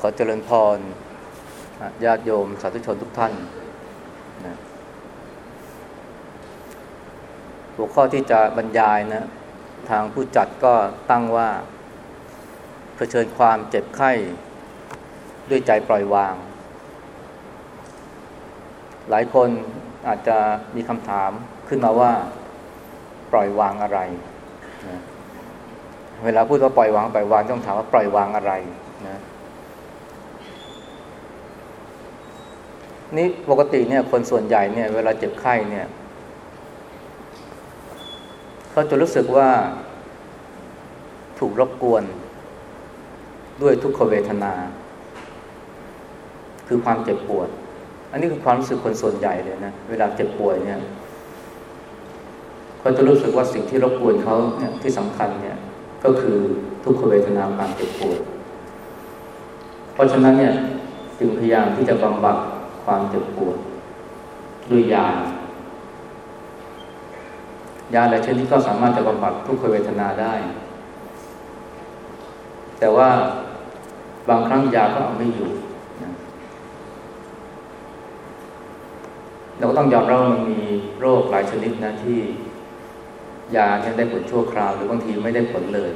ขอเจริญพรญาติโยมสาธุชนทุกท่านนะหัวข้อที่จะบรรยายนะ ทางผู้จัดก็ตั้งว่าเผชิญความเจ็บไข้ด้วยใจปล่อยวาง หลายคนอาจจะมีคำถามขึ้นมาว่าปล่อยวางอะไรนะเวลาพูดว่าปล่อยวางปล่อยวางต้องถามว่าปล่อยวางอะไรนะ นี่ปกติเนี่ยคนส่วนใหญ่เนี่ยเวลาเจ็บไข้เนี่ยเขาจะรู้สึกว่าถูกรบกวน ด้วยทุกขเวทนา คือความเจ็บปวด อันนี้คือความรู้สึกคนส่วนใหญ่เลยนะเวลาเจ็บป่วยเนี่ยเขาจะรู้สึกว่าสิ่งที่รบกวนเขาเนี่ยที่สำคัญเนี่ยก็คือทุกขเวทนาความเจ็บปวด เพราะฉะนั้นเนี่ยจึงพยายามที่จะบำบัด ความเจ็บปวดด้วยยายาหลายชนิดก็สามารถจะบำบัดทุกขเวทนาได้ แต่ว่าบางครั้งยาก็เอาไม่อยู่เราก็ต้องยอมรับว่ามันมีโรคหลายชนิดนะที่ ยาที่ได้ผลชั่วคราว หรือบางทีไม่ได้ผลเลย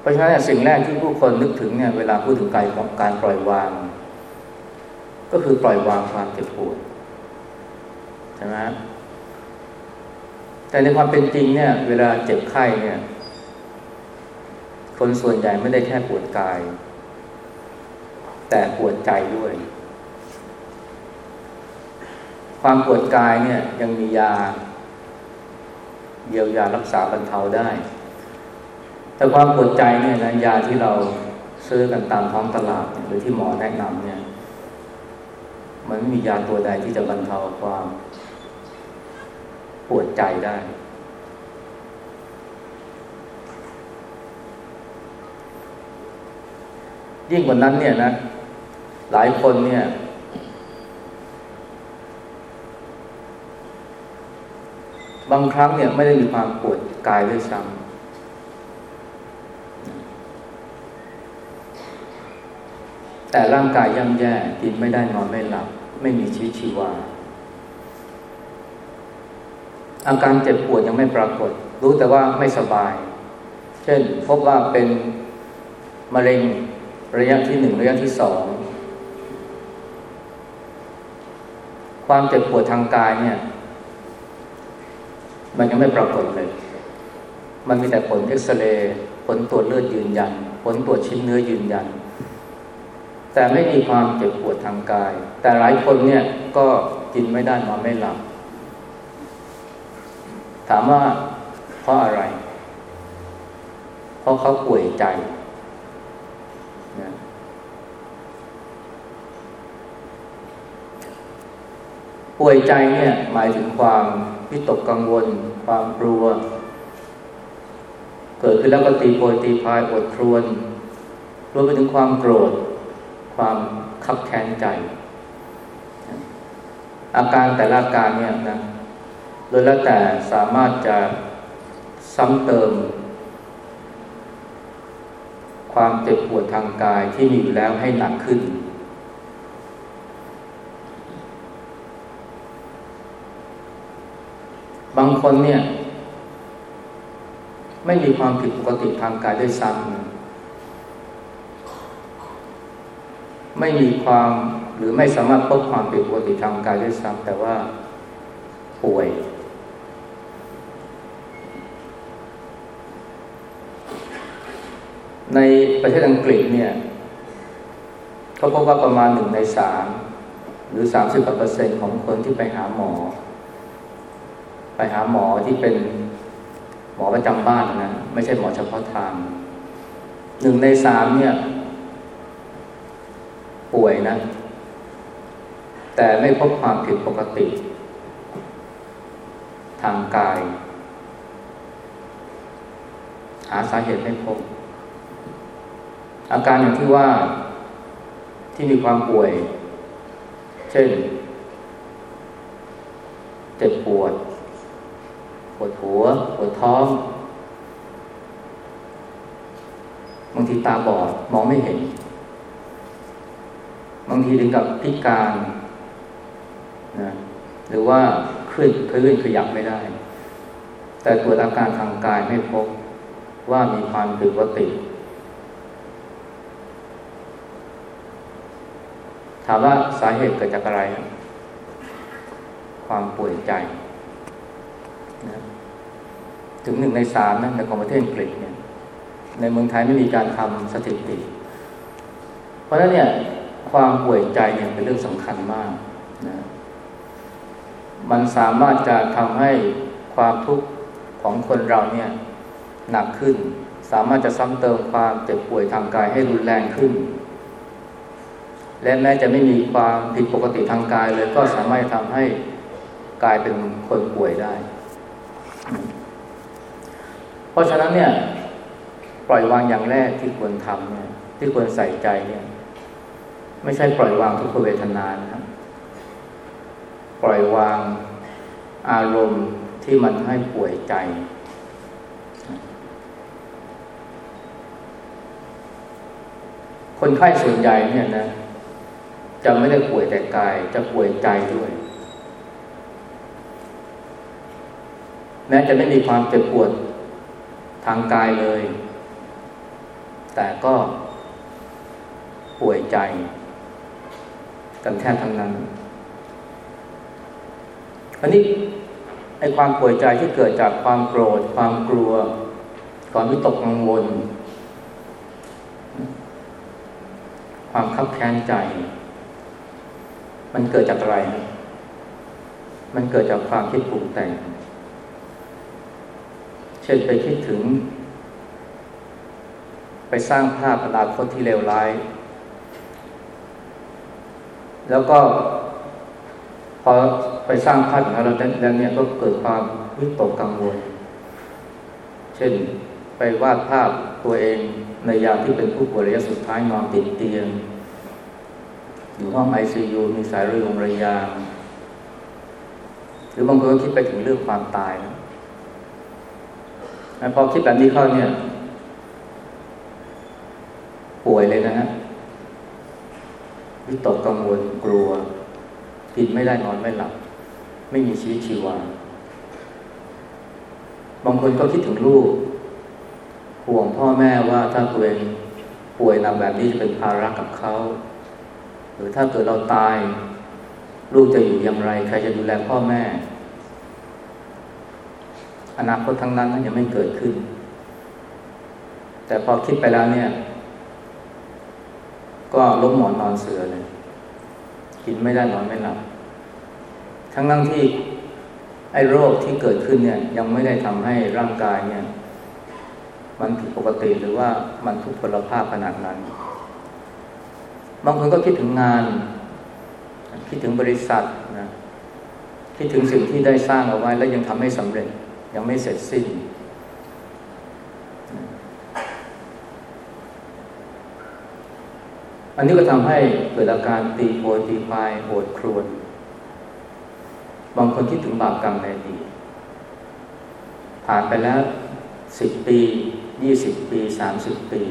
เพราะฉะนั้นสิ่งแรกที่ผู้คนนึกถึงเนี่ยเวลาพูดถึงการการปล่อยวาง ก็คือปล่อยวางความเจ็บปวดใช่ไหมแต่ในความเป็นจริงเนี่ย เวลาเจ็บไข้เนี่ย คนส่วนใหญ่ไม่ได้แค่ปวดกาย แต่ปวดใจด้วย ความปวดกายเนี่ย ยังมียาเยียวยารักษาบรรเทาได้ แต่ความปวดใจเนี่ยนะยาที่เราซื้อกันตามท้องตลาดหรือที่หมอแนะนำเนี่ย มันไม่มียาตัวใดที่จะบรรเทาความปวดใจได้ ยิ่งกว่านั้นเนี่ยนะ หลายคนเนี่ย บางครั้งเนี่ยไม่ได้มีความปวดกายด้วยซ้ำ แต่ร่างกายย่ำแย่กินไม่ได้นอนไม่หลับ ไม่มีชีวิตชีวา อาการเจ็บปวดยังไม่ปรากฏ รู้แต่ว่าไม่สบาย เช่น พบว่าเป็นมะเร็งระยะที่หนึ่งระยะที่สองความเจ็บปวดทางกายเนี่ย มันยังไม่ปรากฏเลย มันมีแต่ผลเอ็กซเรย์ผลตรวจเลือดยืนยัน ผลตรวจชิ้นเนื้อยืนยัน แต่ไม่มีความเจ็บปวดทางกาย แต่หลายคนเนี่ยก็กินไม่ได้นอนไม่หลับ ถามว่าเพราะอะไร เพราะเขาป่วยใจนะป่วยใจเนี่ยหมายถึงความวิตกกังวล ความกลัว เกิดขึ้นแล้วก็ตีโพยตีพายอดครวนรวมไปถึงความโกรธ ความคับแค้นใจ อาการแต่ละอาการเนี่ยนะโดยแล้วแต่สามารถจะซ้ำเติม ความเจ็บปวดทางกายที่มีอยู่แล้วให้หนักขึ้น บางคนเนี่ย ไม่มีความผิดปกติทางกายด้วยซ้ำ ไม่มีความหรือไม่สามารถพบความผิดปกติทางกายด้ซ้ำแต่ว่าป่วย ในประเทศอังกฤษเนี่ยเขาพบว่าประมาณหนึ่งในสามหรือสามสิบเปอร์เซ็นของคนที่ไปหาหมอ ไปหาหมอที่เป็นหมอประจำบ้านนะ ไม่ใช่หมอเฉพาะทางหนึ่งในสามเนี่ย ป่วยนะ แต่ไม่พบความผิดปกติ ทางกาย หาสาเหตุไม่พบ อาการอย่างที่ว่าที่มีความป่วย เช่น เจ็บปวด ปวดหัว ปวดท้องบางทีตาบอดมองไม่เห็นางทีถึงกับพิการนะหรือว่าขึ้นเคลื่อนขยับไม่ได้ แต่ตรวจอาการทางกายไม่พบว่ามีความผิดปกติ ถามว่าสาเหตุเกิดจากอะไร ความป่วยใจนะถึงหนึ่งในสามนะในของประเทศอังกฤษเนี่ยในเมืองไทยไม่มีการทำสถิติ เพราะฉะนั้นเนี่ย ความป่วยใจเนี่ยเป็นเรื่องสำคัญมากนะมันสามารถจะทำให้ความทุกข์ของคนเราเนี่ยหนักขึ้น สามารถจะซ้ำเติมความเจ็บป่วยทางกายให้รุนแรงขึ้น และแม้จะไม่มีความผิดปกติทางกายเลยก็สามารถทำให้กลายเป็นคนป่วยได้ เพราะฉะนั้นเนี่ยปล่อยวางอย่างแรกที่ควรทำเนี่ยที่ควรใส่ใจเนี่ย ไม่ใช่ปล่อยวางทุกขเวทนานะครับ ปล่อยวางอารมณ์ที่มันให้ป่วยใจ คนไข้ส่วนใหญ่เนี่ยนะ จะไม่ได้ป่วยแต่กาย จะป่วยใจด้วย แม้จะไม่มีความเจ็บปวดทางกายเลย แต่ก็ป่วยใจ กันแทบทั้งนั้นอันนี้ไอ้ความป่วยใจที่เกิดจากความโกรธ ความกลัว ความวิตกกังวล ความคับแค้นใจ มันเกิดจากอะไร มันเกิดจากความคิดปรุงแต่ง เช่นไปคิดถึง ไปสร้างภาพอนาคตที่เลวร้าย แล้วก็ พอไปสร้างภาพอย่างนั้นแล้วเนี่ยก็เกิดความวิตกกังวล เช่นไปวาดภาพตัวเองในยามที่เป็นผู้ป่วยระยะสุดท้ายนอนติดเตียง อยู่ห้องไอซียูมีสายระยงระยางหรือบางคนก็คิดไปถึงเรื่องความตายนะพอคิดแบบนี้เข้าเนี่ย ป่วยเลยนะฮะ วิตกกังวลกลัว กินไม่ได้นอนไม่หลับ ไม่มีชีวิตชีวา บางคนก็คิดถึงลูก ห่วงพ่อแม่ว่าถ้าตัวเองป่วยหนักแบบนี้จะเป็นภาระกับเขา หรือถ้าเกิดเราตาย ลูกจะอยู่อย่างไร ใครจะดูแลพ่อแม่ อนาคตทั้งนั้นยังไม่เกิดขึ้น แต่พอคิดไปแล้วเนี่ย ก็ล้มหมอนนอนเสือเลย กินไม่ได้นอนไม่หลับ ทั้งนั้นที่ไอ้โรคที่เกิดขึ้นเนี่ย ยังไม่ได้ทำให้ร่างกายเนี่ย มันผิดปกติหรือว่ามันทุกพลภาพขนาดนั้น บางคนก็คิดถึงงาน คิดถึงบริษัทนะคิดถึงสิ่งที่ได้สร้างเอาไว้ แล้วยังทำให้สำเร็จยังไม่เสร็จสิ้น อันนี้ก็ทำให้เกิดอาการตีโพยตีพายโหดครวน บางคนคิดถึงบาปกรรมในอดีตผ่านไปแล้วสิบปียี่สิบปีสามสิบปี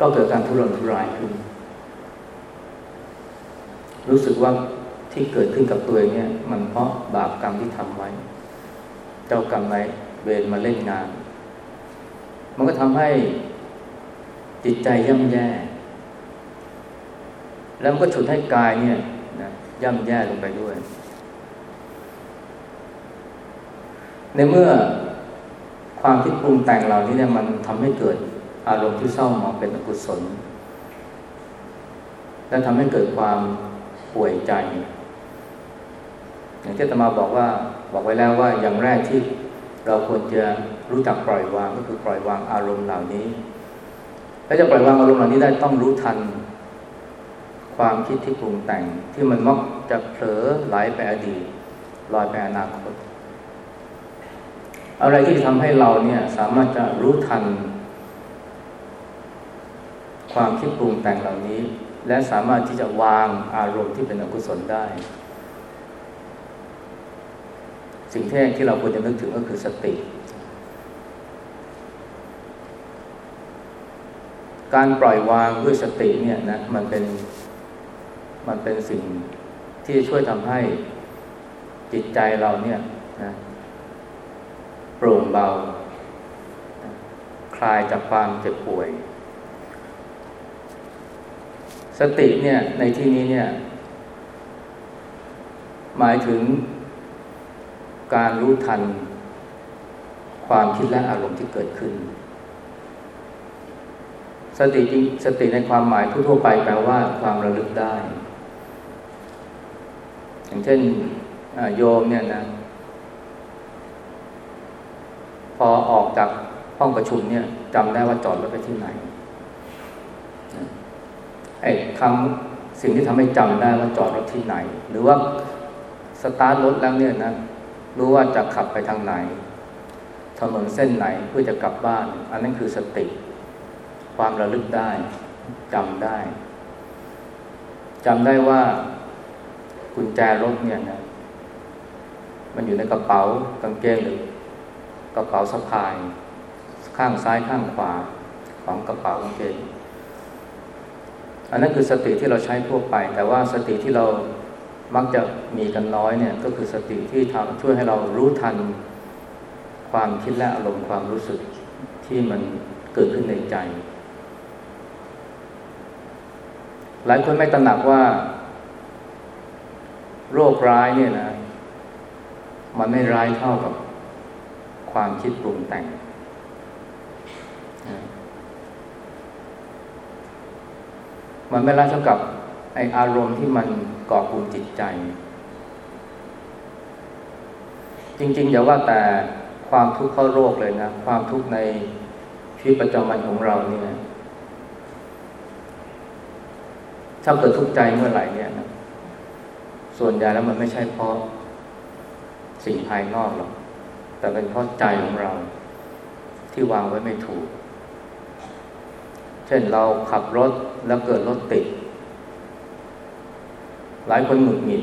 ก็เกิดการทุรนทุรายขึ้น รู้สึกว่าที่เกิดขึ้นกับตัวเองเนี่ย มันเพราะบาปกรรมที่ทำไว้ เจ้ากรรมนายเวรมาเล่นงาน มันก็ทำให้ จิตใจย่ำแย่ แล้วก็ฉุดให้กายเนี่ยนะย่ำแย่ลงไปด้วย ในเมื่อความคิดปรุงแต่งเหล่านี้เนี่ยมันทำให้เกิดอารมณ์ที่เศร้าหมองเป็นอกุศล และทำให้เกิดความป่วยใจ อย่างที่ตมาบอกว่าบอกไว้แล้วว่าอย่างแรกที่เราควรจะรู้จักปล่อยวางก็คือปล่อยวางอารมณ์เหล่านี้ และจะปล่อยวางอารมณ์เหล่านี้ได้ต้องรู้ทัน ความคิดที่ปรุงแต่งที่มันมักจะเผลอไหลไปอดีตลอยไปอนาคต อะไรที่ทำให้เราเนี่ยสามารถจะรู้ทัน ความคิดปรุงแต่งเหล่านี้ และสามารถที่จะวางอารมณ์ที่เป็นอกุศลได้ สิ่งแรกที่เราควรจะนึกถึงก็คือสติ การปล่อยวางด้วยสติเนี่ยนะมันเป็นมันเป็นสิ่งที่ช่วยทำให้จิตใจเราเนี่ยนะโปร่งเบา คลายจากความเจ็บป่วย สติเนี่ยในที่นี้เนี่ย หมายถึงการรู้ทันความคิดและอารมณ์ที่เกิดขึ้น สติจริงสติในความหมายทั่วไปแปลว่าความระลึกได้ อย่างเช่นโยมเนี่ยนะ พอออกจากห้องประชุมเนี่ยจำได้ว่าจอดรถไปที่ไหนไอ้คำสิ่งที่ทำให้จำได้ว่าจอดรถที่ไหน หรือว่าสตาร์ทรถแล้วเนี่ยนะรู้ว่าจะขับไปทางไหนถนนเส้นไหนเพื่อจะกลับบ้าน อันนั้นคือสติ ความระลึกได้จำได้จำได้ว่ากุญแจรถเนี่ยนะมันอยู่ในกระเป๋ากางเกงหรือกระเป๋าสะพาย ข้างซ้ายข้างขวาของกระเป๋ากางเกงอันนั้นคือสติที่เราใช้ทั่วไป แต่ว่าสติที่เรามักจะมีกันน้อยเนี่ยก็คือสติที่ทำช่วยให้เรารู้ทันความคิดและอารมณ์ความรู้สึกที่มันเกิดขึ้นในใจ หลายคนไม่ตระหนักว่า โรคร้ายเนี่ยนะ มันไม่ร้ายเท่ากับความคิดปรุงแต่ง มันไม่ร้ายเท่ากับไออารมณ์ที่มันก่อกลุ่มจิตใจ จริงๆอย่าว่าแต่ความทุกข์เข้าโรคเลยนะ ความทุกข์ในชีวิตประจำวันของเราเนี่ย ถ้าเกิดทุกข์ใจเมื่อไหร่เนี่ยนะส่วนใหญ่แล้วมันไม่ใช่เพราะสิ่งภายนอกหรอก แต่เป็นเพราะใจของเรา ที่วางไว้ไม่ถูก เช่นเราขับรถแล้วเกิดรถติด หลายคนหงุดหงิด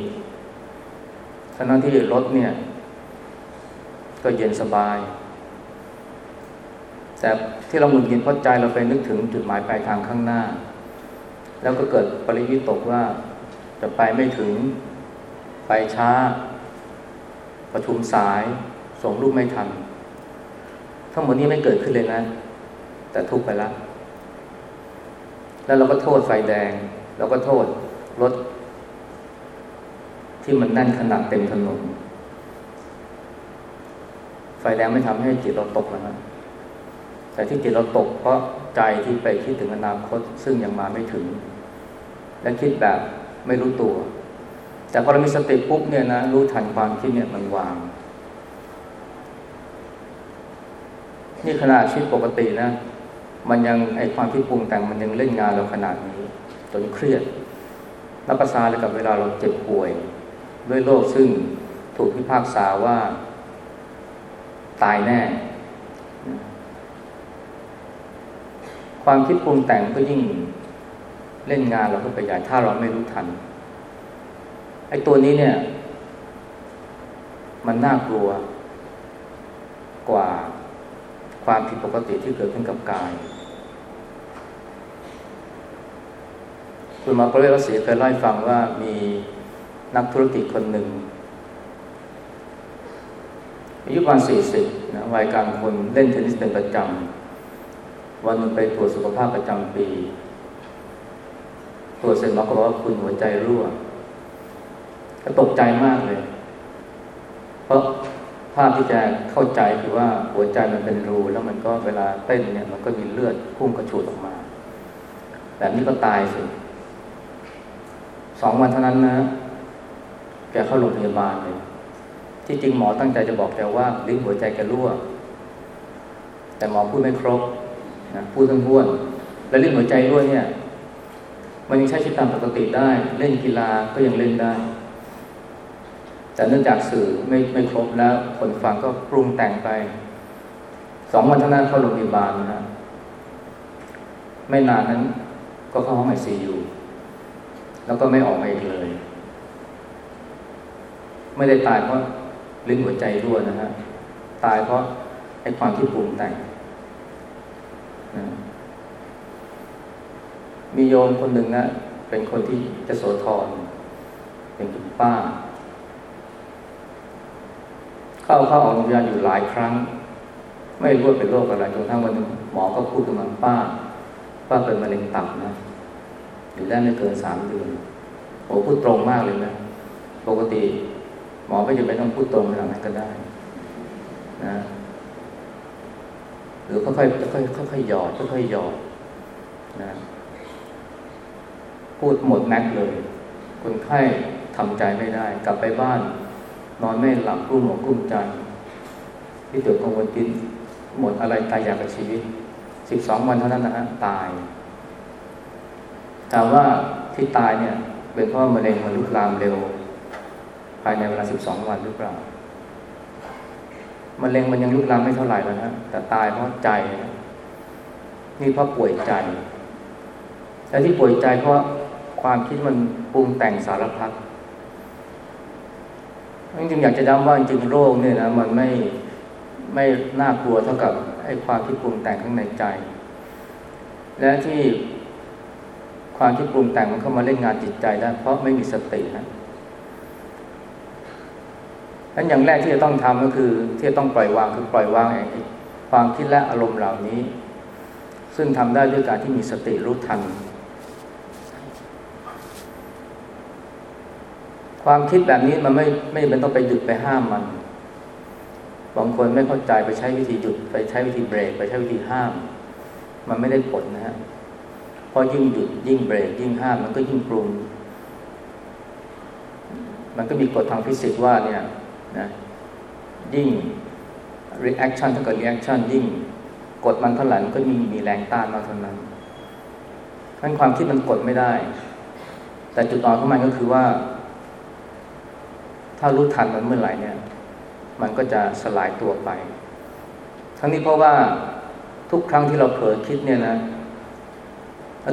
ทั้งที่รถเนี่ย ก็เย็นสบาย แต่ที่เราหงุดหงิดเพราะใจเราไปนึกถึงจุดหมายปลายทางข้างหน้า แล้วก็เกิดปริวิตกว่าจะไปไม่ถึงไปช้า ประชุมสาย ส่งรูปไม่ทัน ทั้งหมดนี้ไม่เกิดขึ้นเลยนะ แต่ทุกไปแล้ว แล้วเราก็โทษไฟแดง เราก็โทษรถ ที่มันแน่นขนาดเต็มถนน ไฟแดงไม่ทำให้จิตเราตกนะแต่ที่จิตเราตกเพราะใจที่ไปคิดถึงอนาคต ซึ่งยังมาไม่ถึง และคิดแบบไม่รู้ตัว แต่พอเรามีสติปุ๊บเนี่ยนะรู้ทันความคิดเนี่ยมันวาง นี่ขนาดชีวิตปกตินะ มันยังไอความคิดปรุงแต่งมันยังเล่นงานเราขนาดนี้จนเครียดรับประสาเลยกับเวลาเราเจ็บป่วย ด้วยโรคซึ่งถูกพิพากษาว่า ตายแน่ ความคิดปรุงแต่งก็ยิ่ง เล่นงานเราก็ไปใหญ่ถ้าเราไม่รู้ทันไอ้ตัวนี้เนี่ย มันน่ากลัว กว่าความผิดปกติที่เกิดขึ้นกับกาย คุณมาประเรศรีเคยเล่าให้ฟังว่ามีนักธุรกิจคนหนึ่งอายุประมาณสี่สิบนะวัยกลางคนเล่นเทนนิสเป็นประจำวันนึงไปตรวจสุขภาพประจำปี ตรวจเสร็จหมอก็บอกว่าคุณหัวใจรั่ว ก็ตกใจมากเลย เพราะภาพที่จะเข้าใจคือว่าหัวใจมันเป็นรูแล้วมันก็เวลาเต้นเนี่ย มันก็มีเลือดพุ่งกระฉูดออกมา แบบนี้ก็ตายสิสองวันเท่านั้นนะ แกเข้าโรงพยาบาลเลย ที่จริงหมอตั้งใจจะบอกแกว่าลิ้นหัวใจแกรั่ว แต่หมอพูดไม่ครบนะพูดทั้งบ้วน และลิ้นหัวใจรั่วเนี่ย มันยังใช้ชีวิตตามปกติได้ เล่นกีฬาก็ยังเล่นได้ แต่เนื่องจากสื่อไม่ไม่ครบแล้วคนฟังก็ปรุงแต่งไปสองวันเท่านั้นเข้าโรงพยาบาลนะ ไม่นานนั้นก็เข้าห้องไอซียูแล้วก็ไม่ออกมาอีกเลย ไม่ได้ตายเพราะลิ้นหัวใจรั่วนะฮะ ตายเพราะไอ้ความที่ปรุงแต่งนะ มีโยมคนหนึ่งนะเป็นคนที่จะโสธรเป็นคุณป้า เข้าเข้าออกโรงพยาบาลอยู่หลายครั้ง ไม่รู้ว่าเป็นโรคอะไรจนทั้งวันหมอก็พูดกับมันป้า ป้าเป็นมะเร็งตับนะอยู่ได้ไม่เกินสามเดือนโอ้พูดตรงมากเลยนะปกติ หมอก็จะไม่ต้องพูดตรงขนาดนั้นก็ได้ นะ หรือค่อยๆค่อยๆค่อยๆหยอดค่อยๆหยอดนะ พูดหมดแม็กเลย คนไข้ทำใจไม่ได้ กลับไปบ้าน นอนไม่หลับรุ่มหัวกุ้มใจที่เดือดกังวลกินหมดอะไรตายอยากกับชีวิตสิบสองวันเท่านั้นนะฮะตายถามว่าที่ตายเนี่ย เป็นเพราะมะเร็งมันลุกลามเร็ว ภายในเวลาสิบสองวันหรือเปล่ามะเร็งมันยังลุกลามไม่เท่าไหร่แล้วนะแต่ตายเพราะใจนี่เพราะป่วยใจ และที่ป่วยใจเพราะ ความคิดมันปรุงแต่งสารพัดจริงๆอยากจะย้ำว่าจริงๆโรคเนี่ยนะมันไม่ไม่น่ากลัวเท่ากับไอ้ความคิดปรุงแต่งข้างในใจ และที่ความคิดปรุงแต่งมันเข้ามาเล่นงานจิตใจได้เพราะไม่มีสตินะนั้นอย่างแรกที่จะต้องทำก็คือที่จะต้องปล่อยวางคือปล่อยวางไอ้ความคิดและอารมณ์เหล่านี้ ซึ่งทำได้ด้วยการที่มีสติรู้ทัน ความคิดแบบนี้มันไม่ไม่เป็นต้องไปหยุดไปห้ามมัน บางคนไม่เข้าใจไปใช้วิธีหยุด ไปใช้วิธีเบรก ไปใช้วิธีห้าม มันไม่ได้ผลนะฮะพอยิ่งหยุดยิ่งเบรก ยิ่งห้ามมันก็ยิ่งปรุง มันก็มีกฎทางฟิสิกส์ว่าเนี่ยนะยิ่ง reaction เท่ากับ reaction ยิ่งกดมันเท่าไหร่มันก็ยิ่งมีแรงต้านมากเท่านั้นทั้นความคิดมันกดไม่ได้ แต่จุดอ่อนของมันก็คือว่า ถ้ารู้ทันมันเมื่อไหร่เนี่ย มันก็จะสลายตัวไป ทั้งนี้เพราะว่าทุกครั้งที่เราเผลอคิดเนี่ยนะ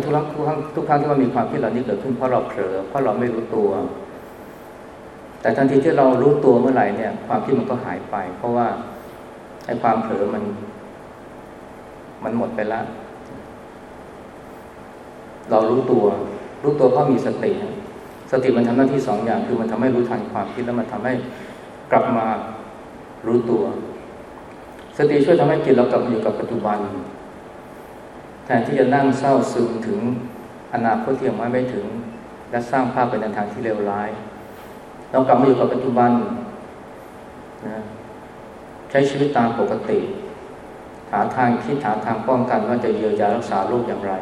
ทุกครั้งทุกครั้งทุกครั้งที่มันมีความคิดเหล่านี้เกิดขึ้นเพราะเราเผลอเพราะเราไม่รู้ตัว แต่ทันทีที่เรารู้ตัวเมื่อไหร่เนี่ย ความคิดมันก็หายไป เพราะว่าไอ้ความเผลอมัน มันหมดไปแล้วเรารู้ตัว รู้ตัวเพราะมีสติ สติมันทำหน้าที่สองอย่าง คือมันทำให้รู้ทันความคิดแล้วมันทำให้กลับมารู้ตัว สติช่วยทำให้จิตเรากลับมาอยู่กับปัจจุบัน แทนที่จะนั่งเศร้าซึมถึงอนาคตที่ยังไม่ถึง และสร้างภาพไปในทางที่เลวร้าย เรากลับมาอยู่กับปัจจุบันนะใช้ชีวิตตามปกติ หาทางคิดหาทางป้องกันว่าจะเยียวยารักษาโรคอย่างไร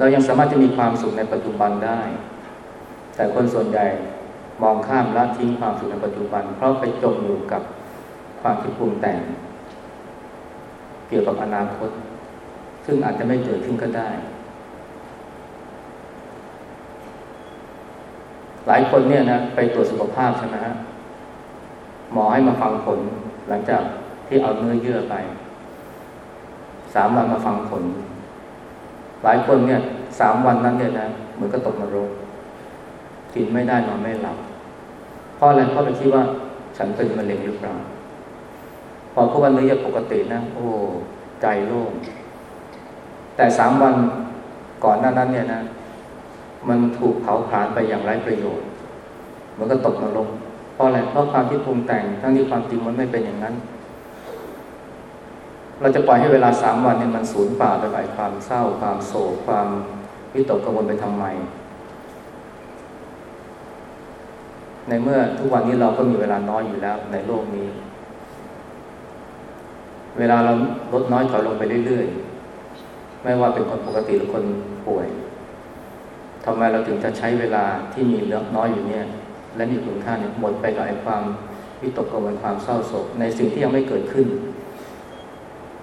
เรายังสามารถจะมีความสุขในปัจจุบันได้ แต่คนส่วนใหญ่มองข้ามละทิ้งความสุขในปัจจุบัน เพราะไปจมอยู่กับความคิดปรุงแต่ง เกี่ยวกับอนาคต ซึ่งอาจจะไม่เกิดขึ้นก็ได้ หลายคนเนี่ยนะไปตรวจสุขภาพใช่ไหมฮะหมอให้มาฟังผลหลังจากที่เอาเนื้อเยื่อไป สามวันมาฟังผล หลายคนเนี่ยสามวันนั้นเนี่ยนะเหมือนก็ตกนรกกินไม่ได้นอนไม่หลับเพราะอะไรเพราะไปคิดว่า ฉันเป็นมะเร็งหรือเปล่าพอพบวันนี้ยังปกตินะโอ้ใจโล่งแต่สามวันก่อนหน้านั้นเนี่ยนะมันถูกเผาผลาญไปอย่างไร้ประโยชน์มือนก็ตกนรกเพราะอะไรเพราะความที่ปรุงแต่งทั้งที่ความจริงมันไม่เป็นอย่างนั้น เราจะปล่อยให้เวลาสามวันเนี่ยมันสูญเปล่าไปกับความเศร้า ความโศกความวิตกกังวลไปทำไม ในเมื่อทุกวันนี้เราก็มีเวลาน้อยอยู่แล้วในโลกนี้ เวลาเราลดน้อยถอยลงไปเรื่อยๆ ไม่ว่าเป็นคนปกติหรือคนป่วยทำไมเราถึงจะใช้เวลาที่มีเลือน้อยอยู่เนี่ย และมีคุณค่าเนี่ยหมดไปกับไอ้ความวิตกกังวลความเศร้าโศกในสิ่งที่ยังไม่เกิดขึ้น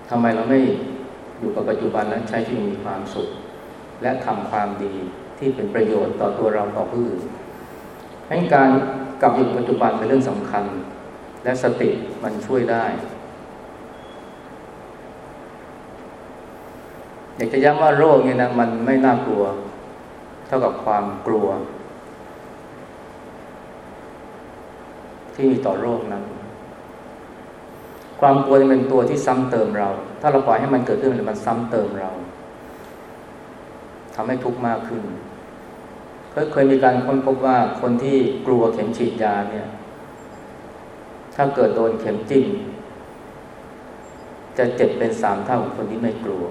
ทำไมเราไม่อยู่กับปัจจุบันและใช้ชีวิตมีความสุข และทำความดีที่เป็นประโยชน์ต่อตัวเราต่อผู้อื่นให้การกลับอยู่ปัจจุบันเป็นเรื่องสำคัญ และสติมันช่วยได้อยากจะย้ำว่าโรคเนี่ยนะมันไม่น่ากลัว เท่ากับความกลัว ที่มีต่อโรคนั้น ความกลัวเป็นตัวที่ซ้ำเติมเรา ถ้าเราปล่อยให้มันเกิดขึ้นมันซ้ำเติมเราทำให้ทุกข์มากขึ้นเคยมีการค้นพบว่าคนที่กลัวเข็มฉีดยาเนี่ย ถ้าเกิดโดนเข็มจิ้มจะเจ็บเป็นสามเท่าของคนที่ไม่กลัว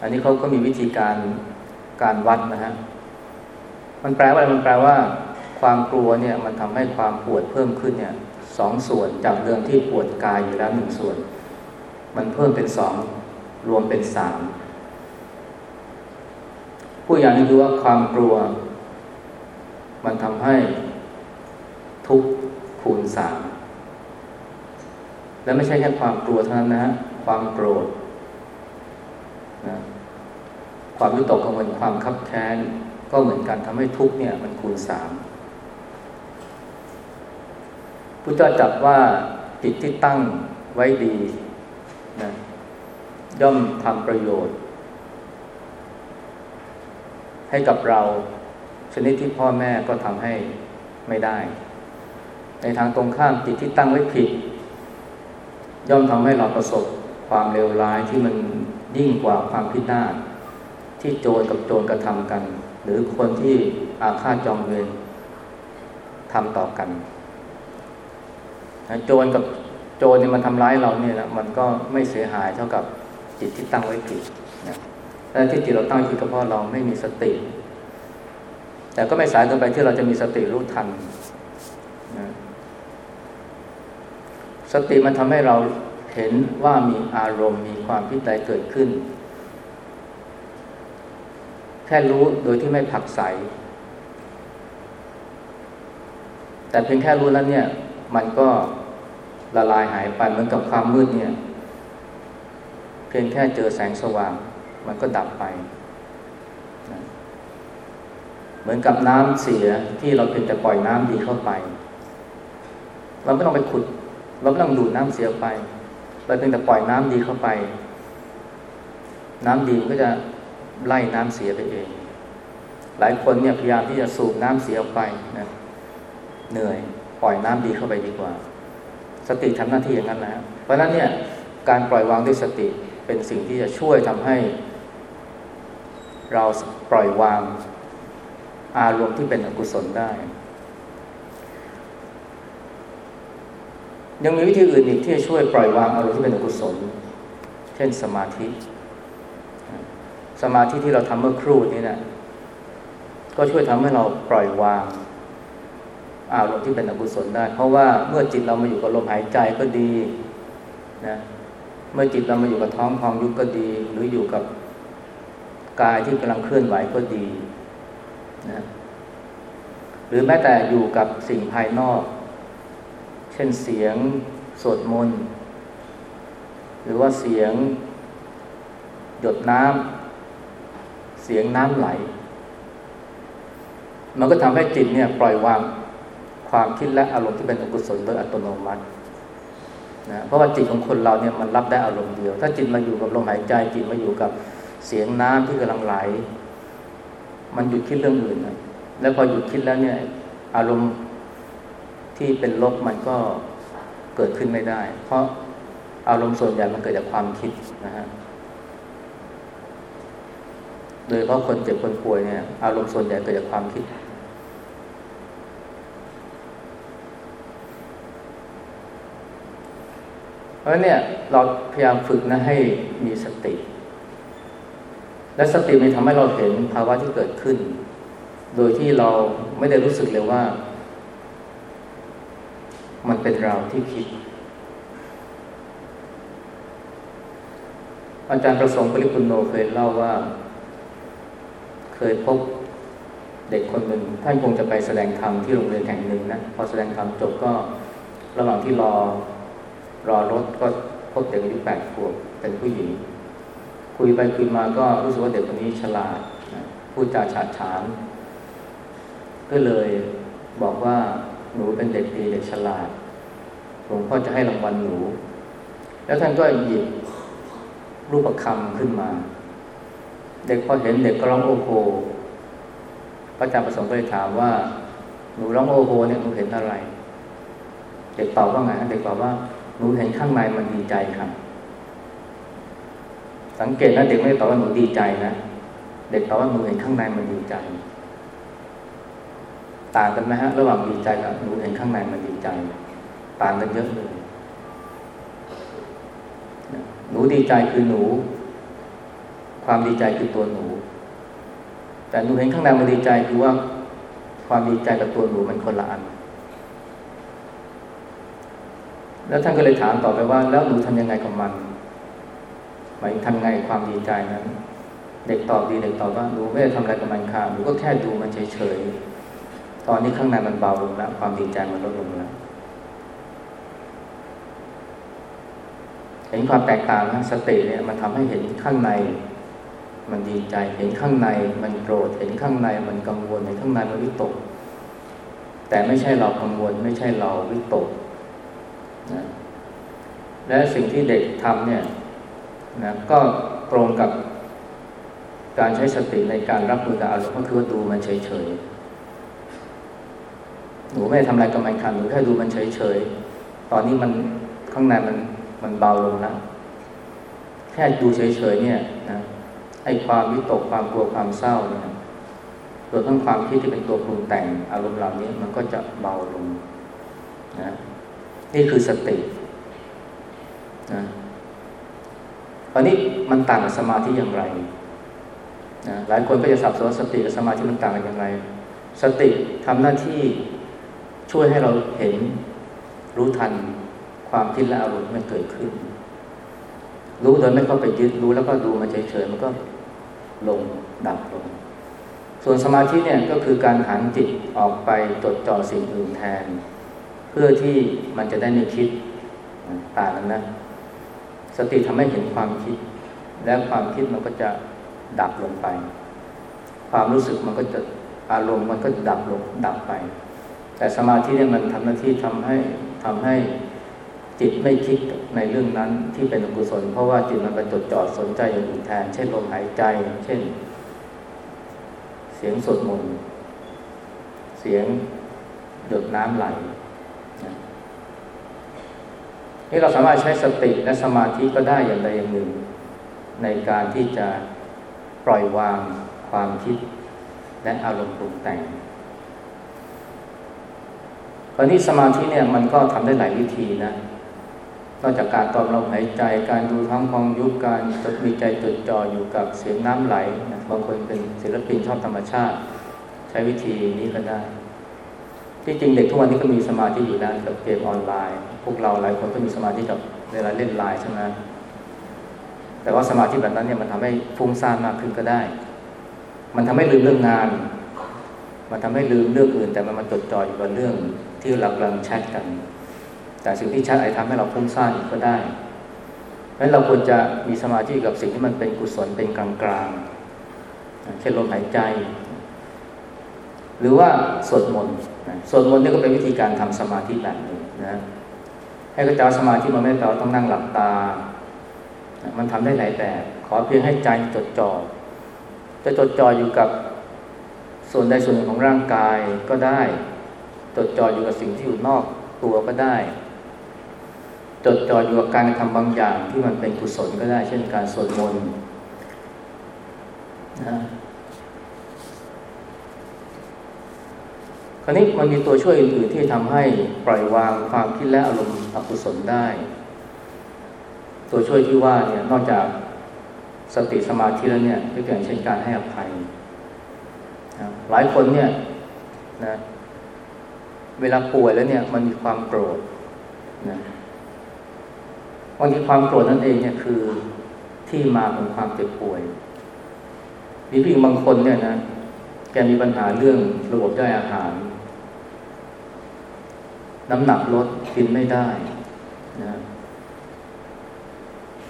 อันนี้เขาก็มีวิธีการการวัดนะฮะ มันแปลว่าอะไรมันแปลว่า ความกลัวเนี่ย มันทำให้ความปวดเพิ่มขึ้นเนี่ย สองส่วนจากเดิมที่ปวดกายอยู่แล้วหนึ่งส่วน มันเพิ่มเป็นสองรวมเป็นสามผู้อย่างนี้คือว่าความกลัว มันทำให้ทุกข์คูณสามและไม่ใช่แค่ความกลัวเท่านั้นนะความโกรธนะความวิตกกังวลความคับแค้นก็เหมือนกันทำให้ทุกข์เนี่ยมันคูณสาม พุทธเจ้าจับว่าจิตที่ตั้งไว้ดีนะย่อมทำประโยชน์ ให้กับเราชนิดที่พ่อแม่ก็ทำให้ไม่ได้ ในทางตรงข้ามจิตที่ตั้งไว้ผิด ย่อมทำให้เราประสบความเลวร้ายที่มันยิ่งกว่าความพินาศที่โจรกับโจรกระทำกัน หรือคนที่อาฆาตจองเวรทำต่อกัน โจรกับโจรเนี่ยมันทำร้ายเราเนี่ยนะมันก็ไม่เสียหายเท่ากับจิตที่ตั้งไว้ผิดนะแต่ที่จิตเราตั้งผิดก็เพราะเราไม่มีสติ แต่ก็ไม่สายเกินไปที่เราจะมีสติรู้ทันนะสติมันทำให้เราเห็นว่ามีอารมณ์มีความพิจารเกิดขึ้น แค่รู้โดยที่ไม่ผักใสแต่เพียงแค่รู้แล้วเนี่ย มันก็ละลายหายไปเหมือนกับความมืดเนี่ย เพียงแค่เจอแสงสว่าง มันก็ดับไป เหมือนกับน้ำเสียที่เราเพียงแต่ปล่อยน้ำดีเข้าไป เราไม่ต้องไปขุด เราไม่ต้องดูดน้ำเสียไป เราเพียงแต่ปล่อยน้ำดีเข้าไป น้ำดีมันก็จะไล่น้ำเสียไปเอง หลายคนเนี่ยพยายามที่จะสูบน้ำเสียออกไปนะเหนื่อย ปล่อยน้ำดีเข้าไปดีกว่า สติทำหน้าที่อย่างนั้นนะ เพราะฉะนั้นเนี่ยการปล่อยวางด้วยสติเป็นสิ่งที่จะช่วยทำให้ เราปล่อยวางอารมณ์ที่เป็นอกุศลได้ ยังมีวิธีอื่นอีกที่จะช่วยปล่อยวางอารมณ์ที่เป็นอกุศล เช่นสมาธิ สมาธิที่เราทำเมื่อครู่นี้นะก็ช่วยทำให้เราปล่อยวาง อารมณ์ที่เป็นอกุศลได้ เพราะว่าเมื่อจิตเรามาอยู่กับลมหายใจก็ดีนะเมื่อจิตเรามาอยู่กับท้องพองยุบก็ดี หรืออยู่กับกายที่กำลังเคลื่อนไหวก็ดีนะหรือแม้แต่อยู่กับสิ่งภายนอก เช่นเสียงสวดมนต์หรือว่าเสียง หยดน้ำเสียงน้ำไหล มันก็ทำให้จิตเนี่ยปล่อยวาง ความคิดและอารมณ์ที่เป็นอกุศลโดยอัตโนมัตินะเพราะว่าจิตของคนเราเนี่ยมันรับได้อารมณ์เดียว ถ้าจิตมาอยู่กับลมหายใจจิตมาอยู่กับเสียงน้ำที่กำลังไหล มันหยุดคิดเรื่องอื่นนะแล้วพอหยุดคิดแล้วเนี่ยอารมณ์ที่เป็นลบมันก็เกิดขึ้นไม่ได้ เพราะอารมณ์ส่วนใหญ่มันเกิดจากความคิดนะฮะโดยเพราะคนเจ็บคนป่วยเนี่ยอารมณ์ส่วนใหญ่เกิดจากความคิด ราะเนี่ยเราพยายามฝึกนะให้มีสติ และสติมันทำให้เราเห็นภาวะที่เกิดขึ้น โดยที่เราไม่ได้รู้สึกเลยว่า มันเป็นเราที่คิด อาจารย์ประสงค์ปริปุนโนเคยเล่าว่า เคยพบเด็กคนหนึ่งท่านคงจะไปแสดงธรรมที่โรงเรียนแห่งหนึ่งนะพอแสดงธรรมจบก็ระหว่างที่รอ รอรถก็พบเด็กอายุแปดขวบเป็นผู้หญิง คุยไปคุยมาก็รู้สึกว่าเด็กคนนี้ฉลาดพูดจาฉาดฉาน ก็เลยบอกว่าหนูเป็นเด็กดีเด็กฉลาดหลวงพ่อจะให้รางวัลหนู แล้วท่านก็หยิบรูปคำขึ้นมา เด็กพอเห็นเด็กก็ร้องโอโหพระอาจารย์ประสงค์ก็เลยถามว่า หนูร้องโอโหเนี่ยหนูเห็นอะไร เด็กตอบว่าไงเด็กตอบว่า หนูเห็นข้างในมันดีใจครับ สังเกตนะเด็กไม่ตอบว่าหนูดีใจนะเด็กตอบว่าหนูเห็นข้างในมันดีใจ ต่างกันไหมฮะ ระหว่างดีใจกับหนูเห็นข้างในมันดีใจ ต่างกันเยอะเลยหนูดีใจคือหนู ความดีใจคือตัวหนู แต่หนูเห็นข้างในมันดีใจคือว่าความดีใจกับตัวหนูมันคนละอัน แล้วท่านก็เลยถามต่อไปว่า แล้วหนูทำยังไงกับมัน หมายทำไงความดีใจนั้น เด็กตอบดีเด็กตอบว่าหนูไม่ได้ทำอะไรกับมันค่ะหนูก็แค่ดูมันเฉยๆตอนนี้ข้างในมันเบาลงแล้วความดีใจมันลดลงแล้วเห็นความแตกต่างนะสติเนี่ยมันทำให้เห็นข้างใน มันดีใจ เห็นข้างในมันโกรธเห็นข้างในมันกังวลเห็นข้างในมันวิตก แต่ไม่ใช่เรากังวล ไม่ใช่เราวิตก นะและสิ่งที่เด็กทำเนี่ยนะก็ตรงกับการใช้สติในการรับมือกับอารมณ์ก็คือว่าดูมันเฉยๆ หนูไม่ทำอะไรกับมันค่ะหนูแค่ดูมันเฉยๆ ตอนนี้มันข้างในมันมันเบาลงแล้วแค่ดูเฉยๆเนี่ยนะไอ้ความวิตกความกลัวความเศร้าเนี่ยตัวทั้งความคิดที่เป็นตัวปรุงแต่งอารมณ์เหล่านี้มันก็จะเบาลงนะ นี่คือสตินะตอนนี้มันต่างกับสมาธิอย่างไรนะหลายคนก็จะสับสนสติกับสมาธิมันต่างกันอย่างไร สติทำหน้าที่ช่วยให้เราเห็นรู้ทันความคิดและอารมณ์ที่มันเกิดขึ้น รู้โดยไม่เข้าไปยึดรู้แล้วก็ดูมันเฉยๆมันก็ลงดับลง ส่วนสมาธิเนี่ยก็คือการหันจิตออกไปจดจ่อสิ่งอื่นแทน พื่อที่มันจะได้ไม่คิดต่างกันนะ สติทำให้เห็นความคิด และความคิดมันก็จะดับลงไป ความรู้สึกมันก็จะอารมณ์มันก็ดับลงดับไป แต่สมาธิเนี่ยมันทำหน้าที่ทำให้ทำให้จิตไม่คิดในเรื่องนั้นที่เป็นอกุศล เพราะว่าจิตมันไปจดจ่อสนใจอย่างอื่นแทน เช่นลมหายใจ เช่น เสียงสดมนเสียงหยดน้ำไหล นี่เราสามารถใช้สติและสมาธิก็ได้อย่างใดอย่างหนึ่ง ในการที่จะปล่อยวางความคิดและอารมณ์ปรุงแต่งตอนนี้สมาธิเนี่ยมันก็ทำได้หลายวิธีนะ นอกจากการตอบลมหายใจ การดูท้องพองยุบการจดมีใจจดจ่ออยู่กับเสียงน้ำไหลนะบางคนเป็นศิลปินชอบธรรมชาติ ใช้วิธีนี้ก็ได้ ที่จริงเด็กทุกวันนี้ก็มีสมาธิอยู่แล้วกับเกมออนไลน์ พวกเราหลายคนก็มีสมาธิกับเวลาเล่นไลน์ใช่ไหมแต่ว่าสมาธิแบบนั้นเนี่ยมันทำให้ฟุ้งซ่านมากขึ้นก็ได้ มันทำให้ลืมเรื่องงาน มันทำให้ลืมเรื่องอื่น แต่มันมาจดจ่ออยู่กับเรื่องที่เรากำลังแชทกัน แต่สิ่งที่ชัดอาจทำให้เราพุ่งสร้างอีกก็ได้เพราะฉะนั้นเราควรจะมีสมาธิกับสิ่งที่มันเป็นกุศลเป็นกลางกลางเช่นลมหายใจ หรือว่าสวดมนต์สวดมนต์นี่ก็เป็นวิธีการทำสมาธิแบบหนึ่งนะ ให้กระจาสมาธิมันไม่แปลว่าต้องนั่งหลับตา มันทำได้หลายแบบ ขอเพียงให้ใจจดจ่อ จะจดจ่ออยู่กับส่วนใดส่วนหนึ่งของร่างกายก็ได้ จดจ่ออยู่กับสิ่งที่อยู่นอกตัวก็ได้ จดจ่ออยู่กับการทำบางอย่างที่มันเป็นกุศลก็ได้ เช่นการสวดมนต์นะค ราวนี้มันมีตัวช่วยอื่นๆที่ทำให้ปล่อยวางความคิดและอารมณ์อกุศลได้ ตัวช่วยที่ว่าเนี่ยนอกจากสติสมาธิแล้วเนี่ยก็อย่างเช่นการให้อภัยนะหลายคนเนี่ยนะเวลาป่วยแล้วเนี่ยมันมีความโกรธนะบางทีความโกรธนั่นเองเนี่ยคือที่มาของความเจ็บป่วยมีผู้หญิงบางคนเนี่ยนะแกมีปัญหาเรื่องระบบย่อยอาหาร น้ำหนักลดกินไม่ได้นะ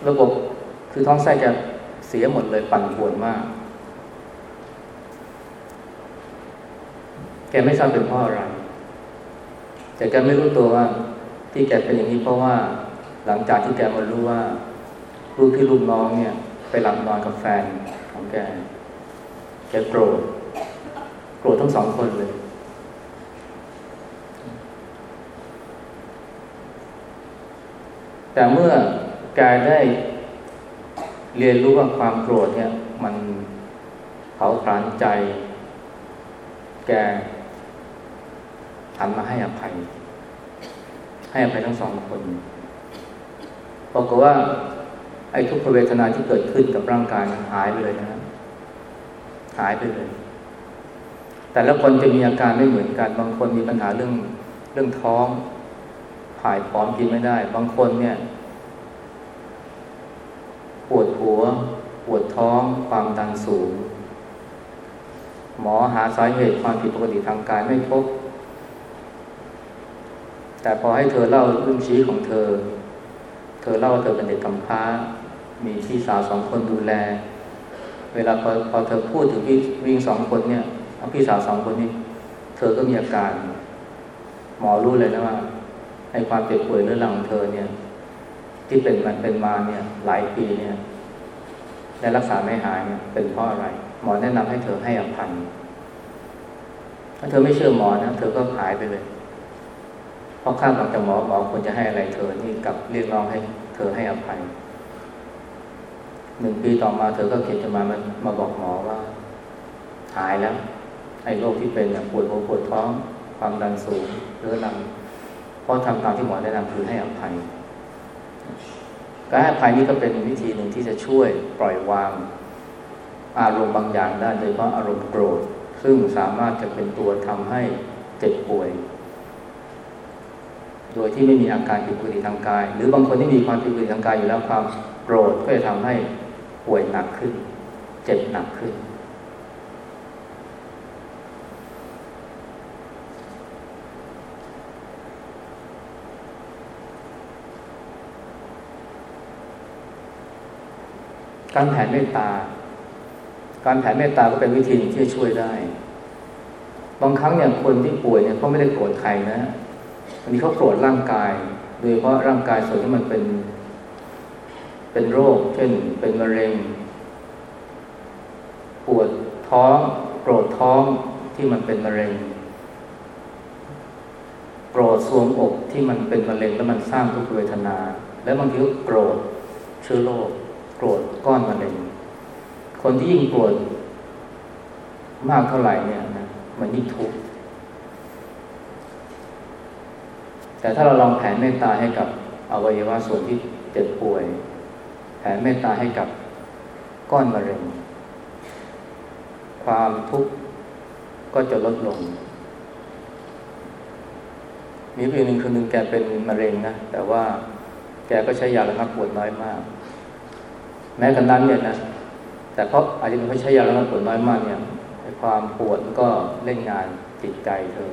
ระบบคือท้องไส้จะเสียหมดเลยปั่นป่วนมาก แกไม่ทราบเป็นเพราะอะไร แต่แกไม่รู้ตัวว่า ที่แกเป็นอย่างนี้เพราะว่า หลังจากที่แกมารู้ว่าลูกพี่ลูกน้องเนี่ย ไปหลับนอนกับแฟนของแก แกโกรธ โกรธทั้งสองคนเลย แแต่เมื่อแกได้เรียนรู้ว่าความโกรธเนี่ย มันเผาผลาญใจ แกหันมาให้อภัย ให้อภัยทั้งสองคนบอกว่า ไอ้ทุกขเวทนาที่เกิดขึ้นกับร่างกายหายไปเลยนะหายไปเลย แต่ละคนจะมีอาการไม่เหมือนกัน บางคนมีปัญหาเรื่องเรื่องท้อง ถ่ายพร้อมกินไม่ได้ บางคนเนี่ย ปวดหัว ปวดท้องความดันสูง หมอหาสาเหตุความผิดปกติทางกายไม่พบ แต่พอให้เธอเล่าเรื่องชี้ของเธอ เธอเล่าว่าเธอเป็นเด็กกำพร้า มีพี่สาวสองคนดูแล เวลาพอพอเธอพูดถึงพี่วิ่งสองคนเนี่ยพี่สาวสองคนนี้ เธอก็มีอาการ หมอรู้เลยนะว่า ไอความเจ็บป่วยเรื้อรังของเธอเนี่ย ที่เป็นมันเป็นมาเนี่ย หลายปีเนี่ยได้รักษาไม่หายเนี่ยเป็นเพราะอะไร หมอแนะนำให้เธอให้อภัยถ้าเธอไม่เชื่อหมอนะเธอก็หายไปเลย เพราะข้ามหลังจากหมอหมอควรจะให้อะไรเธอนี่กับเรียกร้องให้ เธอให้อภัยหนึ่งปีต่อมาเธอก็เขียนจะมามามาบอกหมอว่า หายแล้วไอ้โรคที่เป็นเนี่ยปวดหัวปวดท้อง ความดันสูงเรื้อรัง เพราะทำตามที่หมอแนะนำคือให้อภัย การให้อภัยนี่ก็เป็นวิธีหนึ่งที่จะช่วยปล่อยวางอารมณ์บางอย่างได้โดยเฉพาะอารมณ์โกรธ ซึ่งสามารถจะเป็นตัวทำให้เจ็บป่วย โดยที่ไม่มีอาการผิดปกติทางกาย หรือบางคนที่มีความผิดปกติทางกายอยู่แล้วความโกรธก็จะทำให้ป่วยหนักขึ้น เจ็บหนักขึ้น การแผ่เมตตา การแผ่เมตตาก็เป็นวิธีที่จะช่วยได้ บางครั้งเนี่ยคนที่ป่วยเนี่ยเขาไม่ได้โกรธใครนะอันนี้เขาโกรธร่างกาย โดยเพราะร่างกายส่วนที่มันเป็น เป็นโรค เช่น เป็นมะเร็ง ปวดท้อง โกรธท้องที่มันเป็นมะเร็ง โกรธสวงอกที่มันเป็นมะเร็งแล้วมันสร้างทุกขเวทนา แล้วบางทีก็โกรธเชื้อโรค กรธก้อนมะเร็งคนที่ยิ่งโกรธมากเท่าไหร่เนี่ยนะมันยิ่งทุกข์แต่ถ้าเราลองแผ่เมตตาให้กับอวัยวะส่วนที่เจ็บป่วย แผ่เมตตาให้กับก้อนมะเร็ง ความทุกข์ก็จะลดลง มีผู้หนึ่งคนหนึ่งแกเป็นมะเร็งนะ แต่ว่าแกก็ใช้ยาระงับปวดน้อยมาก แม้กระนั้นเนี่ยนะแต่เพราะอาจจะเป็นเพราะใช้ยาแล้วมันปวดน้อยมากเนี่ยความปวดก็เล่นงานจิตใจเธอ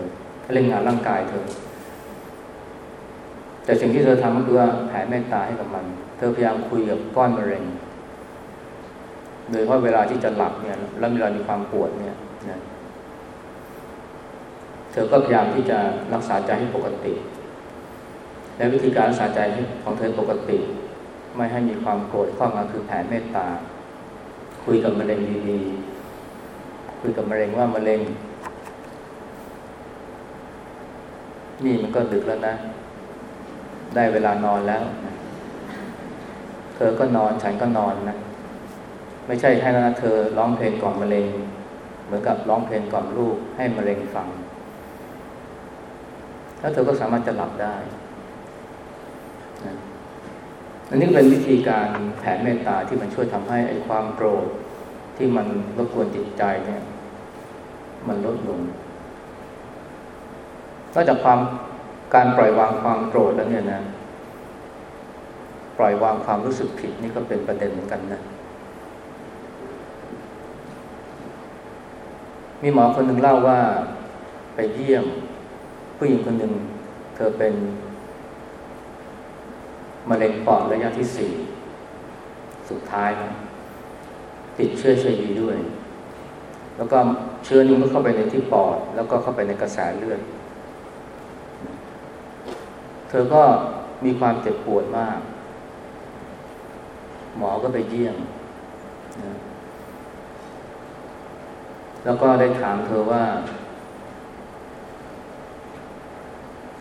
เล่นงานร่างกายเธอ แต่สิ่งที่เธอทำก็คือว่าแผ่เมตตาให้กับมัน เธอพยายามคุยกับก้อนมะเร็ง โดยเพาะเวลาที่จะหลับเนี่ยแล้วเวลามีความปวดเนี่ยนะเธอก็พยายามที่จะรักษาใจให้ปกติ และวิธีการรักษาใจของเธอปกติ ไม่ให้มีความโกรธข้อมาคือแผ่เมตตา คุยกับมะเร็งดีๆ คุยกับมะเร็งว่ามะเร็ง นี่มันก็ดึกแล้วนะ ได้เวลานอนแล้วเธอก็นอนฉันก็นอนนะ ไม่ใช่ให้นะเธอร้องเพลงก่อนมะเร็ง เหมือนกับร้องเพลงก่อนลูกให้มะเร็งฟัง แล้วเธอก็สามารถจะหลับได้ อันนี้เป็นวิธีการแผ่เมตตาที่มันช่วยทำให้ไอ้ความโกรธที่มันรบกวนจิตใจเนี่ย มันลดลงนอกจากความการปล่อยวางความโกรธแล้วเนี่ยนะ ปล่อยวางความรู้สึกผิดนี่ก็เป็นประเด็นเหมือนกันนะ มีหมอคนหนึ่งเล่าว่าไปเยี่ยม ผู้หญิงคนหนึ่งเธอเป็น มะเร็งปอดระยะที่สี่สุดท้ายนะติดเชื้อเชื้อดีด้วย แล้วก็เชื้อนี้ก็เข้าไปในที่ปอด แล้วก็เข้าไปในกระแสเลือดเธอก็มีความเจ็บปวดมาก หมอก็ไปเยี่ยมนะแล้วก็ได้ถามเธอว่า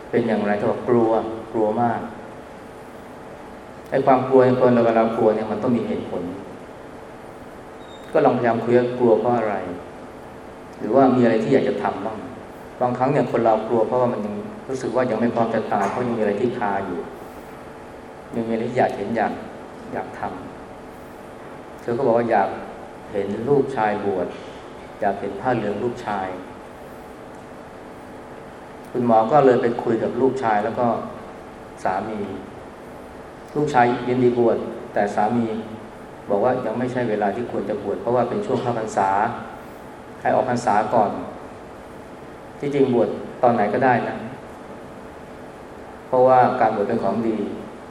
เป็นอย่างไรเธอบอกกลัวกลัวมาก ไอ้ความกลัวคนเราเวลากลัวเนี่ยมันต้องมีเหตุผล ก็ลองพยายามคุยกลัวเพราะอะไร หรือว่ามีอะไรที่อยากจะทำบ้างบางครั้งเนี่ยคนเรากลัวเพราะว่ามันยังรู้สึกว่ายังไม่พร้อมจะตายเพราะยังมีอะไรที่คาอยู่ ยังมีอะไรที่อยากเห็นอยากอยากทำเธอก็บอกว่าอยากเห็นลูกชายบวชอยากเห็นผ้าเหลืองลูกชาย คุณหมอก็เลยไปคุยกับลูกชายแล้วก็สามี ลูกชายยินดีบวชแต่สามีบอกว่ายังไม่ใช่เวลาที่ควรจะบวชเพราะว่าเป็นช่วงเข้าพรรษา ให้ออกพรรษาก่อน ที่จริงบวชตอนไหนก็ได้นะ เพราะว่าการบวชเป็นของดี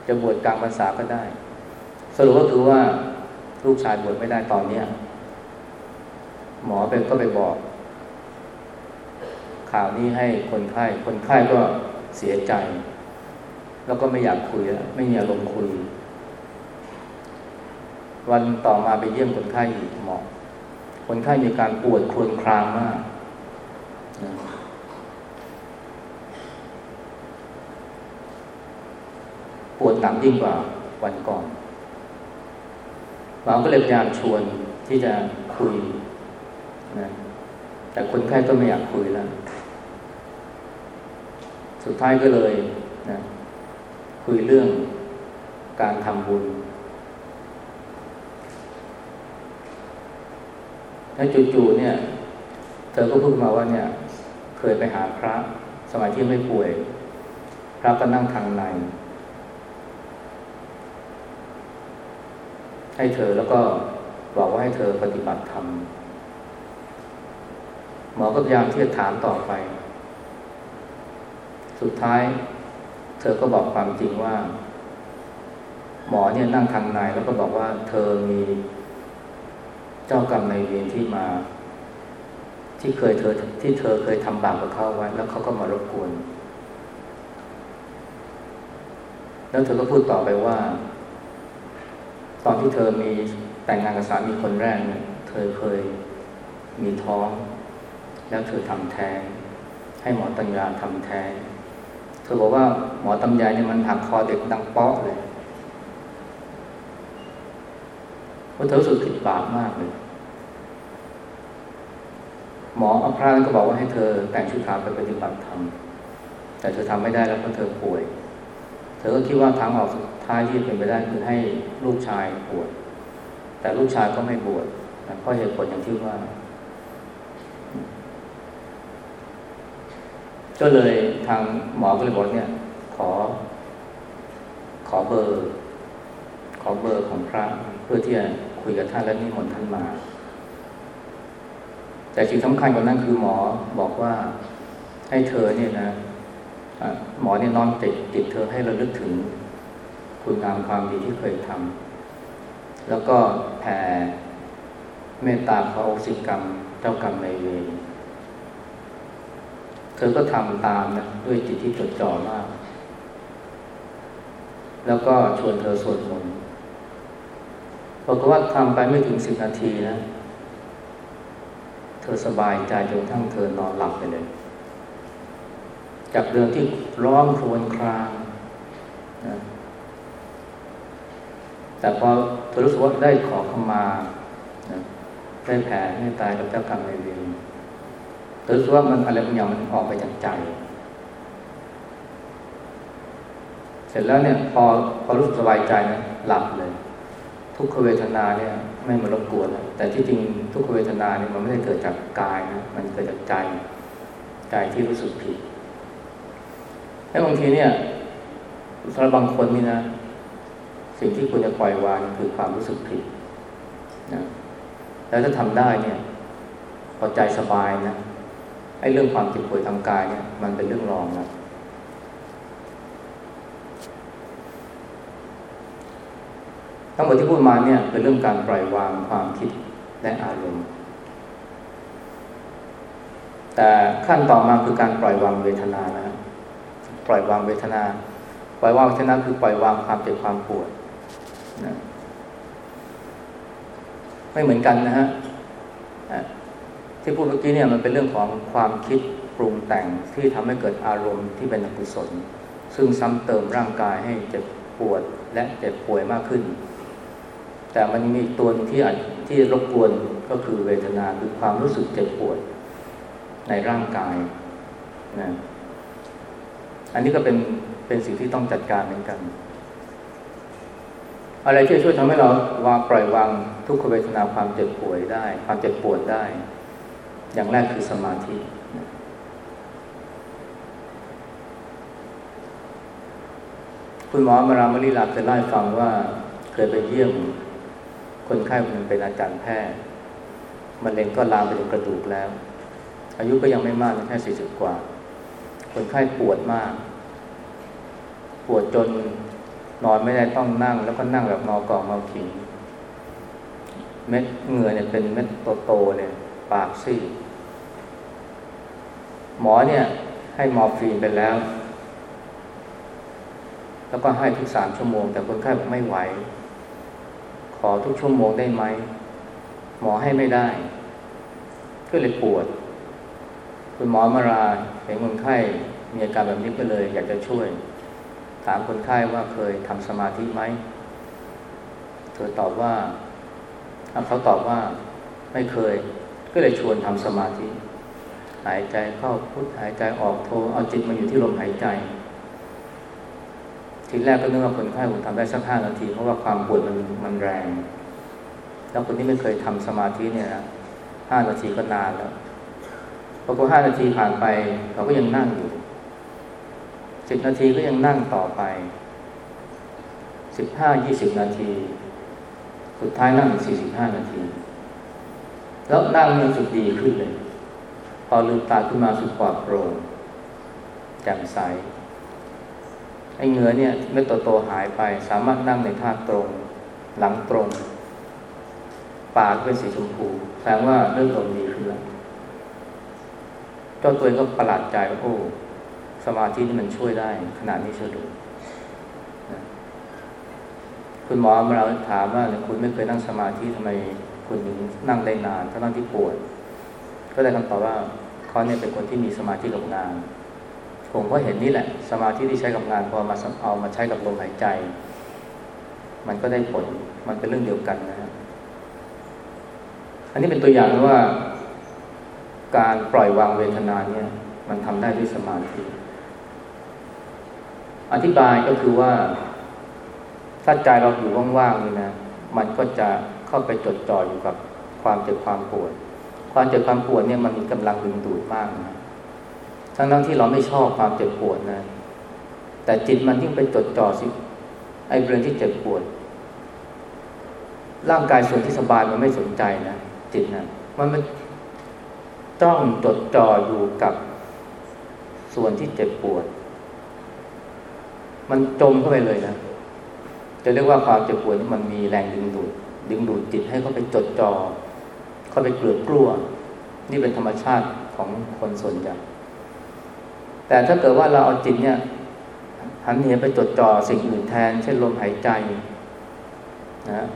จะบวชกลางพรรษาก็ได้ สรุปก็คือว่าลูกชายบวชไม่ได้ตอนเนี้ยหมอเป็นก็ไปบอก ข่าวนี้ให้คนไข้คนไข้ก็เสียใจ แล้วก็ไม่อยากคุยแล้วไม่มีอารมณ์คุย วันต่อมาไปเยี่ยมคนไข้อีกหมอคนไข้มีการปวดครวญครางมากนะปวดหนักยิ่งกว่าวันก่อนหมอก็เลยพยายามชวนที่จะคุยนะแต่คนไข้ก็ไม่อยากคุยแล้ว สุดท้ายก็เลยนะ คุยเรื่องการทำบุญ แล้วจู่ๆเนี่ย เธอก็พูดมาว่าเนี่ย เคยไปหาพระสมัยที่ไม่ป่วย พระก็นั่งทางในให้เธอแล้วก็บอกว่าให้เธอปฏิบัติธรรมหมอก็พยายามที่จะถามต่อไป สุดท้าย เธอก็บอกความจริงว่า หมอเนี่ยนั่งทางในแล้วก็บอกว่า เธอมีเจ้ากรรมในเวรที่มา ที่เคยเธอที่เธอเคยทำบาปกับเขาไว้ แล้วเขาก็มารบกวน แล้วเธอก็พูดต่อไปว่า ตอนที่เธอมีแต่งงานกับสามีคนแรกเนี่ยเธอเคยมีท้อง แล้วเธอทำแท้ง ให้หมอตัญญาทำแท้ง เธอบอกว่าหมอตำยายเนี่ยมันหักคอเด็กดังเปาะเลยเพราะเธอรู้สึกผิดบาปมากเลย หมออภราก็บอกว่าให้เธอแต่งชุดขาวไปปฏิบัติธรรมแต่เธอทำไม่ได้แล้วเพราะเธอป่วย เธอก็คิดว่าทางออกสุดท้ายที่เป็นไปได้คือให้ลูกชายบวชแต่ลูกชายก็ไม่บวชเพราะเหตุผลอย่างที่ว่า ก็เลยทางหมอก็เลยบอกเนี่ย ขอ ขอเบอร์ ขอเบอร์ของพระเพื่อที่จะคุยกับท่านและนิมนต์ท่านมา แต่สิ่งสำคัญกว่านั้นคือหมอบอกว่าให้เธอเนี่ยนะหมอเนี่ยนอนติดติดเธอให้เราลึกถึง คุณงามความดีที่เคยทำแล้วก็แผ่เมตตาพระโอสิกรรมเจ้ากรรมในเวร ธอก็ทำตามนะด้วยจิตที่จดจ่อมาก แล้วก็ชวนเธอสวดมนต์บอกว่าทำไปไม่ถึงสิบนาทีนะ เธอสบายใจจนทั้งเธอนอนหลับไปเลย จากเดิมที่ร้องครวญครางนะแต่พอเธอรู้สึกว่าได้ขอขมานะได้แผ่ให้ตายกับเจ้ากรรมในายเวร รู้สึกว่ามันอะไรบางอย่างมันออกไปจากใจ เสร็จแล้วเนี่ย พอพอรู้สึกสบายใจนะหลับเลย ทุกขเวทนาเนี่ย ไม่มารบกวนนะแต่ที่จริงทุกขเวทนาเนี่ยมันไม่ได้เกิดจากกายนะมันเกิดจากใจใจที่รู้สึกผิดแล้วบางทีเนี่ยสำหรับบางคนนี่นะ สิ่งที่ควรจะปล่อยวางคือความรู้สึกผิดนะแล้วถ้าทำได้เนี่ย พอใจสบายนะ ไอ้เรื่องความเจ็บป่วยทางกายเนี่ย มันเป็นเรื่องรองนะทั้งหมดที่พูดมาเนี่ยเป็นเรื่องการปล่อยวางความคิดและอารมณ์ แต่ขั้นต่อมาคือการปล่อยวางเวทนานะปล่อยวางเวทนา ปล่อยวางเวทนาคือปล่อยวางความเจ็บความปวดนะไม่เหมือนกันนะฮะ ที่พูดเมื่อกี้เนี่ยมันเป็นเรื่องของความคิดปรุงแต่งที่ทำให้เกิดอารมณ์ที่เป็นอกุศล ซึ่งซ้ำเติมร่างกายให้เจ็บปวดและเจ็บป่วยมากขึ้น แต่มันมีตัวที่ที่รบกวนก็คือเวทนาคือความรู้สึกเจ็บปวดในร่างกายนะอันนี้ก็เป็นเป็นสิ่งที่ต้องจัดการเหมือนกัน อะไรที่ช่วยทำให้เราวางปล่อยวางทุกขเวทนาความเจ็บป่วยได้ ความเจ็บปวดได้ อย่างแรกคือสมาธิ คุณหมอมารามารีลาเคยเล่าให้ฟังว่าเคยไปเยี่ยม คนไข้คนหนึ่งเป็นอาจารย์แพทย์มะเร็งก็ลามไปถึงกระดูกแล้ว อายุก็ยังไม่มากแค่สี่สิบกว่า คนไข้ปวดมาก ปวดจนนอนไม่ได้ต้องนั่ง แล้วก็นั่งแบบนอกองเมาขิงเม็ดเหงื่อเนี่ยเป็นเม็ดโตๆเลยปากซีด หมอเนี่ย ให้มอร์ฟีนไปแล้ว แล้วก็ให้ทุกสามชั่วโมง แต่คนไข้บอกไม่ไหว ขอทุกชั่วโมงได้ไหม หมอให้ไม่ได้ ก็เลยปวด คุณหมอมาราเห็นคนไข้มีอาการแบบนี้ก็เลย อยากจะช่วย ถามคนไข้ว่าเคยทำสมาธิไหมเธอตอบว่าเขาตอบว่าไม่เคย ก็เลยชวนทำสมาธิ หายใจเข้าพุทหายใจออกโทเอาจิตมาอยู่ที่ลมหายใจ ทีแรกก็นึกว่าคนไข้คงทำได้สักห้านาที เพราะว่าความปวดมันมันแรง แล้วคนที่ไม่เคยทำสมาธิเนี่ยห้านาทีก็นานแล้วพอพอห้านาทีผ่านไปเขาก็ยังนั่งอยู่สิบนาทีก็ยังนั่งต่อไปสิบห้ายี่สิบนาที สุดท้ายนั่งสี่สิบห้านาที แล้วนั่งมันสุดดีขึ้นเลย อลืมตาขึ้นมาสุดปลอดโปร่งแจ่มใสไอ้เงือเนี่ยเม็ดโตๆหายไปสามารถนั่งในท่าตรง หลังตรง ปากเป็นสีชมพูแสดงว่าเริ่มลมดีขึ้นแล้วเจ้าตัวเองก็ประหลาดใจว่าโอ้สมาธินี่มันช่วยได้ ขนาดนี้เชียวหรือคุณหมอมาเราถามว่าคุณไม่เคยนั่งสมาธิทำไมคุณถึงนั่งได้นานทั้งที่ปวด ก็ได้คำตอบว่า เขาเนี่ยเป็นคนที่มีสมาธิกับงาน ผมก็เห็นนี่แหละ สมาธิที่ใช้กับงานพอมาเอามาใช้กับลมหายใจ มันก็ได้ผลมันเป็นเรื่องเดียวกันนะครับอันนี้เป็นตัวอย่างว่า การปล่อยวางเวทนาเนี่ย มันทำได้ด้วยสมาธิอธิบายก็คือว่าถ้าใจเราอยู่ว่างๆนี่นะ มันก็จะเข้าไปจดจ่ออยู่กับความเจ็บความปวด ความเจ็บความปวดเนี่ยมันมีกำลังดึงดูดมากนะทั้งทั้งที่เราไม่ชอบความเจ็บปวดนะ แต่จิตมันยิ่งไปจดจ่อสิไอ้เรื่องที่เจ็บปวด ร่างกายส่วนที่สบายมันไม่สนใจนะจิตนะมันมันต้องจดจ่ออยู่กับส่วนที่เจ็บปวด มันจมเข้าไปเลยนะจะเรียกว่าความเจ็บปวดนี่มันมีแรงดึงดูด ดึงดูดจิตให้เขาไปจดจอ่อ เข้าไปเกลือกลัว นี่เป็นธรรมชาติของคนส่วนใหญ่แต่ถ้าเกิดว่าเราเอาจิตเนี่ยหันเหไปจดจ่อสิ่งอื่นแทน เช่นลมหายใจนะ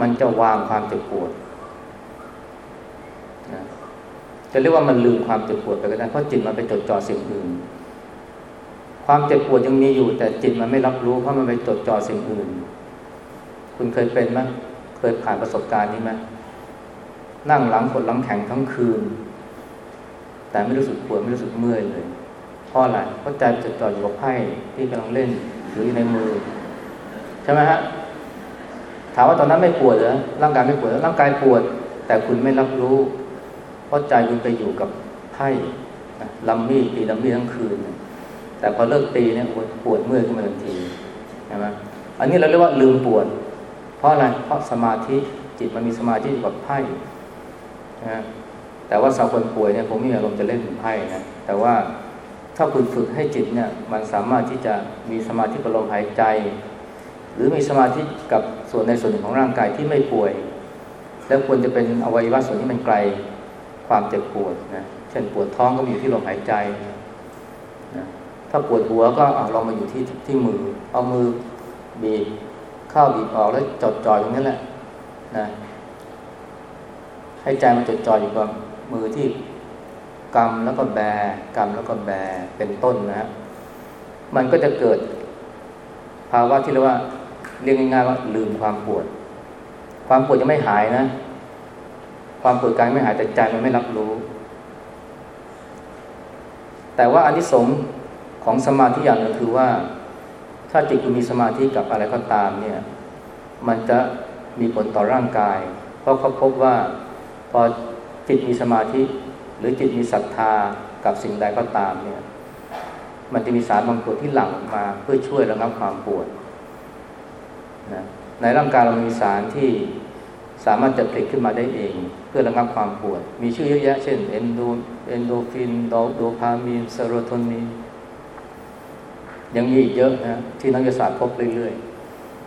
มันจะวางความเจ็บปวดนะจะเรียกว่ามันลืมความเจ็บปวดไปก็ได้เพราะจิตมันไปจดจ่อสิ่งอื่น ความเจ็บปวดยังมีอยู่ แต่จิตมันไม่รับรู้เพราะมันไปจดจ่อสิ่งอื่น คุณเคยเป็นไหม ยผ่านประสบการณ์นี้ไหมนั่งหลังกดหลังแข็งทั้งคืน แต่ไม่รู้สึกปวดไม่รู้สึกเมื่อยเลยเพราะอะไรเพราะใจจดจ่ออยู่กับไพ่ที่กำลังเล่นหรืออยู่ในมือ ใช่ไหมฮะถามว่าตอนนั้นไม่ปวดเหรอร่างกายไม่ปวดร่างกายปวด แต่คุณไม่รับรู้ เพราะใจคุณไปอยู่กับไพ่ลำมีดตีลำมีดทั้งคืน แต่พอเลิกตีเนี่ยปวดเมื่อยขึ้นมาทันทีใช่ไหมอันนี้เราเรียกว่าลืมปวด ราะอะไรเพราะสมาธิจิตมันมีสมาธิอยู่กับไพ่นะแต่ว่าสาวคนป่วยเนี่ยผมไม่มีอารมณ์จะเล่นไพ่นะแต่ว่าถ้าคุณฝึกให้จิตเนี่ยมันสามารถที่จะมีสมาธิกับลมหายใจ หรือมีสมาธิกับส่วนในส่วนหนึ่งของร่างกายที่ไม่ป่วย แล้วควรจะเป็นอวัยวะส่วนที่มันไกลความเจ็บปวดนะเช่นปวดท้องก็อยู่ที่ลมหายใจนะถ้าปวดหัวก็ลองมาอยู่ที่ที่มือ เอามือบีบ เข้าบีบออกแล้วจดจ่ออย่างนั้นแหละนะให้ใจมันจดจ่ออยู่กับมือที่กำแล้วก็แบกำแล้วก็แบเป็นต้นนะมันก็จะเกิดภาวะที่เรียกว่าเรียกง่ายๆว่าลืมความปวด ความปวดจะไม่หายนะ ความปวดกายไม่หายแต่ใจมันไม่รับรู้ แต่ว่าอันที่สงของสมาธิอย่างหนึ่งคือว่า ถ้าจิตคุณมีสมาธิกับอะไรก็ตามเนี่ย มันจะมีผลต่อร่างกาย เพราะเขาพบว่าพอจิตมีสมาธิ หรือจิตมีศรัทธากับสิ่งใดก็ตามเนี่ย มันจะมีสารบางตัวที่หลั่งออกมาเพื่อช่วยระงับความปวดนะในร่างกายเรามีสารที่สามารถจะผลิตขึ้นมาได้เอง เพื่อระงับความปวด มีชื่อเยอะแยะ เช่นเอนโดเอนโดฟินโดพามีนเซโรโทนิน ยังมีอีกเยอะนะที่นักวิทยาศาสตร์พบเรื่อย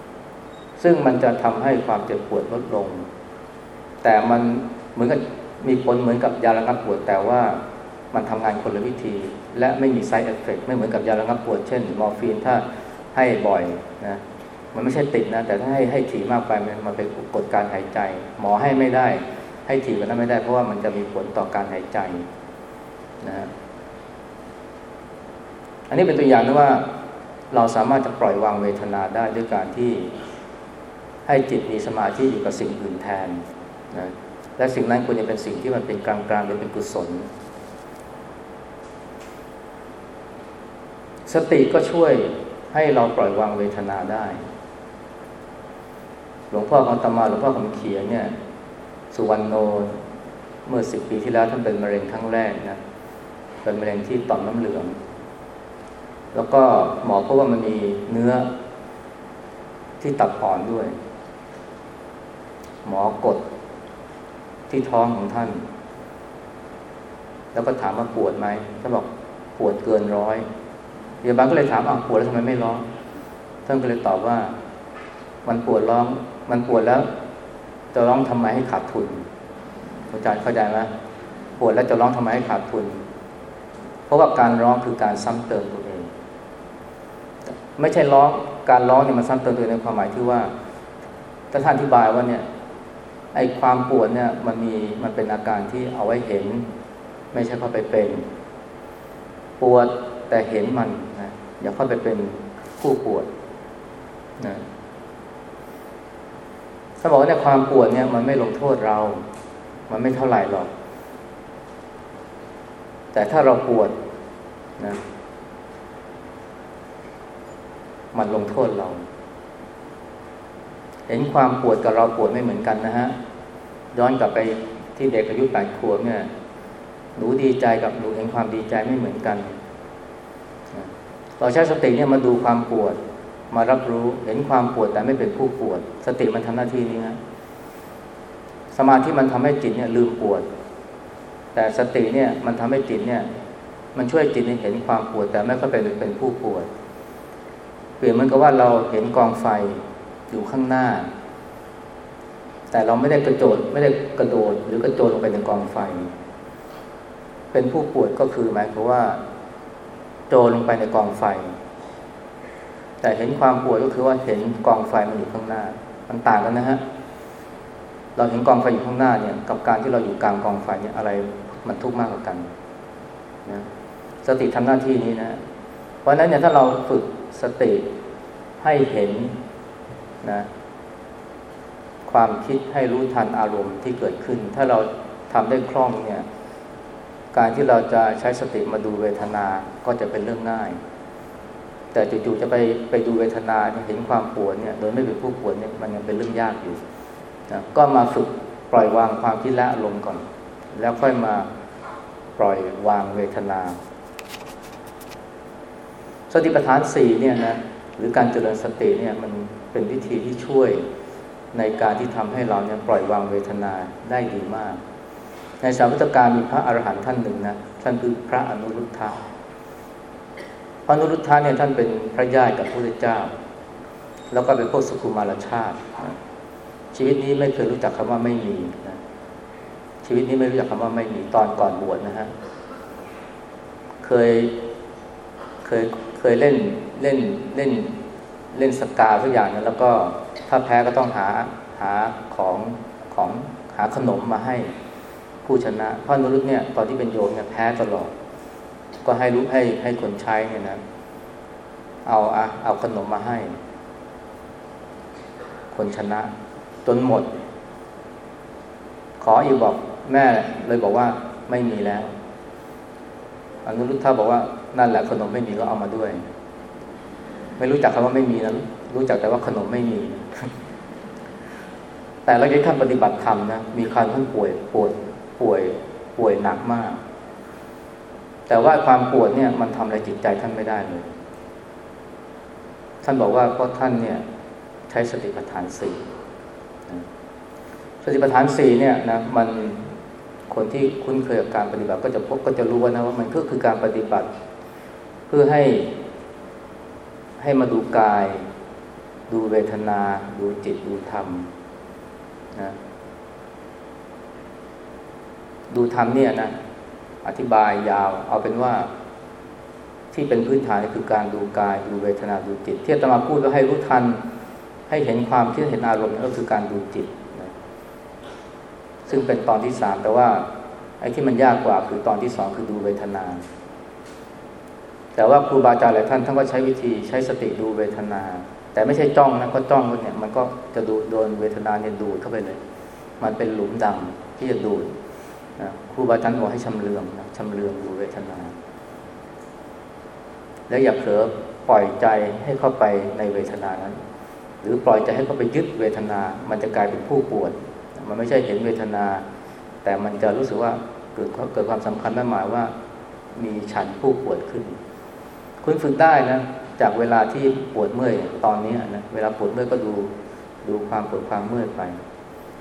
ๆ ซึ่งมันจะทำให้ความเจ็บปวดลดลง แต่มันเหมือนกับมีผลเหมือนกับยาระงับปวด แต่ว่ามันทำงานคนละวิธี และไม่มี side effect ไม่เหมือนกับยาระงับปวด เช่นมอร์ฟีนถ้าให้บ่อยนะมันไม่ใช่ติดนะ แต่ถ้าให้ให้ถี่มากไปมันมันเป็นกดการหายใจ หมอให้ไม่ได้ ให้ถี่กว่านั้นไม่ได้เพราะว่ามันจะมีผลต่อการหายใจนะ อันนี้เป็นตัวอย่างนะว่าเราสามารถจะปล่อยวางเวทนาได้ด้วยการที่ให้จิตมีสมาธิอยู่กับสิ่งอื่นแทนนะและสิ่งนั้นควรจะเป็นสิ่งที่มันเป็นกลางๆหรือเป็นกุศล สติก็ช่วยให้เราปล่อยวางเวทนาได้ หลวงพ่อของตมาหลวงพ่อของเขียนเนี่ย สุวรรณโนเมื่อสิบปีที่แล้วท่านเป็นมะเร็งครั้งแรกนะเป็นมะเร็งที่ต่อมน้ำเหลือง แล้วก็หมอพบว่ามันมีเนื้อที่ตับอ่อนด้วย หมอกดที่ท้องของท่าน แล้วก็ถามว่าปวดไหมท่านบอกปวดเกินร้อยพยาบาลก็เลยถามว่าปวดแล้วทำไมไม่ร้อง ท่านก็เลยตอบว่า มันปวดร้อง มันปวดแล้ว จะร้องทำไมให้ขาดทุนอาจารย์เข้าใจไหมปวดแล้วจะร้องทำไมให้ขาดทุน เพราะว่าการร้องคือการซ้ำเติมตัว ไม่ใช่ร้องการร้องเนี่ยมันซ้ำเติมตัวในความหมายที่ว่าถ้าท่านอธิบายว่าเนี่ยไอ้ความปวดเนี่ยมันมีมันเป็นอาการที่เอาไว้เห็น ไม่ใช่เข้าไปเป็น ปวดแต่เห็นมันนะอย่าเข้าไปเป็นผู้ปวดนะถ้าบอกว่าเนี่ยความปวดเนี่ยมันไม่ลงโทษเรา มันไม่เท่าไหร่หรอก แต่ถ้าเราปวดนะ มันลงโทษเรา เห็นความปวดกับเราปวดไม่เหมือนกันนะฮะ ย้อนกลับไปที่เด็กอายุแปดขวบเนี่ยหนูดีใจกับหนูเห็นความดีใจไม่เหมือนกัน เราใช้สติเนี่ยมาดูความปวด มารับรู้เห็นความปวดแต่ไม่เป็นผู้ปวด สติมันทำหน้าที่นี้ฮะสมาธิมันทำให้จิตเนี่ยลืมปวด แต่สติเนี่ยมันทำให้จิตเนี่ย มันช่วยจิตเห็นความปวด แต่ไม่ก็เป็นเป็นผู้ปวด เปลี่ยนมันก็ว่าเราเห็นกองไฟอยู่ข้างหน้า แต่เราไม่ได้กระโจดไม่ได้กระโดดหรือกระโจนลงไปในกองไฟ เป็นผู้ป่วดก็คือหมายความว่า โจรลงไปในกองไฟ แต่เห็นความปวดก็คือว่าเห็นกองไฟมันอยู่ข้างหน้า มันต่างกันนะฮะเราเห็นกองไฟอยู่ข้างหน้าเนี่ย กับการที่เราอยู่กลางกองไฟเนี่ยอะไรมันทุกข์มากกว่ากันนะสติทำหน้าที่นี้นะ เพราะฉะนั้นเนี่ยถ้าเราฝึก สติให้เห็นนะความคิดให้รู้ทันอารมณ์ที่เกิดขึ้น ถ้าเราทำได้คล่องเนี่ย การที่เราจะใช้สติมาดูเวทนาก็จะเป็นเรื่องง่าย แต่จู่ๆจะไปไปดูเวทนาเห็นความปวดเนี่ยโดยไม่เป็นผู้ปวดเนี่ยมันยังเป็นเรื่องยากอยู่นะก็มาฝึกปล่อยวางความคิดและอารมณ์ก่อน แล้วค่อยมาปล่อยวางเวทนา สติปัฏฐานสี่เนี่ยนะหรือการเจริญสติเนี่ยมันเป็นวิธีที่ช่วยในการที่ทำให้เราเนี่ยปล่อยวางเวทนาได้ดีมาก ในสาวัตการมีพระอรหันต์ท่านหนึ่งนะท่านคือพระอนุรุทธะพระอนุรุทธะเนี่ยท่านเป็นพระญาติกับพระพุทธเจ้า แล้วก็เป็นพวกสุขุมารชาติ ชีวิตนี้ไม่เคยรู้จักคำว่าไม่มีนะชีวิตนี้ไม่รู้จักคำว่าไม่มีตอนก่อนบวชนะฮะเคยเคย เคยเล่นเล่นเล่นเล่นสกาทุกอย่างนะแล้วก็ถ้าแพ้ก็ต้องหาหาของของหาขนมมาให้ผู้ชนะพ่อนุรุตเนี่ยตอนที่เป็นโยมเนี่ยแพ้ตลอด ก็ให้รู้ให้ให้คนใช้เนี่ยนะ เอาอะเอาขนมมาให้ คนชนะจนหมด ขออีกบอกแม่เลยบอกว่าไม่มีแล้วอนุรุทธาบอกว่า นั่นแหละขนมไม่มีก็เอามาด้วย ไม่รู้จักคำว่าไม่มีนะรู้จักแต่ว่าขนมไม่มี แต่ละที่ท่านปฏิบัติธรรมนะมีการท่านป่วยปวดป่วยป่วยหนักมาก แต่ว่าความปวดเนี่ยมันทำอะไรจิตใจท่านไม่ได้เลยท่านบอกว่าเพราะท่านเนี่ย ใช้สติปัฏฐานสี่สติปัฏฐานสี่เนี่ยนะมันคนที่คุ้นเคยกับการปฏิบัติก็จะพบก็จะรู้ว่านะว่ามันก็คือการปฏิบัติ เพื่อให้ให้มาดูกาย ดูเวทนา ดูจิตดูธรรมนะดูธรรมเนี่ยนะอธิบายยาว เอาเป็นว่าที่เป็นพื้นฐานคือการดูกาย ดูเวทนาดูจิตที่จะมาพูดว่าให้รู้ทัน ให้เห็นความคิดเห็นอารมณ์ก็คือการดูจิตนะซึ่งเป็นตอนที่สามแต่ว่าไอ้ที่มันยากกว่าคือตอนที่สองคือดูเวทนา แต่ว่าครูบาอาจารย์หลายท่านท่านก็ใช้วิธีใช้สติดูเวทนา แต่ไม่ใช่จ้องนะก็จ้องเนี่ยมันก็จะดูโดนเวทนาเนี่ยดูดเข้าไปเลย มันเป็นหลุมดำที่จะดูดนะครูบาอาจารย์บอกให้ชำเลืองนะชำเลืองดูเวทนา แล้วอย่าเผลอปล่อยใจให้เข้าไปในเวทนานั้น หรือปล่อยใจให้เข้าไปยึดเวทนา มันจะกลายเป็นผู้ปวด มันไม่ใช่เห็นเวทนา แต่มันจะรู้สึกว่าเกิดเกิดความสำคัญแม่หมายว่า มีฉันผู้ปวดขึ้น คุณฝึกได้นะจากเวลาที่ปวดเมื่อยตอนนี้นะเวลาปวดเมื่อยก็ดูดูความปวดความเมื่อยไป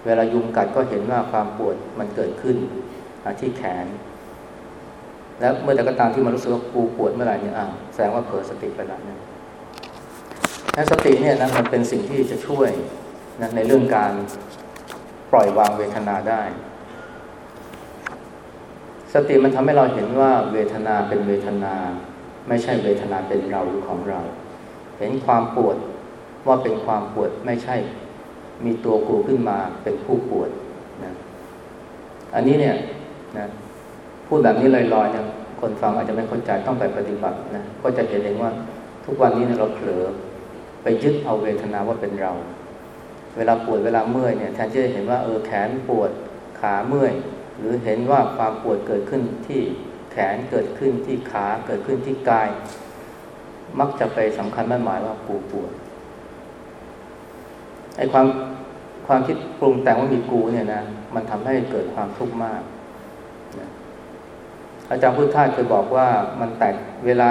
เวลายุงกัดก็เห็นว่าความปวดมันเกิดขึ้นที่แขน แล้วเมื่อแต่ก็ตามที่มันรู้สึกว่ากูปวดเมื่อไหร่เนี่ยอ่าแสดงว่าเผลอสติไปแล้วเนี่ยสติเนี่ยนะมันเป็นสิ่งที่จะช่วยนะในเรื่องการปล่อยวางเวทนาได้ สติมันทำให้เราเห็นว่าเวทนาเป็นเวทนา ไม่ใช่เวทนาเป็นเราหรือของเรา เห็นความปวดว่าเป็นความปวดไม่ใช่ มีตัวกูขึ้นมาเป็นผู้ปวดนะอันนี้เนี่ยนะพูดแบบนี้ลอยๆเนี่ยคนฟังอาจจะไม่เข้าใจต้องไปปฏิบัตินะก็จะเห็นเองว่าทุกวันนี้เนี่ยเราเผลอไปยึดเอาเวทนาว่าเป็นเรา เวลาปวดเวลาเมื่อยเนี่ยแทนที่จะเห็นว่าเออแขนปวดขาเมื่อย หรือเห็นว่าความปวดเกิดขึ้นที่ ขนเกิดขึ้นที่ขาเกิดขึ้นที่กาย มักจะไปสำคัญมั่นหมายว่าปูปวดไอ้ความความคิดปรุงแต่งว่ามีกูเนี่ยนะมันทำให้เกิดความทุกข์มากนะอาจารย์พุทธทาสเคยบอกว่ามันแตกเวลา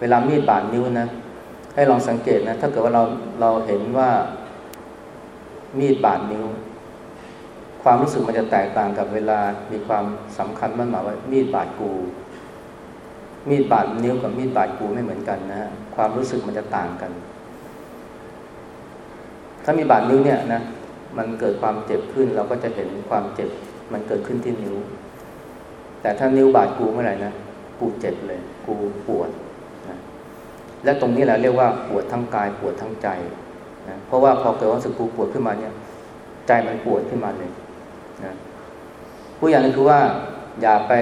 เวลามีดบาดนิ้วนะให้ลองสังเกตนะถ้าเกิดว่าเราเราเห็นว่ามีดบาดนิ้ว ความรู้สึกมันจะแตกต่างกับเวลามีความสำคัญมั่นหมายว่ามีดบาดกู มีดบาดนิ้วกับมีดบาดกูไม่เหมือนกันนะฮะความรู้สึกมันจะต่างกัน ถ้ามีบาดนิ้วเนี่ยนะมันเกิดความเจ็บขึ้น เราก็จะเห็นความเจ็บ มันเกิดขึ้นที่นิ้ว แต่ถ้านิ้วบาดกูเมื่อไหร่นะกูเจ็บเลย กูปวดนะและตรงนี้แหละเรียกว่าปวดทั้งกายปวดทั้งใจนะเพราะว่าพอเกิดความสึกกูปวดขึ้นมาเนี่ย ใจมันปวดขึ้นมาเลยนะผู้อย่างนึงคือว่าอย่าไป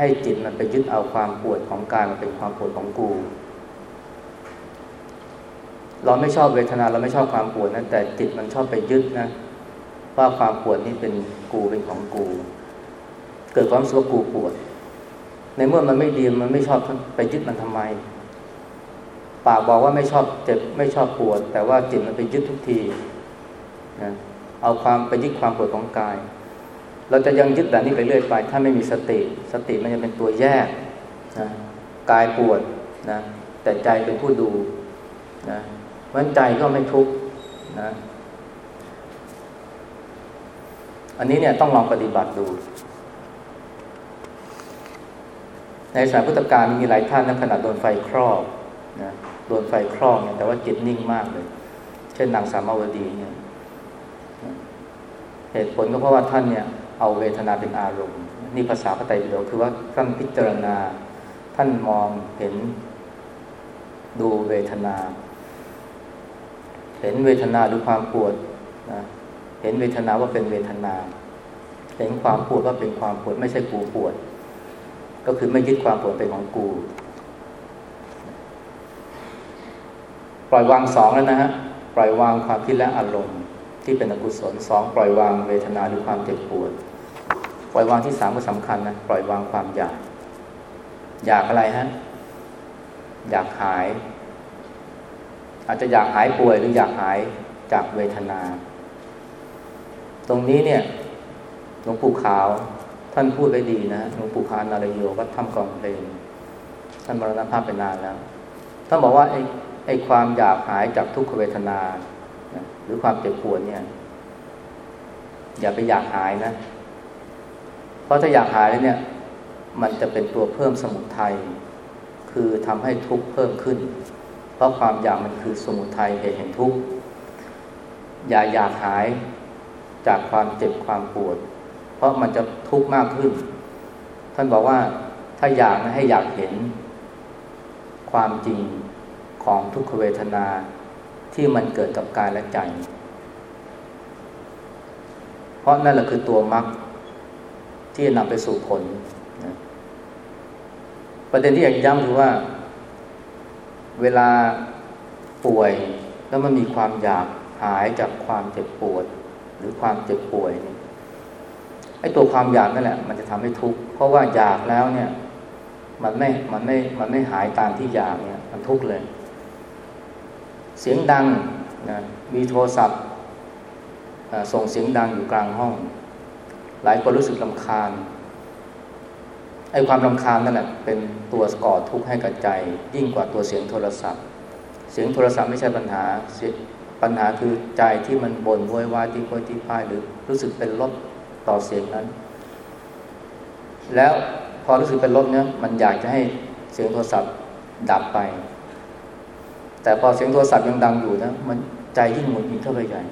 ให้จิตมันไปยึดเอาความปวดของกายมันเป็นความปวดของกู เราไม่ชอบเวทนาเราไม่ชอบความปวดนะแต่จิตมันชอบไปยึดนะว่าความปวดนี่เป็นกูเป็นของกู เกิดความสุขกูปวด ในเมื่อมันไม่ดีมันไม่ชอบไปยึดมันทำไมปากบอกว่าไม่ชอบเจ็บไม่ชอบปวด แต่ว่าจิตมันไปยึดทุกทีนะเอาความไปยึดความปวดของกาย เราจะยังยึดแบบนี้ไปเรื่อยไป ถ้าไม่มีสติ สติมันจะเป็นตัวแยกนะกายปวดนะแต่ใจเป็นผู้ดูนะมันใจก็ไม่ทุกข์นะอันนี้เนี่ยต้องลองปฏิบัติดู ในสายพุทธการมีหลายท่านนะขณะโดนไฟครอบนะโดนไฟครอบเนี่ยแต่ว่าจิตนิ่งมากเลย เช่นนางสามาวดีเนี่ยเหตุผลก็เพราะว่าท่านเนี่ย เอาเวทนาเป็นอารมณ์ นี่ภาษาพระไตรปิฎกคือว่าท่านพิจารณา ท่านมองเห็นดูเวทนา เห็นเวทนาหรือความปวดนะเห็นเวทนาว่าเป็นเวทนา เห็นความปวดว่าเป็นความปวด ไม่ใช่กูปวด ก็คือไม่ยึดความปวดเป็นของกู ปล่อยวางสองแล้วนะฮะปล่อยวางความคิดและอารมณ์ ที่เป็นอกุศลสองปล่อยวางเวทนาหรือความเจ็บปวด ปล่อยวางที่สามก็สำคัญนะปล่อยวางความอยาก อยากอะไรฮะ อยากหาย อาจจะอยากหายป่วยหรืออยากหายจากเวทนา ตรงนี้เนี่ยหลวงปู่ขาว ท่านพูดไว้ดีนะหลวงปู่ขาวนารโยก็ทำกองเพลงท่านมรณภาพไปนานแล้วท่านบอกว่าไอ้ไอ้ความอยากหายจากทุกขเวทนา หรือความเจ็บปวดเนี่ย อย่าไปอยากหายนะ ราะถ้าอยากหายเนี่ย มันจะเป็นตัวเพิ่มสมุทัยคือทำให้ทุกข์เพิ่มขึ้น เพราะความอยากมันคือสมุทัยเหตุแห่งทุกข์อย่าอยากหายจากความเจ็บความปวด เพราะมันจะทุกข์มากขึ้น ท่านบอกว่าถ้าอยากนะให้อยากเห็น ความจริงของทุกขเวทนาที่มันเกิดกับกายและใจ เพราะนั่นแหละคือตัวมรรค ที่จะนำไปสู่ผลนะประเด็นที่อยากย้ำคือว่า เวลาป่วยแล้วมันมีความอยากหายจากความเจ็บปวด หรือความเจ็บป่วยนี่ไอ้ตัวความอยากนั่นแหละ มันจะทำให้ทุกข์เพราะว่าอยากแล้วเนี่ย มันไม่มันไม่มันไม่หายตามที่อยากเนี่ย มันทุกข์เลย เสียงดังนะมีโทรศัพท์ส่งเสียงดังอยู่กลางห้อง หลายคนรู้สึกลำคาญไอ้ความลำคาญนั่นแหละเป็นตัวก่อทุกข์ให้กับใจ ยิ่งกว่าตัวเสียงโทรศัพท์ เสียงโทรศัพท์ไม่ใช่ปัญหาปัญหาคือใจที่มันบน่นโวยวายที่โวยที่พายหรือรู้สึกเป็นลบต่อเสียงนั้น แล้วพอรู้สึกเป็นลบเนี่ยมันอยากจะให้เสียงโทรศัพท์ดับไป แต่พอเสียงโทรศัพท์ยังดังอยู่นะมันใจยิ่งหมุนหิดเข้าไปใหญ่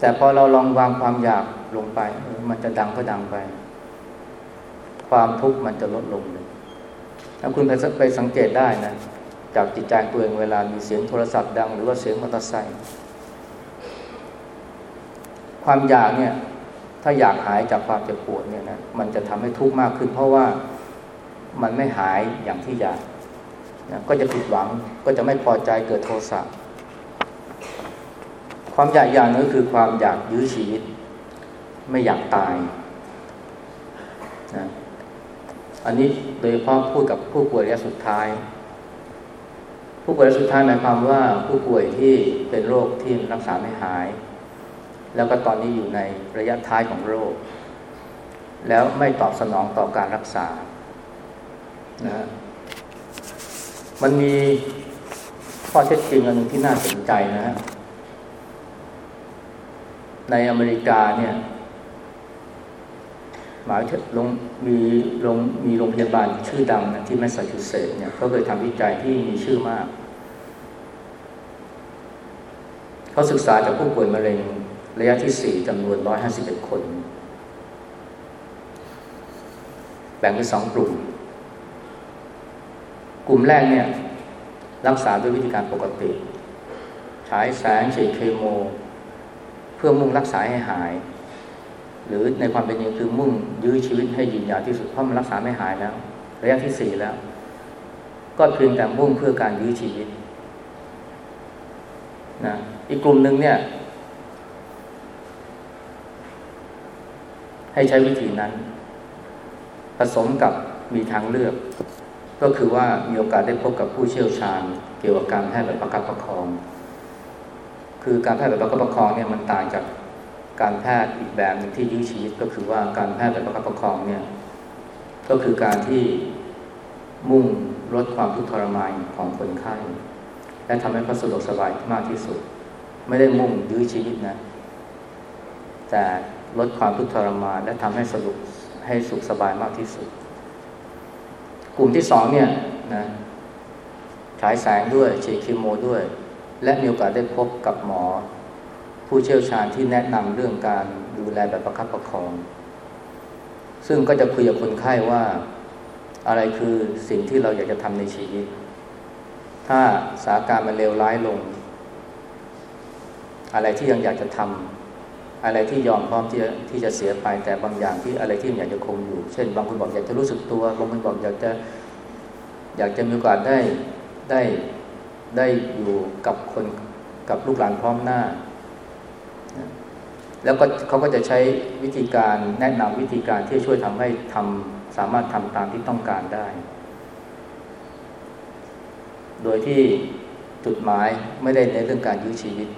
แต่พอเราลองวางความอยาก ลงไป มันจะดังก็ดังไป ความทุกข์มันจะลดลงเลยถ้าคุณไปสังเกตได้นะ จากจิตใจตัวเองเวลามีเสียงโทรศัพท์ดัง หรือว่าเสียงมอเตอร์ไซค์ความอยากเนี่ย ถ้าอยากหายจากความเจ็บปวดเนี่ยนะมันจะทำให้ทุกข์มากขึ้น เพราะว่ามันไม่หายอย่างที่อยากนะก็จะผิดหวังก็จะไม่พอใจเกิดโทสะความอยากอย่างนึงคือความอยากยื้อชีวิต ไม่อยากตายนะอันนี้โดยเฉพาะพูดกับผู้ป่วยระยะสุดท้าย ผู้ป่วยระยะสุดท้ายหมายความว่าผู้ป่วยที่เป็นโรคที่รักษาไม่หาย แล้วก็ตอนนี้อยู่ในระยะท้ายของโรค แล้วไม่ตอบสนองต่อการรักษานะมันมีข้อเท็จจริงอันหนึ่งที่น่าสนใจนะฮะในอเมริกาเนี่ย หมายถึงลงมีลงมีโรงพยาบาลชื่อดังนะที่แมสซาชูเซตส์เนี่ยเขาเคยทำวิจัยที่มีชื่อมาก เขาศึกษาจากผู้ป่วยมะเร็งระยะที่สี่จำนวนร้อยหาสิบเอ็ดคน แบ่งเป็นสองกลุ่ม กลุ่มแรกเนี่ย รักษาด้วยวิธีการปกติ ฉายแสงฉีดเคมเพื่อมุ่งรักษาให้หาย หรือในความเป็นจริงคือมุ่งยื้อชีวิตให้ยืนยาวที่สุดเพราะมันรักษาไม่หายแล้ว ระยะที่สี่แล้ว ก็เพียงแต่มุ่งเพื่อการยื้อชีวิตนะอีกกลุ่มหนึ่งเนี่ย ให้ใช้วิธีนั้น ผสมกับมีทางเลือก ก็คือว่ามีโอกาสได้พบกับผู้เชี่ยวชาญ เกี่ยวกับการแพทย์แบบประคับประคอง คือการแพทย์แบบประคับประคองเนี่ยมันต่างจาก การแพทย์อีกแบบหนึ่งที่ยื้อชีวิตก็คือว่าการแพทย์แบบประคับประคองเนี่ยก็คือการที่มุ่งลดความทุกข์ทรมานของคนไข้ และทำให้เขาสะดวกสบายมากที่สุด ไม่ได้มุ่งยื้อชีวิตนะ แต่ลดความทุกข์ทรมานและทำให้สะดวกให้สุขสบายมากที่สุด กลุ่มที่สองเนี่ยนะฉายแสงด้วยฉีดคีโมด้วย และมีโอกาสได้พบกับหมอ ผู้เชี่ยวชาญที่แนะนำเรื่องการดูแลแบบประคับประคอง ซึ่งก็จะคุยกับคนไข้ว่าอะไรคือสิ่งที่เราอยากจะทำในชีวิต ถ้าสาการมันเลวร้ายลง อะไรที่ยังอยากจะทำอะไรที่ยอมพร้อมที่จะที่จะเสียไปแต่บางอย่างที่อะไรที่อยากจะคงอยู่ เช่น บางคนบอกอยากจะรู้สึกตัวบางคนบอกอยากจะอยากจะมีโอกาสได้ได้ได้อยู่กับคนกับลูกหลานพร้อมหน้า แล้วก็เขาก็จะใช้วิธีการแนะนำวิธีการที่ช่วยทำให้ทำสามารถทำตามที่ต้องการได้ โดยที่จุดหมายไม่ได้ในเรื่องการยื้อชีวิต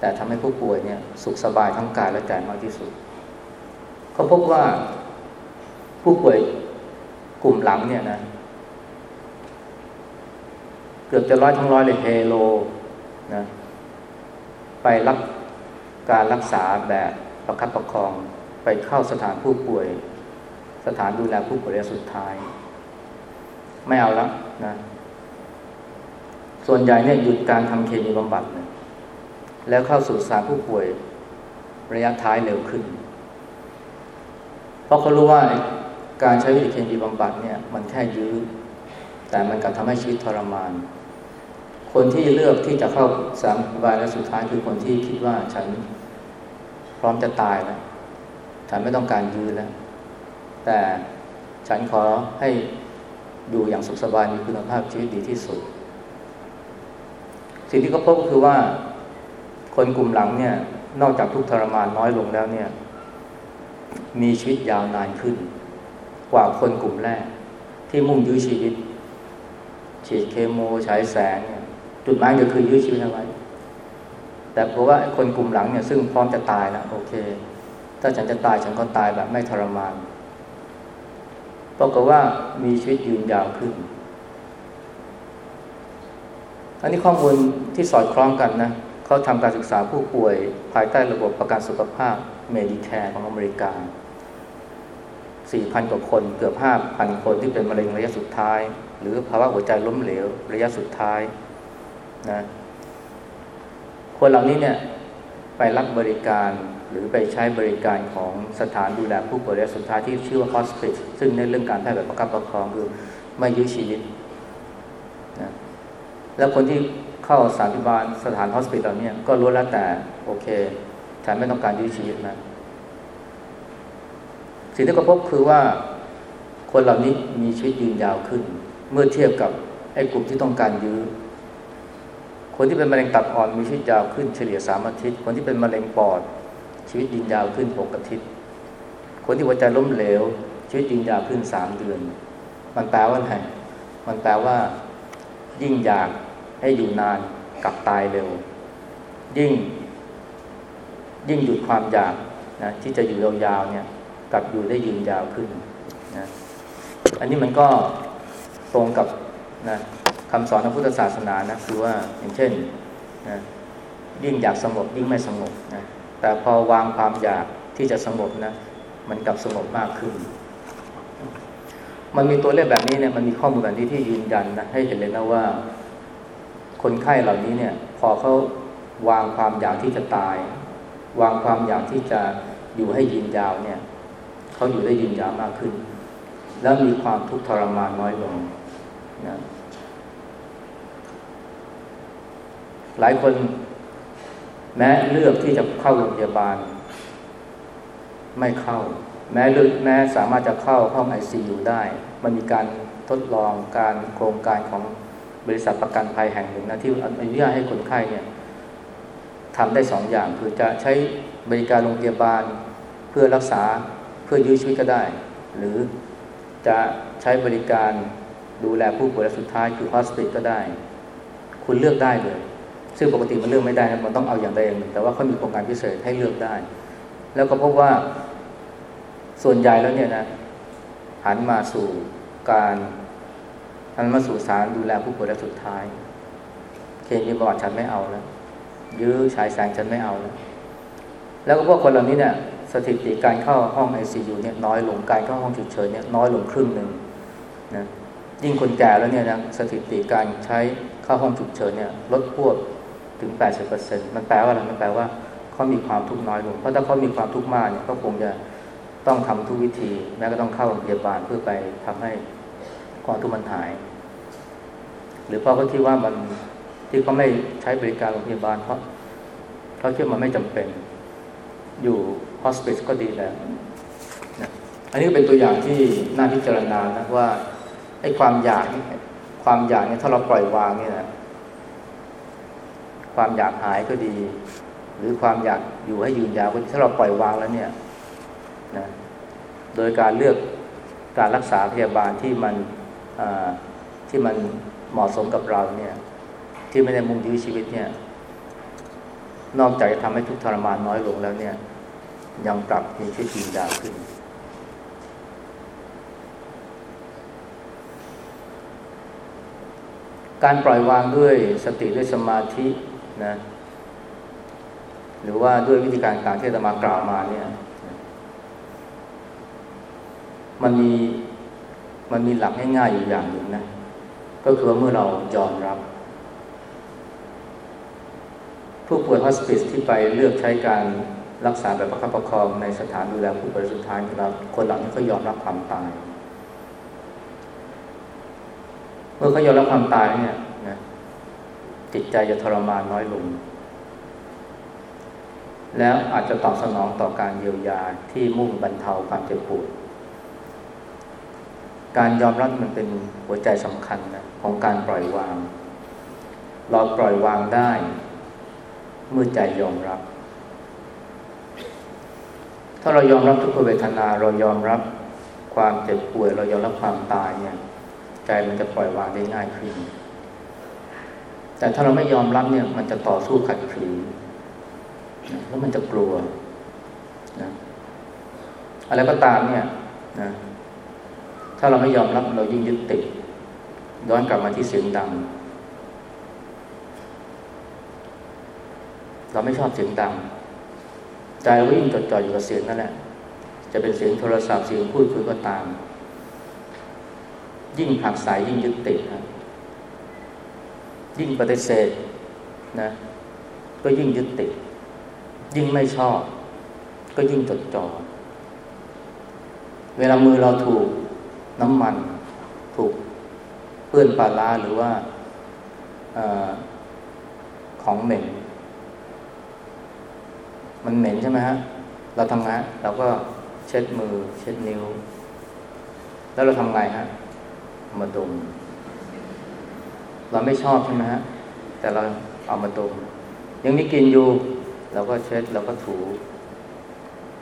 แต่ทำให้ผู้ป่วยเนี่ยสุขสบายทั้งกายและใจมากที่สุด เขาพบว่าผู้ป่วยกลุ่มหลังเนี่ยนะเกือบจะร้อยทั้งร้อยเลยเฮโลนะไปรับ การรักษาแบบประคับประคองไปเข้าสถานผู้ป่วย สถานดูแลผู้ป่วยระยะสุดท้าย ไม่เอาแล้วนะส่วนใหญ่เนี่ยหยุดการทำเคมีบำบัดนะแล้วเข้าสู่สถานผู้ป่วยระยะท้ายเร็วขึ้น เพราะเขารู้ว่าการใช้วิธีเคมีบำบัดเนี่ยมันแค่ยื้อ แต่มันกลับทำให้ชีวิตทรมาน คนที่เลือกที่จะเข้าสามบาลและสุดท้ายคือคนที่คิดว่าฉัน พร้อมจะตายแล้วฉันไม่ต้องการยื้อแล้ว แต่ฉันขอให้อยู่อย่างสุขสบายมีคุณภาพชีวิตดีที่สุด สิ่งที่เขาพบก็คือว่า คนกลุ่มหลังเนี่ย นอกจากทุกทรมานน้อยลงแล้วเนี่ย มีชีวิตยาวนานขึ้น กว่าคนกลุ่มแรก ที่มุ่งยื้อชีวิตฉีดเคมฉายแสงเนี่ยจุดหมายก็คือยื้อชีวิตเอาไว้ แต่เพราะว่าคนกลุ่มหลังเนี่ยซึ่งพร้อมจะตายแล้วโอเค ถ้าฉันจะตายฉันก็ตายแบบไม่ทรมานปรากฏว่ามีชีวิตยืนยาวขึ้น อันนี้ข้อมูลที่สอดคล้องกันนะเขาทำการศึกษาผู้ป่วยภายใต้ระบบประกันสุขภาพเมดิแคร์ของอเมริกา 4,000 กว่าคนเกือบ 5,000 คนที่เป็นมะเร็งระยะสุดท้าย หรือภาวะหัวใจล้มเหลวระยะสุดท้ายนะ คนเหล่านี้เนี่ยไปรับบริการหรือไปใช้บริการของสถานดูแลผู้ป่วยระยะสุดท้ายที่ชื่อว่า hospice ซึ่งในเรื่องการแพทย์แบบประคับประคองคือไม่ยื้อชีวิตนะแล้วคนที่เข้าสถานพยาบาลสถาน hospice เหล่านี้ก็รู้แล้วแต่โอเคฉันไม่ต้องการยื้อชีวิตนะสิ่งที่เขาพบคือว่าคนเหล่านี้มีชีวิตยืนยาวขึ้น เมื่อเทียบกับไอ้กลุ่มที่ต้องการยื้อ คนที่เป็นมะเร็งตับอ่อนมีชีวิตยาวขึ้นเฉลี่ยสามอาทิตย์ คนที่เป็นมะเร็งปอด ชีวิตยืนยาวขึ้นหกอาทิตย์ คนที่หัวใจล้มเหลว ชีวิตยืนยาวขึ้นสามเดือน มันแปลว่าไงมันแปลว่า ยิ่งอยากให้อยู่นานกับตายเร็ว ยิ่ง ยิ่งหยุดความอยากนะที่จะอยู่ยาวๆเนี่ยกับอยู่ได้ยืนยาวขึ้นนะอันนี้มันก็ตรงกับนะ คำสอนของพุทธศาสนานะคือว่าอย่างเช่นนะยิ่งอยากสงบยิ่งไม่สงบนะแต่พอวางความอยากที่จะสงบนะมันกลับสงบมากขึ้น มันมีตัวเลขแบบนี้เนี่ยมันมีข้อมูลแบบนี้ที่ยืนยันนะให้เห็นเลยนะว่า คนไข้เหล่านี้เนี่ย พอเขาวางความอยากที่จะตาย วางความอยากที่จะอยู่ให้ยืนยาวเนี่ยเขาอยู่ได้ยืนยาวมากขึ้น แล้วมีความทุกข์ทรมานน้อยลงนะ หลายคนแม้เลือกที่จะเข้าโรงพยาบาล ไม่เข้า แม้เลือกแม้สามารถจะเข้าห้องไอซียูได้ มันมีการทดลองการโครงการของบริษัทประกันภัยแห่งหนึ่งนะที่อนุญาตให้คนไข้เนี่ยทำได้สองอย่างคือจะใช้บริการโรงพยาบาลเพื่อรักษาเพื่อยื้อชีวิตก็ได้ หรือจะใช้บริการดูแลผู้ป่วยสุดท้ายคือฮอสพิทก็ได้ คุณเลือกได้เลย ซึ่งปกติมันเลือกไม่ได้นะมันต้องเอาอย่างใดอย่างหนึ่งแต่ว่าเขามีโครงการพิเศษให้เลือกได้ แล้วก็พบว่าส่วนใหญ่แล้วเนี่ยนะหันมาสู่การหันมาสู่สารดูแลผู้ป่วยระยะสุดท้าย เคมีประวัติฉันไม่เอาแล้วยื้อฉายแสงฉันไม่เอาแล้วแล้วก็พวกคนเหล่านี้เนี่ยสถิติการเข้าห้องไอซียูเนี่ยน้อยลงการเข้าห้องฉุกเฉินเนี่ยน้อยลงครึ่งหนึ่งนะยิ่งคนแก่แล้วเนี่ยนะสถิติการใช้เข้าห้องฉุกเฉินเนี่ยลดพวก ถึง 80%มันแปลว่าอะไรมันแปลว่าเขามีความทุกข์น้อยลงเพราะถ้าเขามีความทุกข์มากเนี่ยเขาคงจะต้องทำทุกวิธี แม้ก็ต้องเข้าโรงพยาบาลเพื่อไปทำให้ความทุกข์มันหาย หรือเพราะเขาคิดว่ามันที่เขาไม่ใช้บริการโรงพยาบาลเพราะเขาคิดมันไม่จำเป็นอยู่ฮอสพิสก็ดีแล้วนะอันนี้เป็นตัวอย่างที่น่าพิจารณานะว่าไอ้ความอยากความอยากเนี่ยถ้าเราปล่อยวางเนี่ยนะ ความอยากหายก็ดี หรือความอยากอยู่ให้ยืนยาวถ้าเราปล่อยวางแล้วเนี่ยนะโดยการเลือกการรักษาพยาบาลที่มันที่มันเหมาะสมกับเราเนี่ย ที่ไม่ได้มุ่งยื้อชีวิตเนี่ย นอกจากจะทำให้ทุกทรมานน้อยลงแล้วเนี่ย ยังกลับมีชีวิตยืนยาวขึ้นการปล่อยวางด้วยสติด้วยสมาธิ นะหรือว่าด้วยวิธีการการที่จะมากล่าวมาเนี่ย มันมีมันมีหลักง่ายๆอยู่อย่างหนึ่งนะ ก็คือเมื่อเรายอมรับ ผู้ป่วยฮอสปิสที่ไปเลือกใช้การรักษาแบบประคับประคองในสถานดูแลผู้ป่วยสุดท้ายเราคนเหล่านี้ก็ยอมรับความตาย เมื่อเขายอมรับความตายเนี่ย จิตใจจะทรมานน้อยลง แล้วอาจจะตอบสนองต่อการเยียวยาที่มุ่งบรรเทาความเจ็บปวดการยอมรับมันเป็นหัวใจสำคัญนะของการปล่อยวาง เราปล่อยวางได้ เมื่อใจยอมรับ ถ้าเรายอมรับทุกขเวทนา เรายอมรับความเจ็บป่วย เรายอมรับความตายเนี่ย ใจมันจะปล่อยวางได้ง่ายขึ้น แต่ถ้าเราไม่ยอมรับเนี่ย มันจะต่อสู้ขัดขืนแล้วมันจะกลัวนะอะไรก็ตามเนี่ยนะถ้าเราไม่ยอมรับเรายิ่งยึดติดย้อนกลับมาที่เสียงดัง เราไม่ชอบเสียงดัง ใจเราก็ยิ่งจดจ่ออยู่กับเสียงนั่นแหละ จะเป็นเสียงโทรศัพท์เสียงพูดคุยก็ตาม ยิ่งผักสายยิ่งยึดติดนะ ยิ่งปฏิเสธนะก็ยิ่งยึดติด ยิ่งไม่ชอบ ก็ยิ่งจดจ่อเวลามือเราถูกน้ำมัน ถูกเปื้อนปลาลาหรือว่าอของเหม็น มันเหม็นใช่ไหมฮะ เราทำงานเราก็เช็ดมือ เช็ดนิ้ว แล้วเราทำไงฮะมาดม เราไม่ชอบใช่ไหมฮะแต่เราเอามาดม ยังมีกินอยู่ เราก็เช็ดเราก็ถู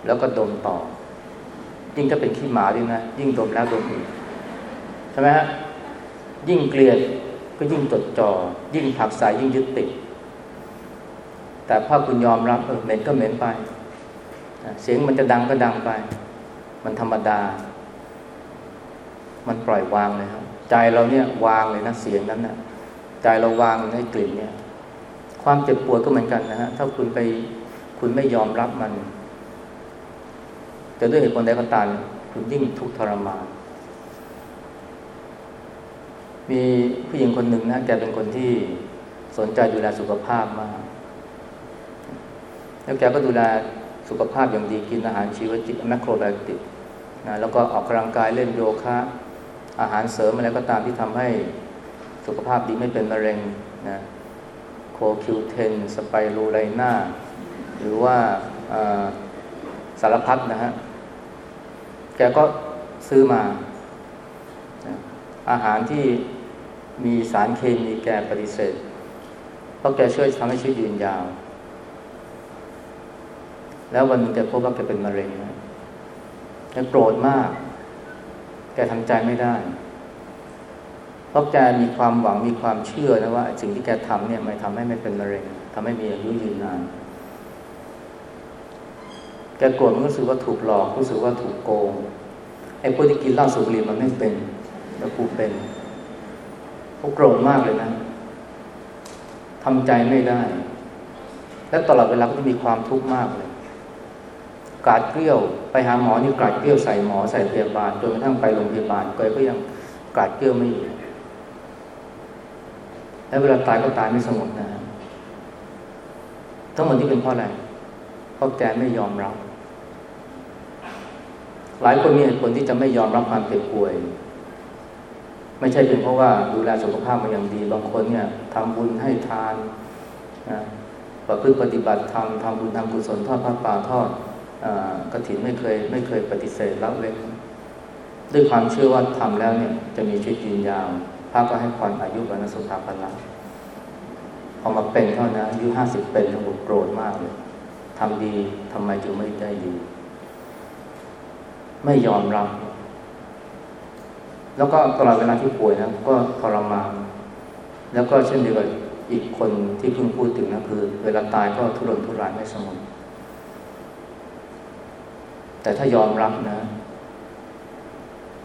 แล้วก็ดมต่อ ยิ่งถ้าเป็นขี้หมาด้วยนะยิ่งดมแล้วดมอีกใช่ไหมฮะยิ่งเกลียดก็ยิ่งจดจอ่อยิ่งผักใส่ยิ่งยึดติดแต่ถ้าคุณยอมรับเออเหม็นก็เหม็นไป เสียงมันจะดังก็ดังไป มันธรรมดา มันปล่อยวางเลยครับ ใจเราเนี่ยวางเลยนะเสียงนั้นนะ ใจเราวางในกลิ่นเนี่ย ความเจ็บปวดก็เหมือนกันนะฮะถ้าคุณไปคุณไม่ยอมรับมันจะด้วยเหตุผลใดก็ตามคุณยิ่งทุกข์ทรมาน มีผู้หญิงคนหนึ่งนะแกเป็นคนที่สนใจดูแลสุขภาพมาก แล้วแกก็ดูแลสุขภาพอย่างดีกินอาหารชีวจิตแมคโครไบโอติกนะแล้วก็ออกกำลังกายเล่นโยคะ อาหารเสริมอะไรก็ตามที่ทำให้ สุขภาพดีไม่เป็นมะเร็งนะโคคิวเทนสไปรูไลนาหรือว่าสารพัดนะฮะ แกก็ซื้อมา อาหารที่มีสารเคมีแกปฏิเสธ เพราะแกช่วยทำให้ชีวิตยืนยาว แล้ววันนึงแกพบว่าแกเป็นมะเร็งนะแกโกรธมาก แกทำใจไม่ได้ เพราะแกมีความหวังมีความเชื่อนะว่าสิ่งที่แกทำเนี่ยมันทำให้ไม่เป็นมะเร็งทำให้มีอายุยืนนาน แกโกรธมันรู้สึกว่าถูกหลอกรู้สึกว่าถูกโกงไอ้พวกที่กินเหล้าสูบบุหรี่มันไม่เป็นแล้วกูเป็นเขาโกรธมากเลยนะทำใจไม่ได้ และตลอดเวลาก็มีความทุกข์มากเลยกาดเกลี้ยวไปหาหมอนี่กาดเกลี้ยวใส่หมอใส่พยาบาลจนกระทั่งไปโรงพยาบาลก็ยังกาดเกลี้ยวไม่อยู่ แล้วเวลาตายก็ตายไม่สงบนะ ทั้งหมดที่เป็นเพราะอะไร เพราะแกไม่ยอมรับ หลายคนมีเหตุผลที่จะไม่ยอมรับความเจ็บป่วย ไม่ใช่เป็นเพราะว่าดูแลสุขภาพมาอย่างดี บางคนเนี่ยทำบุญให้ทานนะประพฤติปฏิบัติธรรมทำบุญทำกุศลทอดพระป่าทอดกระถินไม่เคย ไม่เคยปฏิเสธรับเว้นด้วยความเชื่อว่าทำแล้วเนี่ยจะมีชีวิตยืนยาว พระก็ให้ความอายุวันสุขาพละพอมาเป็นเท่านั้นอายุห้าสิบเป็นโอ้โกรธมากเลยทำดีทำไมจึงไม่ได้ดี ไม่ยอมรับ แล้วก็ตลอดเวลาที่ป่วยนะก็ทรมานแล้วก็เช่นเดียวกับอีกคนที่เพิ่งพูดถึงนะคือ เวลาตายก็ทุรนทุรายไม่สงบแต่ถ้ายอมรับนะ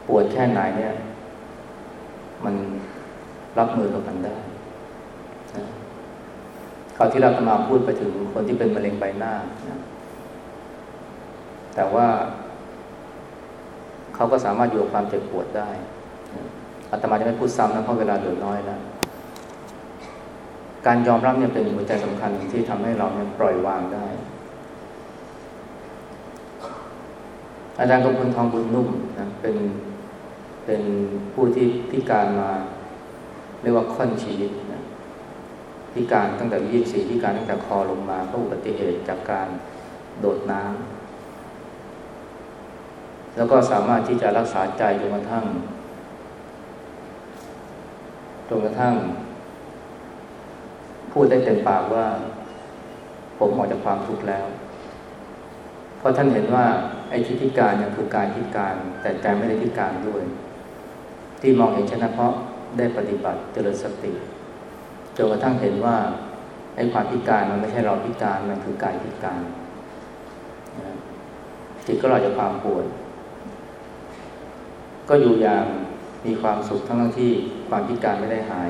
ปวดแค่ไหนเนี่ย มันรับมือกับมันได้นะคราวที่เราจะมาพูดไปถึงคนที่เป็นมะเร็งใบหน้านะแต่ว่า เขาก็สามารถอยู่กับความเจ็บปวดได้อาตมาจะไม่พูดซ้ำนะเพราะเวลาเหลือน้อยแล้วการยอมรับเนี่ยเป็นหัวใจสำคัญที่ทำให้เราเนี่ยปล่อยวางได้ อาจารย์กำพลทองบุญนุ่มนะเป็น เป็นผู้ที่พิการมาเรียกว่าค่อนชีวิตนะพิการตั้งแต่ยี่สี่พิการตั้งแต่คอลงมาก็อุบัติเหตุจากการโดดน้ำแล้วก็สามารถที่จะรักษาใจจนกระทั่งจนกระทั่ง พูดได้เต็มปากว่า ผมออกจากความทุกข์แล้ว เพราะท่านเห็นว่าไอ้ที่พิการเนี่ยคือการพิการ แต่ใจไม่ได้พิการด้วย ที่มองเห็นเฉพาะได้ปฏิบัติเจริญสติจนกระทั่งเห็นว่าไอ้ความพิการมันไม่ใช่เราพิการมันคือกายพิการจิตก็หลอจากความปวดก็อยู่อย่างมีความสุขทั้งที่ความพิการไม่ได้หาย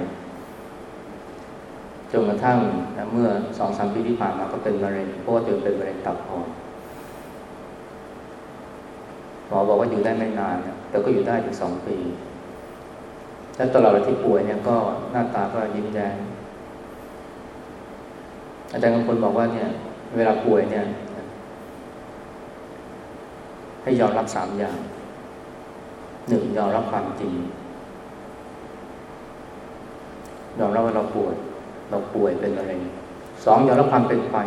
จนกระทั่งนะเมื่อสองสามปีที่ผ่านมาก็เป็นมะเร็งเพราะว่าตัวเป็นมะเร็งตับอ่อนหมอบอกว่าอยู่ได้ไม่นานนะแต่ก็อยู่ได้ถึงสองปี และตลอดเวลาที่ป่วยเนี่ยก็หน้าตาก็ยิ้มแย้มอาจารย์บางคนบอกว่าเนี่ย เวลาป่วยเนี่ย ให้ยอมรับสามอย่างหนึ่งยอมรับความจริงยอมรับว่าเราป่วย เราป่วยเป็นมะเร็งสองยอมรับความเป็นไป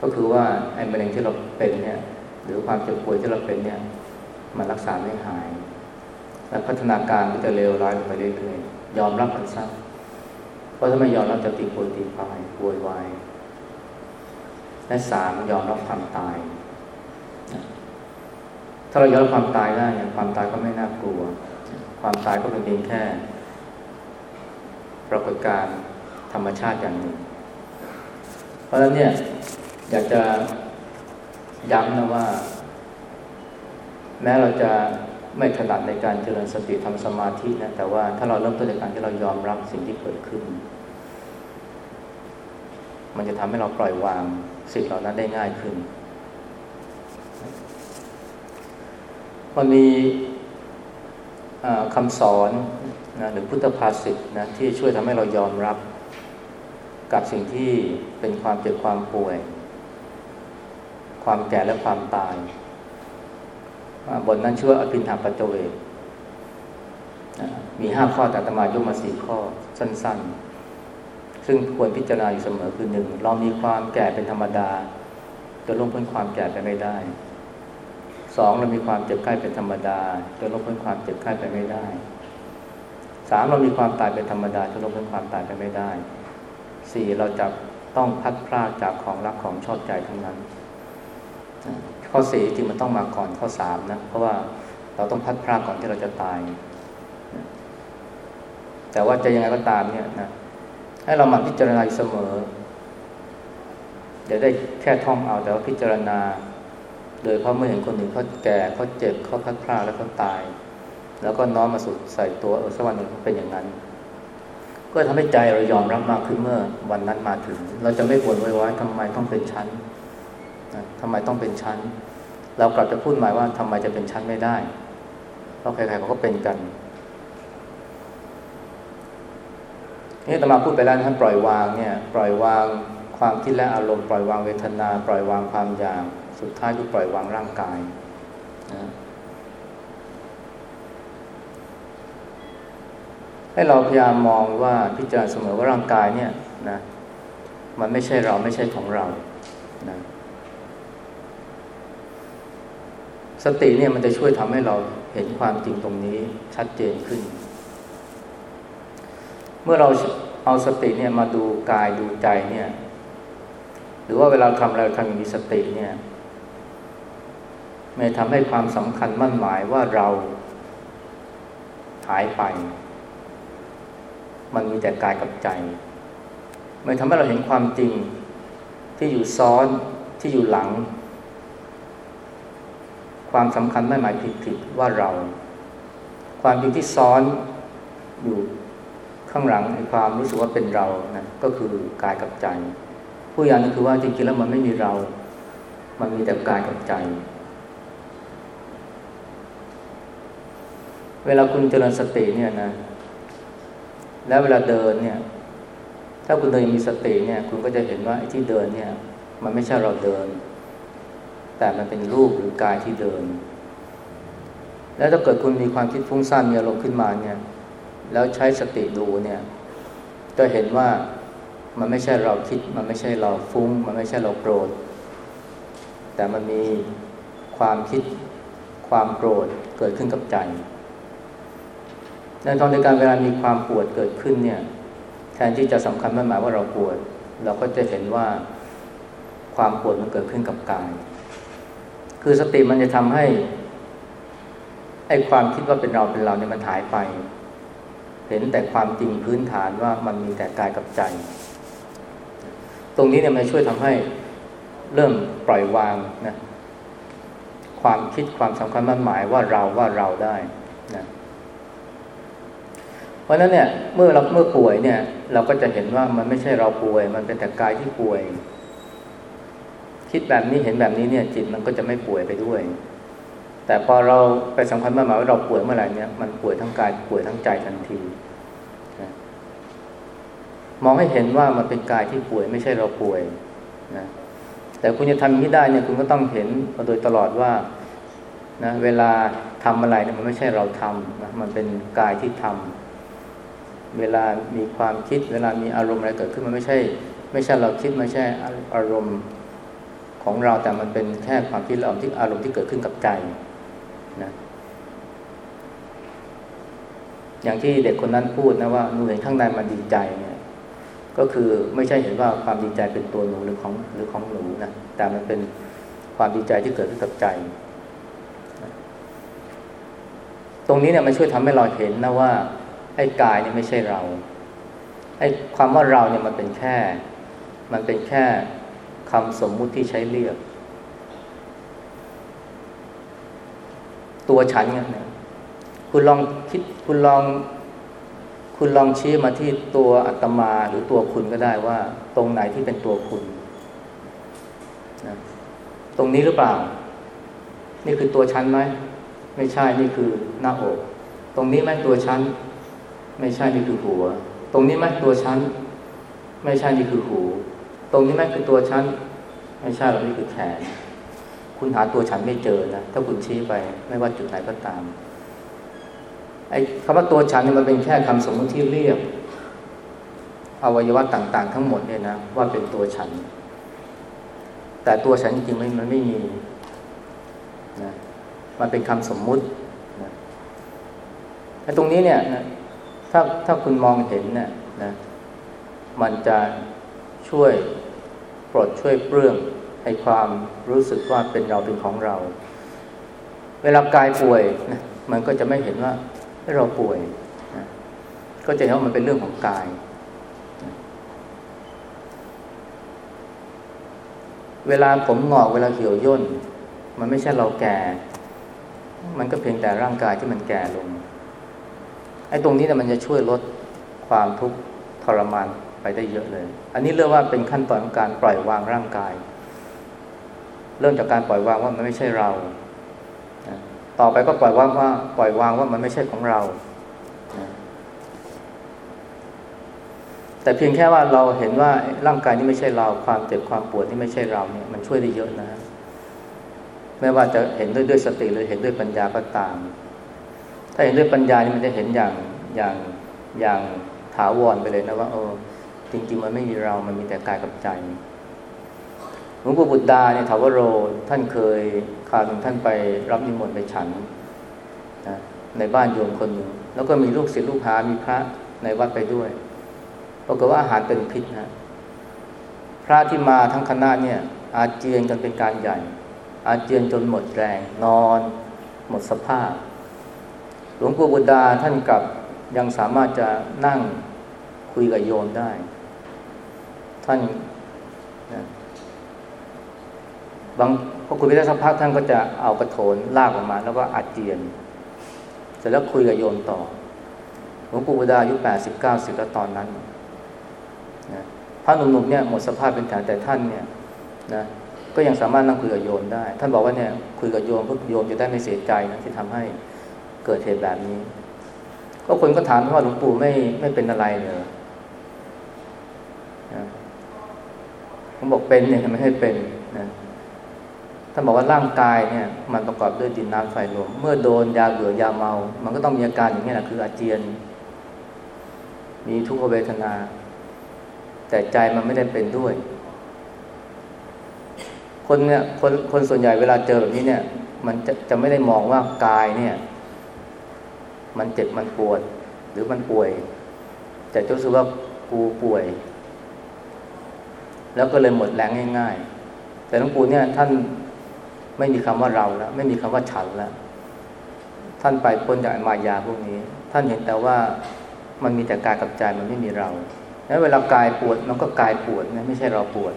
ก็คือว่าไอ้มะเร็งที่เราเป็นเนี่ย หรือความเจ็บป่วยที่เราเป็นเนี่ย มันรักษาไม่หาย และพัฒนาการก็จะเลวร้ายไปเรื่อยๆยอมรับมันซะเพราะถ้าไม่ยอมรับจะตีโพยตีพายปวยวายและสามยอมรับความตาย ถ้าเรายอมรับความตายได้เนี่ยความตายก็ไม่น่ากลัว ความตายก็เป็นเพียงแค่ ปรากฏการณ์ธรรมชาติอย่างหนึ่ง เพราะฉะนั้นเนี่ยอยากจะย้ำนะว่า แม้เราจะ ไม่ถนัดในการเจริญสติทำสมาธินะแต่ว่าถ้าเราเริ่มต้นจากการที่เรายอมรับสิ่งที่เกิดขึ้น มันจะทำให้เราปล่อยวางสิ่งเหล่านั้นได้ง่ายขึ้นมันมีคำสอนนะหรือพุทธภาษิตนะที่ช่วยทำให้เรายอมรับกับสิ่งที่เป็นความเจ็บความป่วย ความแก่และความตาย บทนั้นชื่อว่าอภินหาปัจเวกมีห้าข้อแต่ตมายกมาสี่ข้อสั้น ๆ ซึ่งควรพิจารณาอยู่เสมอคือหนึ่งเรามีความแก่เป็นธรรมดาจะล่วงพ้นความแก่ไปไม่ได้สองเรามีความเจ็บไข้เป็นธรรมดาจะลบพ้นความเจ็บไข้ไปไม่ได้สามเรามีความตายเป็นธรรมดาจะลบพ้นความตายไปไม่ได้สี่เราจะต้องพัดพลาดจากของรักของชอบใจทั้งนั้น ข้อสี่จริงมันต้องมาก่อนข้อสามนะ เพราะว่าเราต้องพัดพลาดก่อนที่เราจะตาย แต่ว่าจะยังไงก็ตามเนี่ยนะให้เรามาพิจารณาเสมออย่าได้แค่ท่องเอาแต่ว่าพิจารณา โดยเพราะเมื่อเห็นคนหนึ่งเขาแก่เขาเจ็บเขาพัดพลาดแล้วเขาตาย แล้วก็น้อมมาสุดใส่ตัวเออสักวันหนึ่งเป็นอย่างนั้นก็ทำให้ใจเรายอมรับมากขึ้นเมื่อวันนั้นมาถึง เราจะไม่ปวดไว้ว่าทำไมต้องเป็นชั้น ทำไมต้องเป็นชั้น เรากลับจะพูดหมายว่าทำไมจะเป็นชั้นไม่ได้ เพราะใครๆเขาก็เป็นกันนี่ตมาพูดไปแล้วท่านปล่อยวางเนี่ย ปล่อยวางความคิดและอารมณ์ปล่อยวางเวทนา ปล่อยวางความอยากสุดท้ายก็ปล่อยวางร่างกายนะให้เราพยายามมองว่าพิจารณาเสมอว่าร่างกายเนี่ยนะมันไม่ใช่เราไม่ใช่ของเรานะ สติเนี่ยมันจะช่วยทำให้เราเห็นความจริงตรงนี้ชัดเจนขึ้น เมื่อเราเอาสติเนี่ยมาดูกายดูใจเนี่ย หรือว่าเวลาทำอะไรทำอย่างมีสติเนี่ยไม่ทำให้ความสำคัญมั่นหมายว่าเราหายไป มันมีแต่กายกับใจไม่ทำให้เราเห็นความจริงที่อยู่ซ้อนที่อยู่หลัง ความสำคัญไม่หมายผิดผิดว่าเรา ความจริงที่ซ้อนอยู่ข้างหลังในความรู้สึกว่าเป็นเรานะก็คือกายกับใจ ผู้อย่างนึงคือว่าจริงๆแล้วมันไม่มีเรา มันมีแต่กายกับใจ เวลาคุณเจริญสติเนี่ยนะ แล้วเวลาเดินเนี่ย ถ้าคุณเดินมีสติเนี่ย คุณก็จะเห็นว่าไอ้ที่เดินเนี่ย มันไม่ใช่เราเดิน แต่มันเป็นรูปหรือกายที่เดิน แล้วถ้าเกิดคุณมีความคิดฟุ้งซ่านมีอารมณ์ขึ้นมาเนี่ย แล้วใช้สติดูเนี่ย จะเห็นว่ามันไม่ใช่เราคิด มันไม่ใช่เราฟุ้ง มันไม่ใช่เราโกรธ แต่มันมีความคิดความโกรธเกิดขึ้นกับใจในตอนในการเวลามีความปวดเกิดขึ้นเนี่ย แทนที่จะสำคัญไม่หมายว่าเราปวด เราก็จะเห็นว่าความปวดมันเกิดขึ้นกับกาย คือสติมันจะทำให้ไอ้ความคิดว่าเป็นเราเป็นเราเนี่ยมันหายไป เห็นแต่ความจริงพื้นฐานว่ามันมีแต่กายกับใจ ตรงนี้เนี่ยมันช่วยทำให้เริ่มปล่อยวางนะความคิดความสำคัญมั่นหมายว่าเราว่าเราได้นะเพราะนั้นเนี่ยเมื่อเราเมื่อป่วยเนี่ย เราก็จะเห็นว่ามันไม่ใช่เราป่วย มันเป็นแต่กายที่ป่วย คิดแบบนี้เห็นแบบนี้เนี่ย จิตมันก็จะไม่ป่วยไปด้วย แต่พอเราไปสำคัญมั่นหมายว่าเราป่วยเมื่อไหร่เนี่ยมันป่วยทั้งกายป่วยทั้งใจทันทีมองให้เห็นว่ามันเป็นกายที่ป่วยไม่ใช่เราป่วยนะแต่คุณจะทำอย่างนี้ได้เนี่ยคุณก็ต้องเห็นมาโดยตลอดว่านะเวลาทำอะไรเนี่ยมันไม่ใช่เราทำนะมันเป็นกายที่ทำเวลามีความคิด เวลามีอารมณ์อะไรเกิดขึ้นมันไม่ใช่ ไม่ใช่เราคิดไม่ใช่อารมณ์ ของเราแต่มันเป็นแค่ความคิดอารมณ์ที่อารมณ์ที่เกิดขึ้นกับใจนะอย่างที่เด็กคนนั้นพูดนะว่าหนูเห็นข้างในมันดีใจเนี่ยก็คือไม่ใช่เห็นว่าความดีใจเป็นตัวหนูหรือของหรือของหนูนะแต่มันเป็นความดีใจที่เกิดขึ้นกับใจ ตรงนี้เนี่ยมันช่วยทำให้เราเห็นนะว่าไอ้กายเนี่ยไม่ใช่เราไอ้ความว่าเราเนี่ยมันเป็นแค่ มันเป็นแค่ คำสมมุติที่ใช้เรียก ตัวฉันเนี่ยคุณลองคิดคุณลอง คุณลองชี้มาที่ตัวอัตมาหรือตัวคุณก็ได้ว่า ตรงไหนที่เป็นตัวคุณนะตรงนี้หรือเปล่า นี่คือตัวฉันไหมไม่ใช่นี่คือหน้าอก ตรงนี้ไหมตัวฉันไม่ใช่นี่คือหัว ตรงนี้ไหมตัวฉันไม่ใช่นี่คือหู ตรงนี้ไหมคือตัวฉันไม่ใช่หรอกนี่คือแขน คุณหาตัวฉันไม่เจอนะถ้าคุณชี้ไป ไม่ว่าจุดไหนก็ตามไอ้คำว่าตัวฉันเนี่ยมันเป็นแค่คำสมมติที่เรียกอวัยวะต่าง ๆ ทั้งหมดเนี่ยนะว่าเป็นตัวฉัน แต่ตัวฉันจริงๆมันไม่มีนะมันเป็นคำสมมุตินะไอ้ตรงนี้เนี่ยนะถ้าถ้าคุณมองเห็นเนี่ยนะมันจะช่วย ปลดช่วยเปลื้องให้ความรู้สึกว่าเป็นเราเป็นของเรา เวลากายป่วยนะมันก็จะไม่เห็นว่าเราป่วย ก็จะเห็นว่ามันเป็นเรื่องของกาย เวลาผมงอกเวลาเหี่ยวย่น มันไม่ใช่เราแก่ มันก็เพียงแต่ร่างกายที่มันแก่ลงไอ้ตรงนี้เนี่ยมันจะช่วยลดความทุกข์ทรมาน ไปได้เยอะเลย อันนี้เรียกว่าเป็นขั้นตอนของการปล่อยวางร่างกาย เริ่มจากการปล่อยวางว่ามันไม่ใช่เรา ต่อไปก็ปล่อยวางว่า ปล่อยวางว่ามันไม่ใช่ของเรา แต่เพียงแค่ว่าเราเห็นว่าร่างกายนี้ไม่ใช่เรา ความเจ็บความปวดนี่ไม่ใช่เราเนี่ยมันช่วยได้เยอะนะ ไม่ว่าจะเห็นด้วยด้วยสติหรือเห็นด้วยปัญญาก็ตาม ถ้าเห็นด้วยปัญญานี่มันจะเห็นอย่างอย่างอย่างถาวรไปเลยนะว่าเออ จริง ๆ มันไม่มีเรา มันมีแต่กายกับใจหลวงปู่บุตรดาเนี่ยถาวโร ท่านเคยคราวหนึ่งท่านไปรับนิมนต์ไปฉันนะในบ้านโยมคนหนึ่งแล้วก็มีลูกศิษย์ลูกหา มีพระในวัดไปด้วยปรากฏว่าอาหารเป็นพิษนะพระที่มาทั้งคณะเนี่ย อาเจียนกันเป็นการใหญ่ อาเจียนจนหมดแรงนอน หมดสภาพ หลวงปู่บุตรดาท่านกลับยังสามารถจะนั่งคุยกับโยมได้ ท่านบางพอคุยไปได้สักพักท่านก็จะเอากระโถนลากออกมา แล้วก็อาเจียน เสร็จแล้วคุยกับโยมต่อหลวงปู่บุดาอายุแปดสิบเก้าสิบแล้วตอนนั้นนะพระหนุ่มๆเนี่ยหมดสภาพเป็นแถวแต่ท่านเนี่ยนะก็ยังสามารถนั่งคุยกับโยมได้ ท่านบอกว่าเนี่ยคุยกับโยมเพื่อโยมจะได้ไม่เสียใจนะที่ทำให้เกิดเหตุแบบนี้ ก็คนก็ถามว่าหลวงปู่ไม่ไม่เป็นอะไรเลยนะ ผมบอกเป็นเนี่ยทำไมให้เป็นนะท่านบอกว่าร่างกายเนี่ยมันประกอบด้วยดินน้ำไฟลมเมื่อโดนยาเบื่อยาเมา มันก็ต้องมีอาการอย่างนี้แหละคืออาเจียน มีทุกขเวทนา แต่ใจมันไม่ได้เป็นด้วย คนเนี่ยคนคนส่วนใหญ่เวลาเจอแบบนี้เนี่ย มันจะจะไม่ได้มองว่ากายเนี่ย มันเจ็บมันปวด หรือมันป่วย แต่จะรู้สึกว่ากูป่วย แล้วก็เลยหมดแรงง่ายๆ แต่หลวงปู่เนี่ยท่านไม่มีคำว่าเราแล้วไม่มีคำว่าฉันแล้ว ท่านไปพ้นจากมายาพวกนี้ ท่านเห็นแต่ว่ามันมีแต่กายกับใจมันไม่มีเรา แล้วเวลากายปวดมันก็กายปวดนะไม่ใช่เราปวด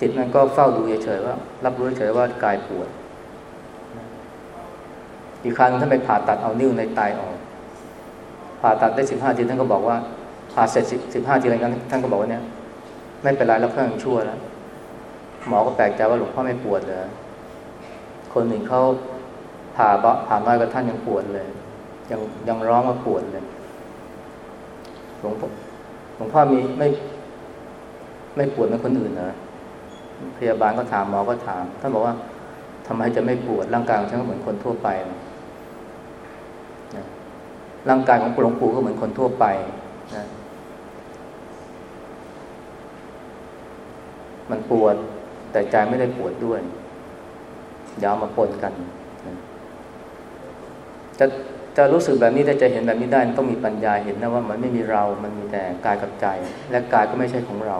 จิตมันก็เฝ้าดูเฉยๆว่า รับรู้เฉยๆว่ากายปวด อีกครั้งท่านไปผ่าตัดเอานิ้วในไตออก ผ่าตัดได้สิบห้าทีท่านก็บอกว่าผ่าเสร็จสิบห้าทีอะไรนั้นท่านก็บอกว่าเนี่ย ไม่เป็นไรแล้วเพิ่งชั่วแล้ว หมอก็แปลกใจว่าหลวงพ่อไม่ปวดเลยคนหนึ่งเขาผ่าเบาผ่าน้อยกว่าท่านยังปวดเลย ยังยังร้องว่าปวดเลยหลวงพ่อหลวงพ่อมีไม่ ไม่ปวดเหมือนคนอื่นนะพยาบาลก็ถามหมอก็ถามท่านบอกว่าทำไมจะไม่ปวดร่างกายของฉันก็เหมือนคนทั่วไปนะร่างกายของหลวงปู่ก็เหมือนคนทั่วไปนะ มันปวด แต่ใจไม่ได้ปวดด้วยอย่าเอามาปนกันจะจะรู้สึกแบบนี้ได้จะเห็นแบบนี้ได้ต้องมีปัญญาเห็นนะว่ามันไม่มีเรา มันมีแต่กายกับใจ และกายก็ไม่ใช่ของเรา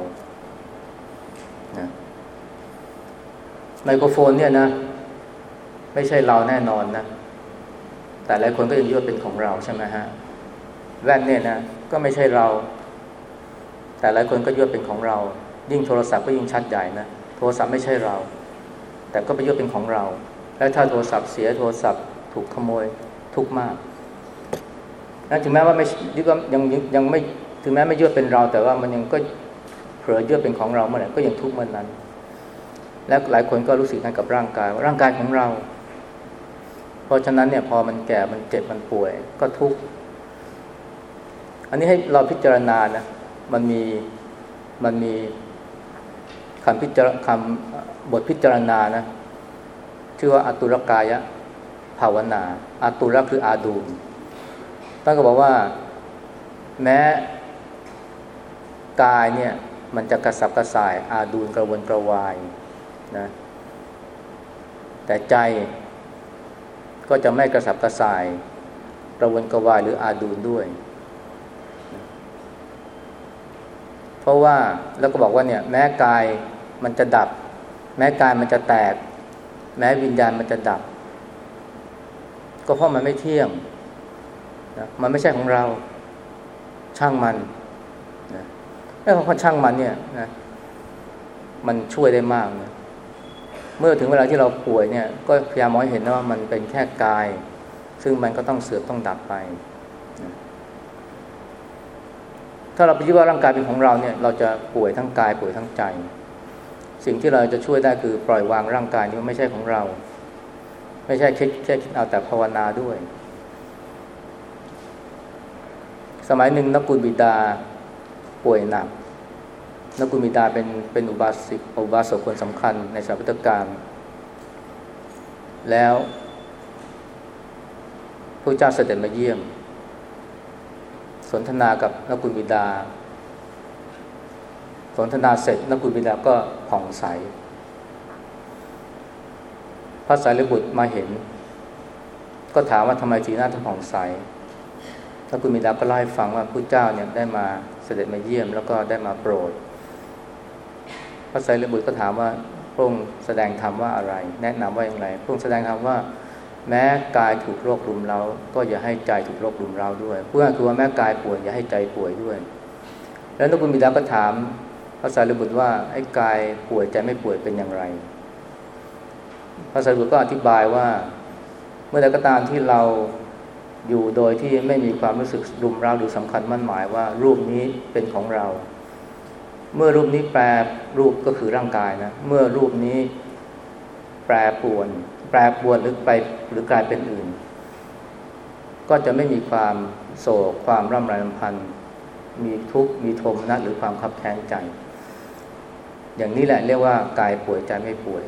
นะไมโครโฟนเนี่ยนะ ไม่ใช่เราแน่นอนนะ แต่หลายคนก็ยังยึดว่าเป็นของเราใช่ไหมฮะ แว่นเนี่ยนะ ก็ไม่ใช่เรา แต่หลายคนก็ยึดเป็นของเรา ยิ่งโทรศัพท์ก็ยิ่งชัดใหญ่นะ โทรศัพท์ไม่ใช่เรา แต่ก็ไปยึดเป็นของเรา และถ้าโทรศัพท์เสียโทรศัพท์ถูกขโมยทุกข์มากนะถึงแม้ว่าไม่ยึดว่ายังยังไม่ถึงแม้ไม่ยึดเป็นเรา แต่ว่ามันยังก็เผลอยึดเป็นของเราเมื่อไหร่ก็ยังทุกข์เมื่อนนั้น และหลายคนก็รู้สึกนั้นกับร่างกายว่าร่างกายของเรา เพราะฉะนั้นเนี่ยพอมันแก่มันเจ็บมันป่วยก็ทุกข์อันนี้ให้เราพิจารณานะมันมีมันมี คำพิจารคำบทพิจารณานะชื่อว่าอตุรกายะภาวนาอาตุระคืออาดูนท่านก็บอกว่าแม้กายเนี่ยมันจะกระสับกระส่าย อาดูนกระวนกระวายนะแต่ใจก็จะไม่กระสับกระส่ายกระวนกระวายหรืออาดูนด้วย เพราะว่าแล้วก็บอกว่าเนี่ยแม้กาย มันจะดับ แม้กายมันจะแตก แม้วิญญาณมันจะดับ ก็เพราะมันไม่เที่ยงนะมันไม่ใช่ของเราช่างมันนะไอ้ของช่างมันเนี่ยนะมันช่วยได้มากนะเมื่อถึงเวลาที่เราป่วยเนี่ย ก็พยายามมองเห็นนะว่ามันเป็นแค่กาย ซึ่งมันก็ต้องเสื่อมต้องดับไปนะถ้าเราไปคิดว่าร่างกายเป็นของเราเนี่ย เราจะป่วยทั้งกายป่วยทั้งใจ สิ่งที่เราจะช่วยได้คือปล่อยวางร่างกายนี้ว่ไม่ใช่ของเรา ไม่ใช่คิดแค่คิดเอาแต่ภาวนาด้วย สมัยหนึ่งนักกุลบิดาป่วยหนักนักกุลบิดาเป็นเป็นอุบาสิกอุบาสกคนสำคัญในสายพุทธการแล้วพระเจ้าเสด็จมาเยี่ยม สนทนากับนักกุลบิดา สนทนาเสร็จนักกุลบิดาก็ผ่องใส พระสารีบุตรมาเห็น ก็ถามว่าทำไมสีหน้าถึงผ่องใสถ้าคุณมิดาก็เล่าให้ฟังว่าพระเจ้าเนี่ยได้มาเสด็จมาเยี่ยมแล้วก็ได้มาโปรด พระไตรปิฎกก็ถามว่าพระองค์แสดงธรรมว่าอะไร แนะนำว่าอย่างไรพระองค์แสดงธรรมว่าแม้กายถูกโรครุมเราก็อย่าให้ใจถูกโรครุมเราด้วยเพื่อคือว่าแม้กายป่วยอย่าให้ใจป่วยด้วย แล้วนกบุญบิดาก็ถาม พระสารีบุตรว่าไอ้กายป่วยใจไม่ป่วยเป็นอย่างไร พระสารีบุตรก็อธิบายว่า เมื่อใดก็ตามที่เราอยู่โดยที่ไม่มีความรู้สึกรุมเราหรือสำคัญมั่นหมายว่า รูปนี้เป็นของเรา เมื่อรูปนี้แปรรูปก็คือร่างกายนะเมื่อรูปนี้แปรปวน แปรปวนหรือไปหรือกลายเป็นอื่น ก็จะไม่มีความโศกความร่ำไรรำพันมีทุกข์มีโทมนัสหรือความขับแค้นใจ อย่างนี้แหละเรียกว่ากายป่วยใจไม่ป่วย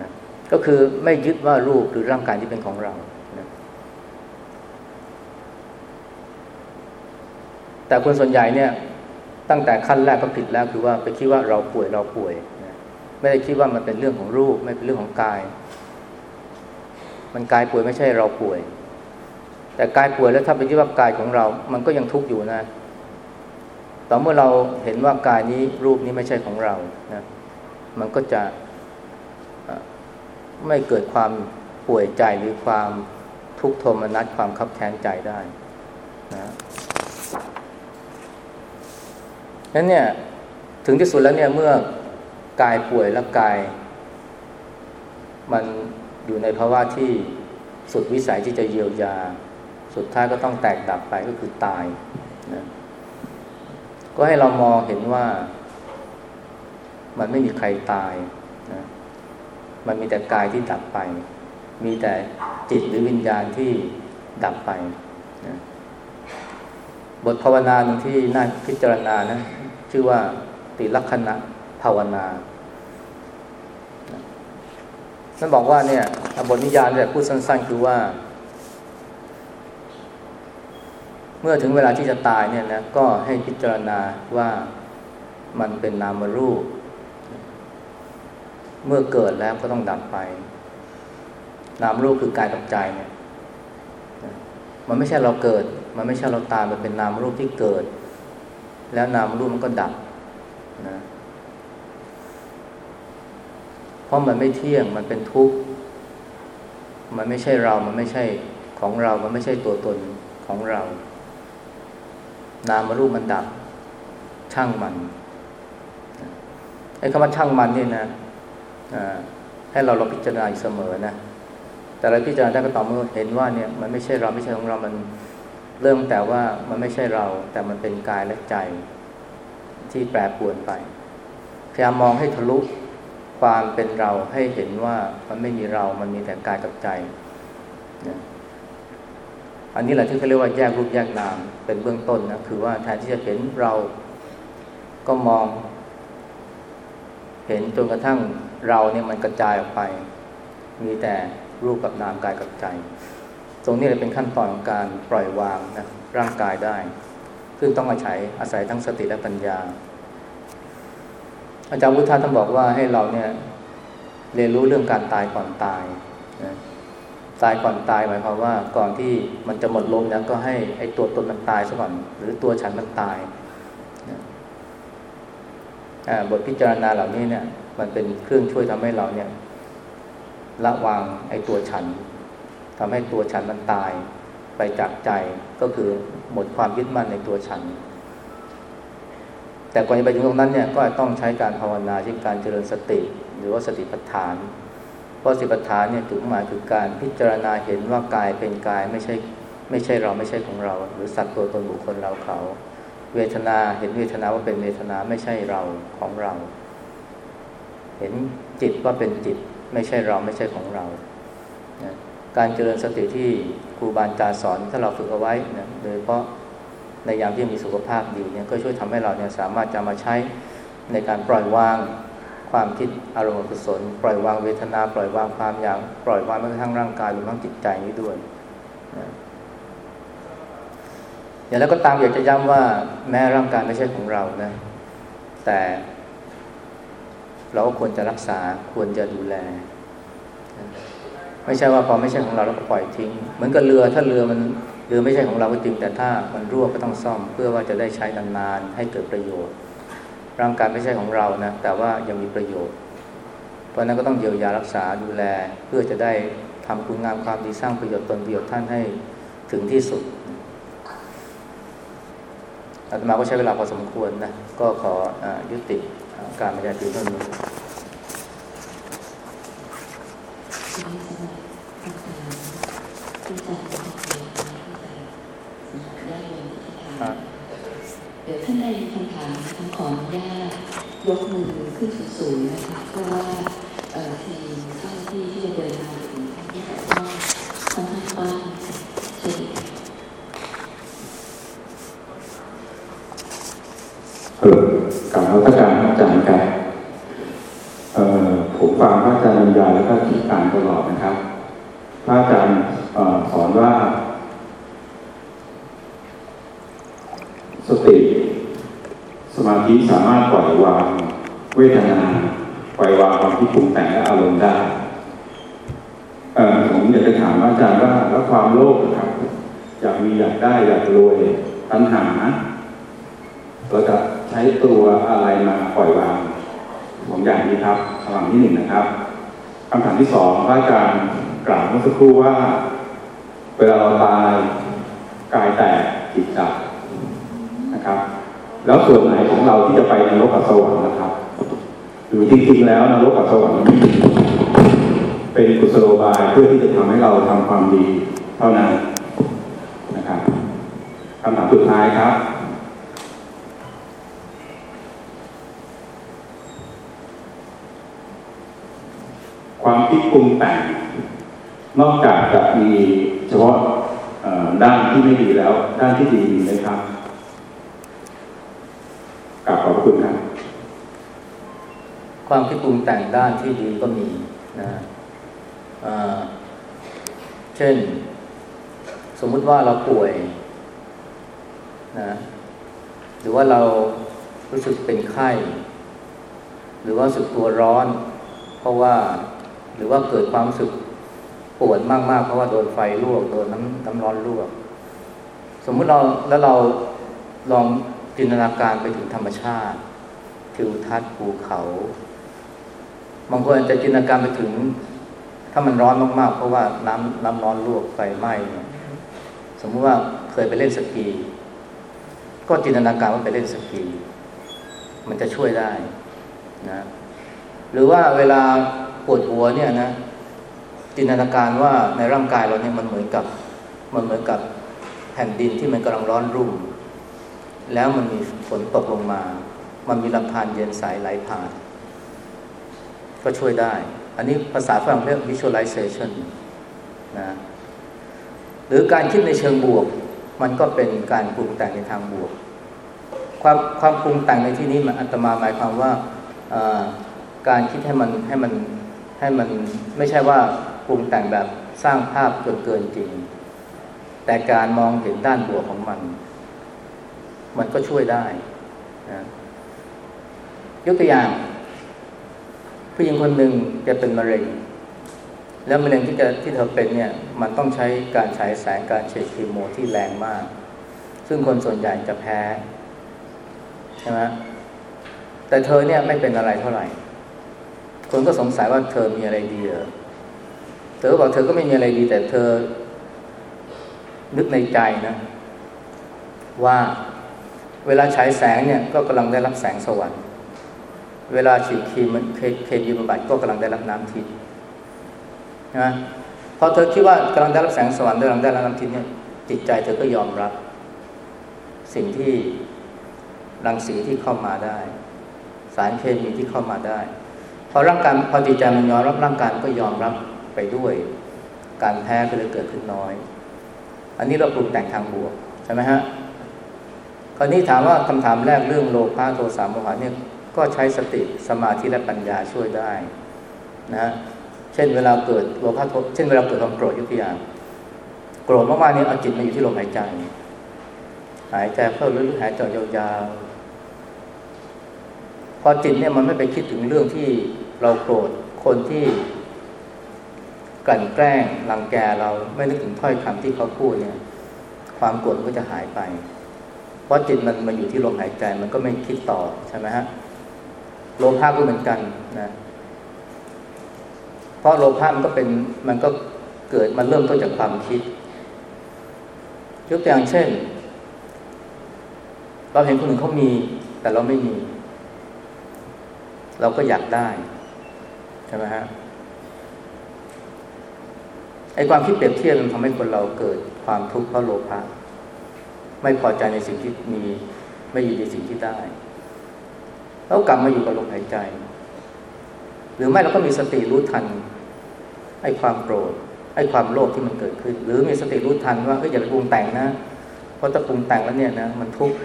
นะก็คือไม่ยึดว่ารูปหรือร่างกายที่เป็นของเรานะแต่คนส่วนใหญ่เนี่ยตั้งแต่ขั้นแรกก็ผิดแล้วคือว่าไปคิดว่าเราป่วยเราป่วยนะไม่ได้คิดว่ามันเป็นเรื่องของรูป ไม่เป็นเรื่องของกาย มันกายป่วยไม่ใช่เราป่วย แต่กายป่วยแล้วถ้าไปคิดว่ากายของเรา มันก็ยังทุกข์อยู่นะ ต่อเมื่อเราเห็นว่ากายนี้รูปนี้ไม่ใช่ของเรานะมันก็จะไม่เกิดความป่วยใจหรือความทุกข์โทมนัสความคับแค้นใจได้นะนั้นเนี่ยถึงที่สุดแล้วเนี่ยเมื่อกายป่วยแล้วกาย มันอยู่ในภาวะที่สุดวิสัยที่จะเยียวยา สุดท้ายก็ต้องแตกดับไปก็คือตายนะ ก็ให้เรามองเห็นว่า มันไม่มีใครตายนะมันมีแต่กายที่ดับไป มีแต่จิตหรือวิญญาณที่ดับไปนะบทภาวนาหนึ่งที่น่าพิจารณานะชื่อว่าติลักษณะภาวนานั่นบอกว่าเนี่ยบทนิยามเนี่ยพูดสั้น ๆ คือว่า เมื่อถึงเวลาที่จะตายเนี่ยนะก็ให้พิจารณาว่ามันเป็นนามรูป เมื่อเกิดแล้วก็ต้องดับไป นามรูปคือกายกับใจเนี่ยมันไม่ใช่เราเกิด มันไม่ใช่เราตายมันเป็นนามรูปที่เกิด แล้วนามรูปมันก็ดับนะเพราะมันไม่เที่ยงมันเป็นทุกข์มันไม่ใช่เรา มันไม่ใช่ของเรา มันไม่ใช่ตัวตนของเรา นามรูปมันดับ ช่างมันไอ้คำว่าช่างมันนี่นะให้เราเราพิจารณาเสมอนะแต่เราพิจารณาได้ก็ต่อเมื่อเห็นว่าเนี่ยมันไม่ใช่เราไม่ใช่ของเรา มันเริ่มแต่ว่ามันไม่ใช่เรา แต่มันเป็นกายและใจ ที่แปรปรวนไปพยายามมองให้ทะลุความเป็นเราให้เห็นว่ามันไม่มีเรา มันมีแต่กายกับใจนะ อันนี้แหละที่เขาเรียกว่าแยกรูปแยกนามเป็นเบื้องต้นนะคือว่าแทนที่จะเห็นเราก็มอง เห็นจนกระทั่งเราเนี่ยมันกระจายออกไป มีแต่รูปกับนามกายกับใจ ตรงนี้เลยเป็นขั้นตอนของการปล่อยวางนะร่างกายได้ ซึ่งต้องอาศัยอาศัยทั้งสติและปัญญา อาจารย์วุฒิท่านบอกว่าให้เราเนี่ยเรียนรู้เรื่องการตายก่อนตายนะ ตายก่อนตายหมายความว่าก่อนที่มันจะหมดลมนะก็ให้ไอ้ตัวตนมันตายซะก่อนหรือตัวฉันมันตายนะบทพิจารณาเหล่านี้เนี่ย มันเป็นเครื่องช่วยทำให้เราเนี่ยละวางไอ้ตัวฉันทำให้ตัวฉันมันตายไปจากใจก็คือหมดความยึดมั่นในตัวฉัน แต่ก่อนจะไปถึงตรงนั้นเนี่ยก็ต้องใช้การภาวนาที่นการเจริญสติ หรือว่าสติปัฏฐาน เพราะสิปัฏฐานเนี่ยถึงหมายคือการพิจารณาเห็นว่ากายเป็นกายไม่ใช่ไม่ใช่เราไม่ใช่ของเรา หรือสัตว์ตัวตนบุคคลเราเขา เวทนาเห็นเวทนาว่าเป็นเวทนาไม่ใช่เราของเรา เห็นจิตว่าเป็นจิต ไม่ใช่เราไม่ใช่ของเราการเจริญสติที่ครูบาอาจารย์สอนถ้าเราฝึกเอาไว้นะโดยเพราะในยามที่มีสุขภาพดีเนี่ยก็ช่วยทำให้เราเนี่ยสามารถจะมาใช้ในการปล่อยวาง ความคิดอารมณ์กุศลปล่อยวางเวทนา ปล่อยวางความอยากปล่อยวางแม้กระทั่งร่างกายรวมทั้งจิตใจนี้ด้วยอย่างแล้วก็ตามอยากจะย้ำว่าแม้ร่างกายไม่ใช่ของเรานะ แต่ เราก็ควรจะรักษาควรจะดูแล ไม่ใช่ว่าพอไม่ใช่ของเราเราก็ปล่อยทิ้ง เหมือนกับเรือถ้าเรือมันเรือไม่ใช่ของเราก็จริงแต่ถ้ามันรั่วก็ต้องซ่อมเพื่อว่าจะได้ใช้นานๆให้เกิดประโยชน์ ร่างกายไม่ใช่ของเรานะแต่ว่ายังมีประโยชน์ เพราะนั้นก็ต้องเยียวยารักษาดูแลเพื่อจะได้ทำคุณงามความดีสร้างประโยชน์ตนประโยชน์ท่านให้ถึงที่สุดอาตมาก็ใช้เวลาพอสมควรนะ ก็ขออยุติการบรรยายเพียงเท่านี้เดี๋ยวท่านได้คำถามทางขออนุญาตยกมือ ขึ้นสูงๆนะคะเพราะว่าทีมเจ้าที่ที่จะเดินมาถึงที่แต่ก็ค่อนข้างกว้างเชิญเออกล่าวพระอาจารย์อาจารย์ครับเอ่อผมฟังพระอาจารย์บรรยายแล้วก็คิดการตลอดนะครับ พระอาจารย์สอนว่า สติ สมาธิสามารถปล่อยวางเวทนา ปล่อยวางความคิดปรุงแต่งและอารมณ์ได้ผมอยากจะถามอาจารย์ว่าแล้วความโลภครับ อยากมีอยาก ได้อยากรวยปัญหา เราจะใช้ตัวอะไรมาปล่อยวางของอย่างนี้ครับคำถามที่หนึ่งนะครับคำถามที่สองพระอาจารย์กล่าวเมื่อสักครู่ว่า เวลาเราตายกายแตกจิตดับนะครับ แล้วส่วนไหนของเราที่จะไปนโลกสวรรค์นะครับหรือจริงๆแล้วนรกกับสวรรค์เป็นกุศโลบายเพื่อที่จะทำให้เราทำความดี เท่านั้น คำถามสุดท้ายครับ ความคิดปรุงแต่งนอกจากจะมีเฉพาะด้านที่ไม่ดีแล้ว ด้านที่ดีมีไหมครับกลับขอบคุณครับ ความคิดปรุงแต่งด้านที่ดีก็มีนะเช่น สมมุติว่าเราป่วย นะหรือว่าเรารู้สึกเป็นไข้ หรือว่าสึกตัวร้อน เพราะว่าหรือว่าเกิดความรู้สึกปวดมากๆ เพราะว่าโดนไฟลวกโดนน้ำน้ำร้อนลวก สมมุติเราแล้วเราลองจินตนาการไปถึงธรรมชาติทิวทัศน์ภูเขาบางคนอาจจะจินตนาการไปถึง ถ้ามันร้อนมากๆ เพราะว่าน้ำน้ำร้อนลวกไฟไหม้สมมุติว่าเคยไปเล่นสกี ก็จินตนาการว่าไปเล่นสกีมันจะช่วยได้นะหรือว่าเวลาปวดหัวเนี่ยนะจินตนาการว่าในร่างกายเราเนี่ยมันเหมือนกับ มันเหมือนกับแผ่นดินที่มันกำลังร้อนรุ่ม แล้วมันมีฝนตกลงมา มันมีลำธารเย็นใสไหลผ่าน ก็ช่วยได้ อันนี้ภาษาฝรั่งเรียก visualization นะหรือการคิดในเชิงบวก มันก็เป็นการปรุงแต่งในทางบวก ความความปรุงแต่งในที่นี้มันอัตมาหมายความว่าการคิดให้มันให้มันให้มันไม่ใช่ว่าปรุงแต่งแบบสร้างภาพจนเกินจริง แต่การมองเห็นด้านบวกของมัน มันก็ช่วยได้นะยกตัวอย่างผู้หญิงคนหนึ่งจะเป็นมะเร็ง แล้วมะเร็งที่ที่เธอเป็นเนี่ยมันต้องใช้การฉายแสงการเฉดคีโมที่แรงมาก ซึ่งคนส่วนใหญ่จะแพ้ใช่ไหมแต่เธอเนี่ยไม่เป็นอะไรเท่าไหร่ คนก็สงสัยว่าเธอมีอะไรดีเหรอเธอบอกเธอก็ไม่มีอะไรดี แต่เธอ นึกในใจนะ ว่าเวลาฉายแสงเนี่ยก็กำลังได้รับแสงสวรรค์ เวลาฉีดคีมเคมีบำบัดก็กำลังได้รับน้ำทิพย์ นะพอเธอคิดว่ากำลังได้รับแสงสวรรค์กำลังได้รับน้ำทิพย์เนี่ยจิตใจเธอก็ยอมรับ สิ่งที่รังสีที่เข้ามาได้ สารเคมีที่เข้ามาได้ พอร่างกายพอจิตใจมันยอมรับร่างกายก็ยอมรับไปด้วย การแพ้ก็เลยเกิดขึ้นน้อย อันนี้เราปรุงแต่งทางบวกใช่ไหมฮะคราวนี้ถามว่าคำถามแรกเรื่องโลภะโทสะโมหะเนี่ยก็ใช้สติสมาธิและปัญญาช่วยได้นะ ช่นเวลาเกิดโลภะโทเช่นเวลาเกิดความโกรธยุติยางโกรธมากๆนี่เอาจิตมาอยู่ที่ลมหายใจ หายใจเข้าลึกหายใจยาวๆพอจิตเนี่ยมันไม่ไปคิดถึงเรื่องที่เราโกรธคนที่กลั่นแกล้งรังแกเราไม่นึกถึงถ้อยคำที่เขาพูดเนี่ย ความโกรธก็จะหายไป เพราะจิตมันมาอยู่ที่ลมหายใจมันก็ไม่คิดต่อใช่ไหมฮะโลภะก็เหมือนกันนะ เพราะโลภะมันก็เป็นมันก็เกิดมันเริ่มต้นจากความคิด ยกตัวอย่างเช่น เราเห็นคนอื่นเขามี แต่เราไม่มี เราก็อยากได้ใช่ไหมฮะไอ้ความคิดเปรียบเทียบมันทำให้คนเราเกิดความทุกข์เพราะโลภะไม่พอใจในสิ่งที่มีไม่อยู่ในสิ่งที่ได้แล้วกลับมาอยู่กับลมหายใจ หรือไม่เราก็มีสติรู้ทัน ไอ้ความโกรธไอ้ความโลภที่มันเกิดขึ้น หรือมีสติรู้ทันว่าเฮ้ยอย่าไปปรุงแต่งนะ เพราะถ้าปรุงแต่งแล้วเนี่ยนะมันทุกข์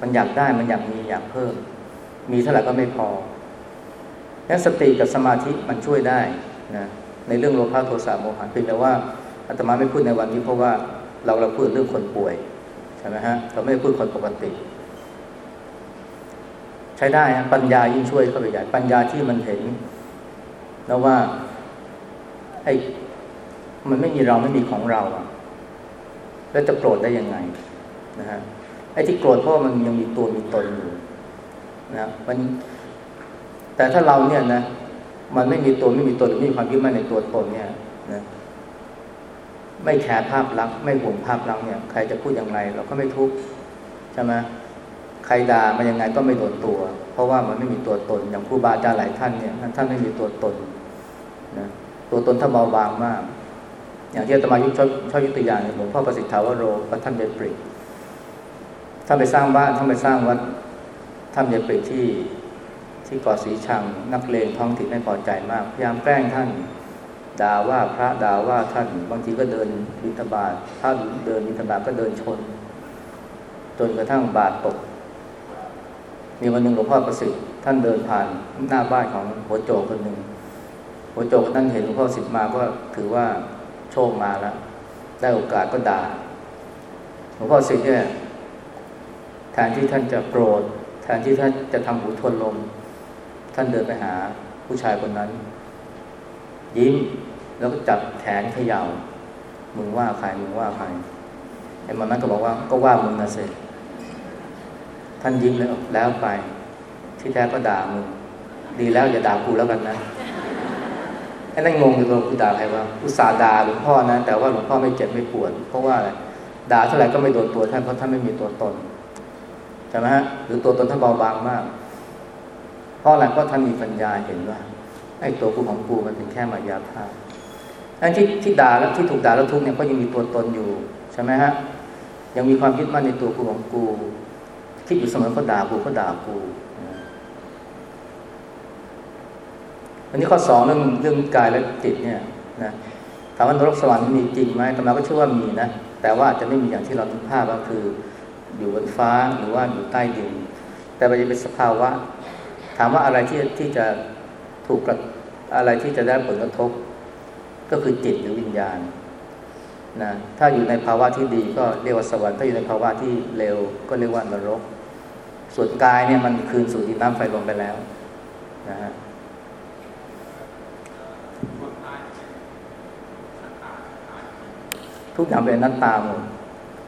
มันอยากได้มันอยากมีอยากเพิ่ม มีเท่าไหร่ก็ไม่พอนั้นสติกับสมาธิมันช่วยได้นะในเรื่องโลภะโทสะโมหะเพียงแต่ว่าอาตมาไม่พูดในวันนี้เพราะว่าเราเราพูดเรื่องคนป่วยใช่ไหมฮะเราไม่ได้พูดคนปกติ ใช้ได้ฮะปัญญายิ่งช่วยเข้าไปใหญ่ปัญญาที่มันเห็นนะว่า ไอ้มันไม่มีเราไม่มีของเราอะแล้วจะโกรธได้ยังไงนะฮะไอ้ที่โกรธเพราะมันยังมีตัวมีตนอยู่นะมันแต่ถ้าเราเนี่ยนะมันไม่มีตัวไม่มีตนไม่มีความยึดมั่นในตัวตนเนี่ยนะไม่แคร์ภาพลักษณ์ไม่ห่วงภาพลักษณ์เนี่ยใครจะพูดอย่างไร เราก็ไม่ทุกข์ใช่ไหมใครด่ามันยังไงก็ไม่โดนตัว เพราะว่ามันไม่มีตัวตนอย่างครูบาอาจารย์หลายท่านเนี่ยท่านไม่มีตัวตน ตัวตนท่าเบาบางมาก อย่างที่อาตมายุชอบชอบยุตัวอย่างหลวงพ่อประสิทธาวโรวัดท่านเดปริกท่านไปสร้างบ้านท่านไปสร้างวัดท่านเดปริกที่ที่เกาะสีชัง นักเลงท้องถิ่นไม่พอใจมาก พยายามแกล้งท่านด่าว่าพระด่าว่าท่านบางทีก็เดินบิณฑบาตถ้าเดินบิณฑบาตก็เดินชน จนกระทั่งบาดตก มีวันหนึ่งหลวงพ่อประสิทธิ์ท่านเดินผ่านหน้าบ้านของหัวโจกคนหนึ่ง หัวโจกท่านเห็นหลวงพ่อสิทธิ์มาก็ถือว่าโชคมาแล้ว ได้โอกาสก็ด่าหลวงพ่อสิทธิ์เนี่ยแทนที่ท่านจะโกรธแทนที่ท่านจะทำหูทวนลม ท่านเดินไปหาผู้ชายคนนั้น ยิ้มแล้วก็จับแขนเขยา่ามึงว่าใครมึงว่าใครไอ้มันนั้นก็บอกว่าก็ว่ามึงนะเสร็จท่านยิ้มแล้วแล้วไป ที่แท้ก็ด่ามึงดีแล้วอย่าด่ากูแล้วกันนะ ไอ้นั่นงงอยู่ตรงกูด่าใครวะกูสาด่าหลวงพ่อนะ แต่ว่าหลวงพ่อไม่เจ็บไม่ปวด เพราะว่าด่าเท่าไหร่ก็ไม่โดนตัวท่านเพราะท่านไม่มีตัวตนใช่ไหมฮะหรือตัวตนท่านเบาบางมาก เพราะอะไรเพราะท่านมีปัญญาเห็นว่าไอ้ตัวกูของกูมันเป็นแค่มายาธาตุอันที่ที่ด่าแล้วที่ถูกด่าแล้วทุกเนี่ยก็ยังมีตัวตนอยู่ใช่ไหมฮะยังมีความยึดมั่นในตัวกูของกูคิดอยู่เสมอเขาด่ากูเขาด่ากูอั นนี้ข้อสองเรื่องเรื่องกายและจิตเนี่ยนะถามว่านรกสวรรค์มีจริงไหมธรรมาก็เชื่อว่ามีนะ แต่ว่าจะไม่มีอย่างที่เราคิดภาพก็คือ อยู่บนฟ้าหรือว่าอยู่ใต้ดิน แต่มันจะเป็นสภาวะ ถามว่าอะไรที่ที่จะถูกกับอะไรที่จะได้ผลกระทบ ก็คือจิตหรือวิญญาณนะถ้าอยู่ในภาวะที่ดีก็เรียกว่าสวรรค์ถ้าอยู่ในภาวะที่เลวก็เรียกว่านรก ส่วนกายเนี่ยมันคืนสู่ดินน้ำไฟลมไปแล้วนะฮะ ทุกอย่างเป็นอนัตตาหมด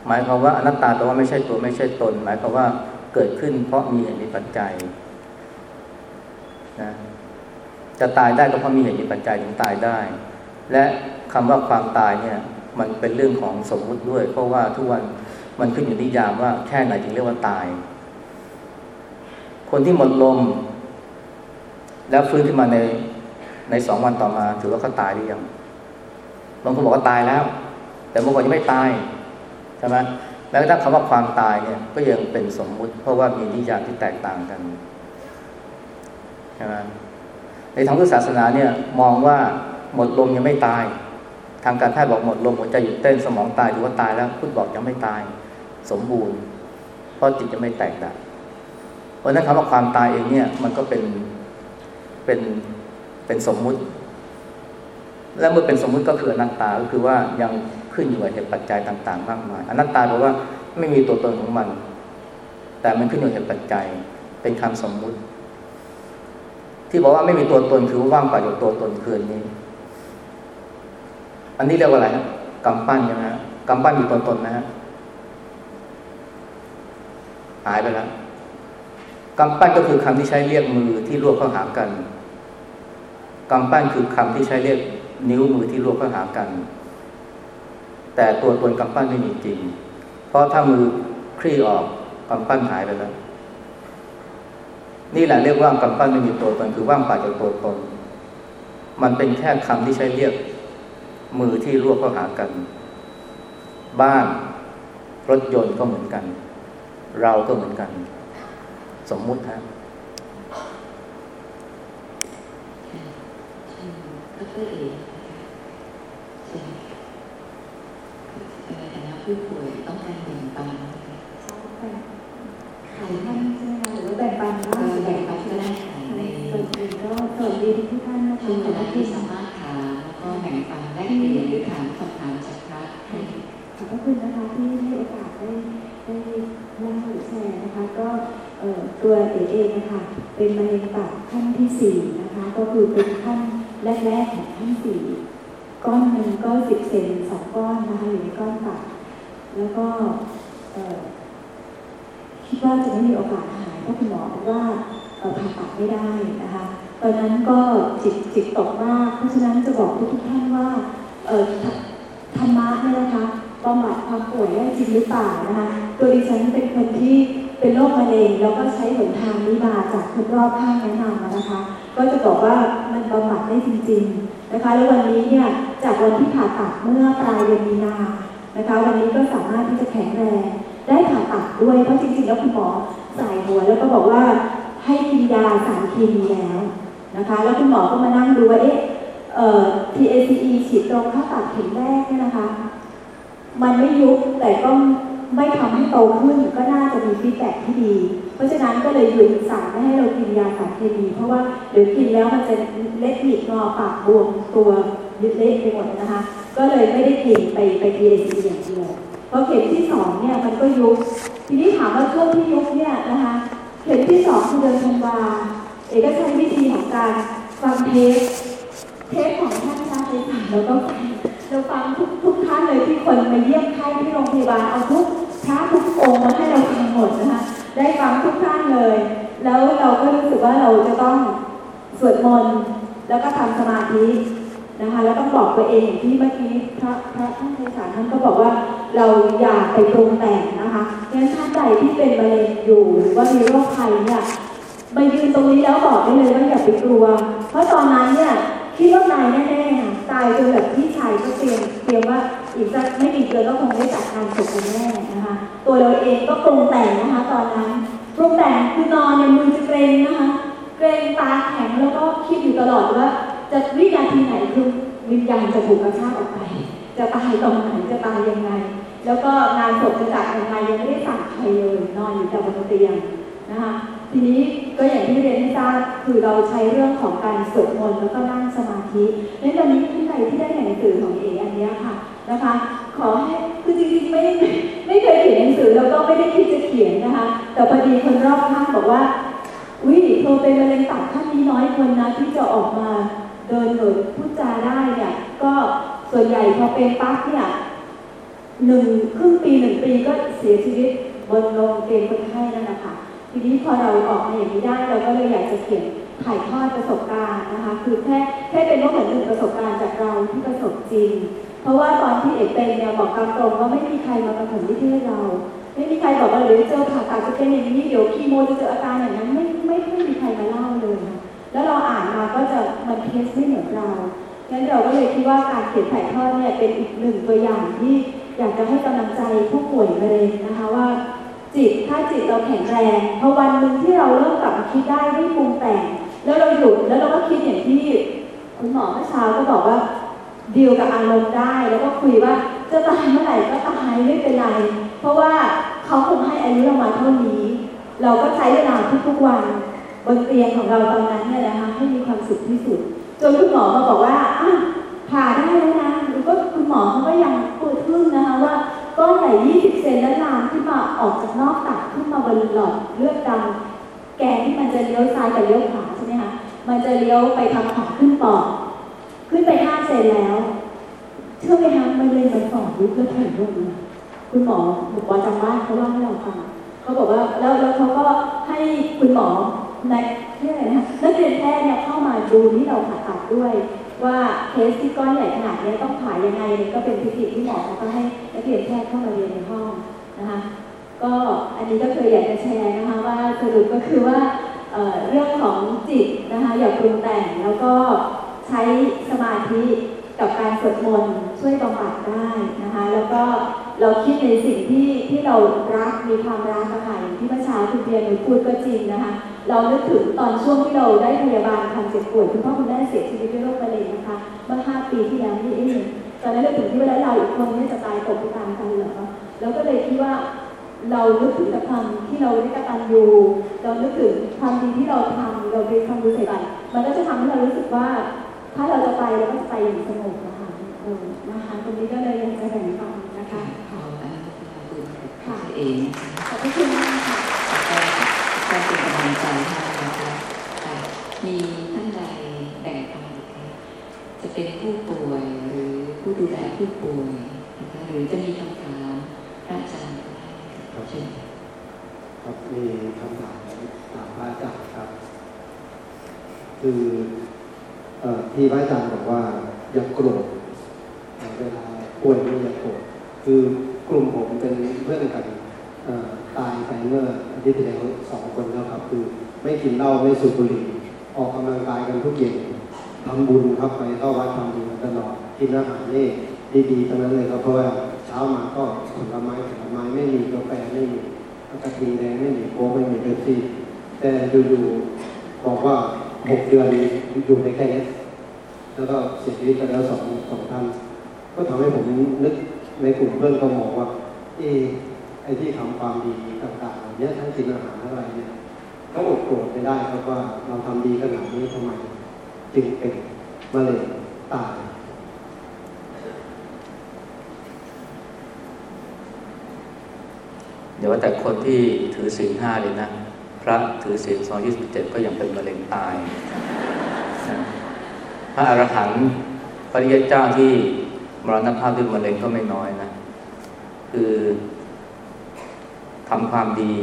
หมายความว่าอนัตตาแปลว่าไม่ใช่ตัวไม่ใช่ตน หมายความว่าเกิดขึ้นเพราะมีเหตุมีปัจจัยนะจะตายได้ก็เพราะมีเหตุมีปัจจัยถึงตายได้ และคำว่าความตายเนี่ย มันเป็นเรื่องของสมมุติด้วย เพราะว่าทุกวันมันขึ้นอยู่นิยามว่าแค่ไหนถึงเรียกว่าตาย คนที่หมดลม แล้วฟื้นขึ้นมาในในสองวันต่อมา ถือว่าเขาตายหรือยังบางคนบอกว่าตายแล้ว แต่บางคนยังไม่ตายใช่ไหมแม้กระทั่งคำว่าความตายเนี่ยก็ยังเป็นสมมุติ เพราะว่ามีนิยามที่แตกต่างกันใช่ไหมในทางพุทธศาสนาเนี่ยมองว่าหมดลมยังไม่ตาย ทางการแพทย์บอกหมดลมหัวใจหยุดเต้นสมองตายหรือว่าตายแล้วพุทธบอกยังไม่ตายสมบูรณ์ เพราะจิตจะไม่แตกดับเพราะนั้นคำว่าความตายเองเนี่ยมันก็เป็นเป็นเป็นสมมุติ และเมื่อเป็นสมมุติก็คืออนัตตาก็คือว่ายัง ขึ้นอยู่กับเหตุปัจจัยต่างๆ มากมายอนัตตาแปลว่าไม่มีตัวตนของมัน แต่มันขึ้นอยู่กับเหตุปัจจัยเป็นคำสมมุติ ที่บอกว่าไม่มีตัวตนคือว่างเปล่าจากตัวตนคืนนี้ อันนี้เรียกว่าอะไรกำปั้นใช่ไหมฮะกำปั้นมีตัวตนนะฮะหายไปแล้วกำปั้นก็คือคำที่ใช้เรียกมือที่รวบเข้าหากันกำปั้นคือคำที่ใช้เรียกนิ้วมือที่รวบเข้าหากัน แต่ตัวตนกำปั้นไม่มีจริง เพราะถ้ามือคลี่ออกกำปั้นหายไปแล้ว นี่แหละเรียกว่ากำปั้นไม่มีตัวตนคือว่างเปล่าจากตัวตน มันเป็นแค่คำที่ใช้เรียกมือที่รวบเข้าหากัน บ้านรถยนต์ก็เหมือนกัน เราก็เหมือนกัน สมมุติฮะดรเอกเชิญในฐานะ ผู้ป่วยต้องการแบ่งปันนะคะขายท่านใช่ไหมหรือว่าแบ่งปันเอว่าอแบ่งปันก็ได้ค่ะในส่วนอื่นก็สวัสดีทุกท่านนะคะช่วงเวลาที่สามารถถามแล้วก็แบ่งปันแลกเปลี่ยนหรือถามคำถามจากพระขอบพระคุณนะคะที่ให้โอกาสได้ได้เล่าหรือแชร์นะคะก็ตัวเอ๋เองนะคะเป็นมะเร็งตับขั้นที่สี่นะคะก็คือเป็นขั้นแรกๆของขั้นสี่ก้อนหนึ่งก็สิบเซนสองก้อนนะคะอยู่ในก้อนตับ แล้วก็คิดว่าจะไม่มีโอกาสหายเพราะคุณหมอบอกว่าผ่าตัดไม่ได้นะคะตอนนั้นก็จิตจิตตกมาก เพราะฉะนั้นจะบอกทุกๆท่านว่าเธรรมะเนี่ยนะคะบำบัดความป่วยได้จริงหรือเปล่านะคะตัวดิฉันเป็นคนที่เป็นโรคมะเร็งแล้วก็ใช้หนทางนี้มาจากคนรอบข้างแนะนำนะคะ ก็จะบอกว่ามันบำบัดได้จริง ๆ นะคะ แล้ววันนี้เนี่ยจากวันที่ผ่าตัดเมื่อปลายเดือนมีนา นะคะ วันนี้ก็สามารถที่จะแข็งแรงได้ผ่าตัดด้วยเพราะจริงๆแล้วคุณหมอใส่หัวแล้วก็บอกว่าให้กินยาสารเคมีแล้วนะคะ แล้วคุณหมอก็มานั่งดูว่าเอ๊ะเอ่อ TACE ฉีดตรงเข้าตัดเข็มแรกเนี่ยนะคะ มันไม่ยุบแต่ก็ไม่ทำให้โตขึ้นก็น่าจะมี feedback ที่ดี เพราะฉะนั้นก็เลยหยุดสั่งไม่ให้เรากินยาสารเคมีเพราะว่าเดี๋ยวกินแล้วมันจะเล็ดหนีงอปากบวมตัว เละไปหมดนะคะ ก็เลยไม่ได้กินไปไป TACE อย่างเดียวพอเข็มที่สองเนี่ยมันก็ยุบทีนี้ถามว่าช่วงที่ยุบเนี่ยนะคะเข็มที่สองคือเดือนธันวาเอกก็ใช้วิธีของการฟังเทปเทปของท่านอาจารย์เลยค่ะแล้วก็ฟังเราฟังทุกทุกท่านเลยที่คนมาเยี่ยมไข้ที่โรงพยาบาลเอาทุกพระทุกองมาให้เราฟังหมดนะคะได้ฟังทุกท่านเลย แล้วเราก็รู้สึกว่าเราจะต้องสวดมนต์แล้วก็ทำสมาธิ นะคะแล้วต้องบอกตัวเองอย่างที่เมื่อกี้พระพระท่านในศาท่านก็บอกว่าเราอย่าไปปรุงแต่งนะคะงั้นท่านใดที่เป็นมะเร็งอยู่หรือว่ามีโรคภัยเนี่ยมายืนตรงนี้แล้วบอกได้เลยว่าอย่าไปกลัว เพราะตอนนั้นเนี่ยคิดว่าตายแน่ๆค่ะตายจนแบบพี่ชายก็เตรียมเตรียมว่าอีกสักไม่กี่เดือนก็คงได้จัดการศพกันแน่นะคะตัวเราเองก็ปรุงแต่งนะคะตอนนั้นปรุงแต่งคือนอนเนี่ยมือจะเกรงนะคะเกรงตาแข็งแล้วก็คิดอยู่ตลอดว่า จะวินาทีไหนคือวิญญาณจะถูกกระชากออกไป จะตายตรงไหนจะตายยังไง แล้วก็งานศพจะจัดยังไงยังไม่ได้สั่งใครเลยนอนอยู่แต่บนเตียงนะคะทีนี้ก็อย่างที่เรียนให้ทราบคือเราใช้เรื่องของการสวดมนต์แล้วก็นั่งสมาธิในตอนนี้ที่ใครที่ได้หนหนังสือของเออันเนี้ยค่ะนะคะ ขอให้คือจริงๆไม่ไม่เคยเขียนหนังสือแล้วก็ไม่ได้คิดจะเขียนนะคะ แต่พอดีคนรอบข้างบอกว่าอุ้ยเธอเป็นมะเร็งตับท่านนี้น้อยคนนะที่จะออกมา เดินหรือพูดจาได้เนี่ย ก็ส่วนใหญ่พอเป็นปั๊บเนี่ยหนึ่งครึ่งปีหนึ่งปีก็เสียชีวิตบนโรงเกณฑ์คนไข้นั่นแหละค่ะทีนี้พอเราออกมาอย่างนี้ได้เราก็เลยอยากจะเขียนถ่ายทอดประสบการณ์นะคะ คือแค่แค่เป็นว่าเหมือนหนึ่งประสบการณ์จากเราที่ประสบจริง เพราะว่าตอนที่เอกเป็นเนี่ยบอกตามตรงว่าไม่มีใครมาประถมนิเทศเรา ไม่มีใครบอกว่าเดี๋ยวเจอผ่าตัดจะเป็นอย่างนี้เดี๋ยวคีโมจะเจออาการอย่างนั้นไม่ไม่ไม่มีใครมาเล่า แล้วเราอ่านมาก็จะมันเทสไม่เหมือนเรางั้นเราก็เลยคิดว่าการเขียนถ่ายทอดเนี่ยเป็นอีกหนึ่งตัวอย่างที่อยากจะให้กำลังใจผู้ป่วยมะเร็งนะคะว่า จิตถ้าจิตเราแข็งแรงพอวันหนึ่งที่เราเริ่มกลับมาคิดได้ไม่ปรุงแต่ง แล้วเราหยุดแล้วเราก็คิดอย่างที่คุณหมอเมื่อเช้าก็บอกว่าดีลกับอารมณ์ได้ แล้วก็คุยว่าจะตายเมื่อไหร่ก็ตายไม่เป็นไร เพราะว่าเขาคงให้อายุเรามาเท่านี้ เราก็ใช้เวลาทุกๆวัน บนเตียงของเราตอนนั้นเนี่ยนะคะให้มีความสุขที่สุด จนคุณหมอมาบอกว่าอะผ่าได้แล้วนะแล้วก็คุณหมอเขาก็ยังปวดทึ่งนะคะว่าก้อนใหญ่20 เซนแล้วลามขึ้นมาออกจากนอกตับขึ้นมาบนหลอดเลือดดำแกนที่มันจะเลี้ยวซ้ายกับเลี้ยวขวาใช่ไหมคะมันจะเลี้ยวไปทางขวาขึ้นปอดขึ้นไป 5 เซนแล้ว เชื่อไหมคะมันเลยมันสอนรูปแล้วถ่ายรูปนคุณหมอบอกว่าจำบ้านเขาเล่าให้เราฟังเขาบอกว่าแล้วแล้วเขาก็ให้คุณหมอ ในเรียกอะไรนะนักเรียนแพทย์เนี่ยเข้ามาดูที่เราผ่าตัดด้วย ว่าเคสที่ก้อนใหญ่ขนาดนี้ต้องผ่ายังไงก็เป็นเทคนิคที่หมอเขาก็ให้นักเรียนแพทย์เข้ามาเรียนในห้องนะคะก็อันนี้ก็เคือยากจะแชร์นะคะว่าสรุปก็คือว่าเรื่องของจิตนะคะอย่าปรุงแต่งแล้วก็ใช้สมาธิกับการสวดมนต์ช่วยบำบัดได้นะคะแล้วก็เราคิดในสิ่งที่ที่เรารักมีความรักนะคะอย่างที่เมื่อเช้าคุณเบียร์หนูพูดก็จริงนะคะ เรานึกถึงตอนช่วงที่เราได้พยาบาลความเจ็บป่วยคุณพ่อคุณแม่เสียชีวิตด้วยโรคมะเร็งนะคะเมื่อ 5 ปีที่แล้วนี่เองตอนนั้นเราถึงที่ว่าแล้วเราอีกคนเนี่ยจะตายตกไปตามกันเหรอแล้วก็เลยคิดว่าเรานึกถึงแต่ความที่เราได้กตัญญูเรานึกถึงความดีที่เราทำเราเป็นความรู้สึกอะไรมันก็จะทำให้เรารู้สึกว่า ถ้าเราจะไปเราก็จะไปอย่างสงบนะคะเออนะคะตรงนี้ก็เลยอยากจะแบ่งปันนะคะขออนุโมทนาบุญกับตัวเองนะคะขอบพระคุณมา ก็เป็นกำลังใจให้นะคะค่ะมีท่านใดแบ่งปันอีกไหมจะเป็นผู้ป่วยหรือผู้ดูแลผู้ป่วยนะคะหรือจะมีคำถามพระอาจารย์ก็ได้ค่ะเชิญครับมีคำถามถามพระอาจารย์ครับ คือเอ่อที่พระอาจารย์บอกว่าอย่าโกรธเวลาป่วยอย่าโกรธคือกลุ่มผมเป็นเพื่อนกันตายไปเมื่อ ที่แล้วสองคนแล้วครับ คือไม่กินเหล้าไม่สูบบุหรี่ออกกำลังกายกันทุกเย็นทำบุญครับไปเข้าวัดทำบุญตลอดกินอาหารนี่ดีๆทั้งนั้นเลยครับเพราะว่าเช้ามาก็ผลไม้ผลไม้ไม่มีกาแฟไม่มีกระทิงแดงไม่มีโค้กไม่มีเบปซี่แต่อยู่ๆบอกว่าหกเดือนอยู่ในแค่นี้แล้วก็เสียชีวิตไปแล้วสองสองท่านก็ทำให้ผมนึกในกลุ่มเพื่อนก็มองว่าเออไอที่ทำความดี เหล่านี้ทั้งกินอาหารอะไรเนี่ยก็อดโกรธไม่ได้ครับว่าเราทำดีขนาดนี้ทำไมจึงเป็นมะเร็งตายเดี๋ยวว่าแต่คนที่ถือศีลห้าเลยนะ พระถือศีลสองยี่สิบเจ็ดก็ยังเป็นมะเร็งตาย พระอรหันต์ปริยเจ้าที่มรณภาพด้วยมะเร็งก็ไม่น้อยนะ คือ ทำความดี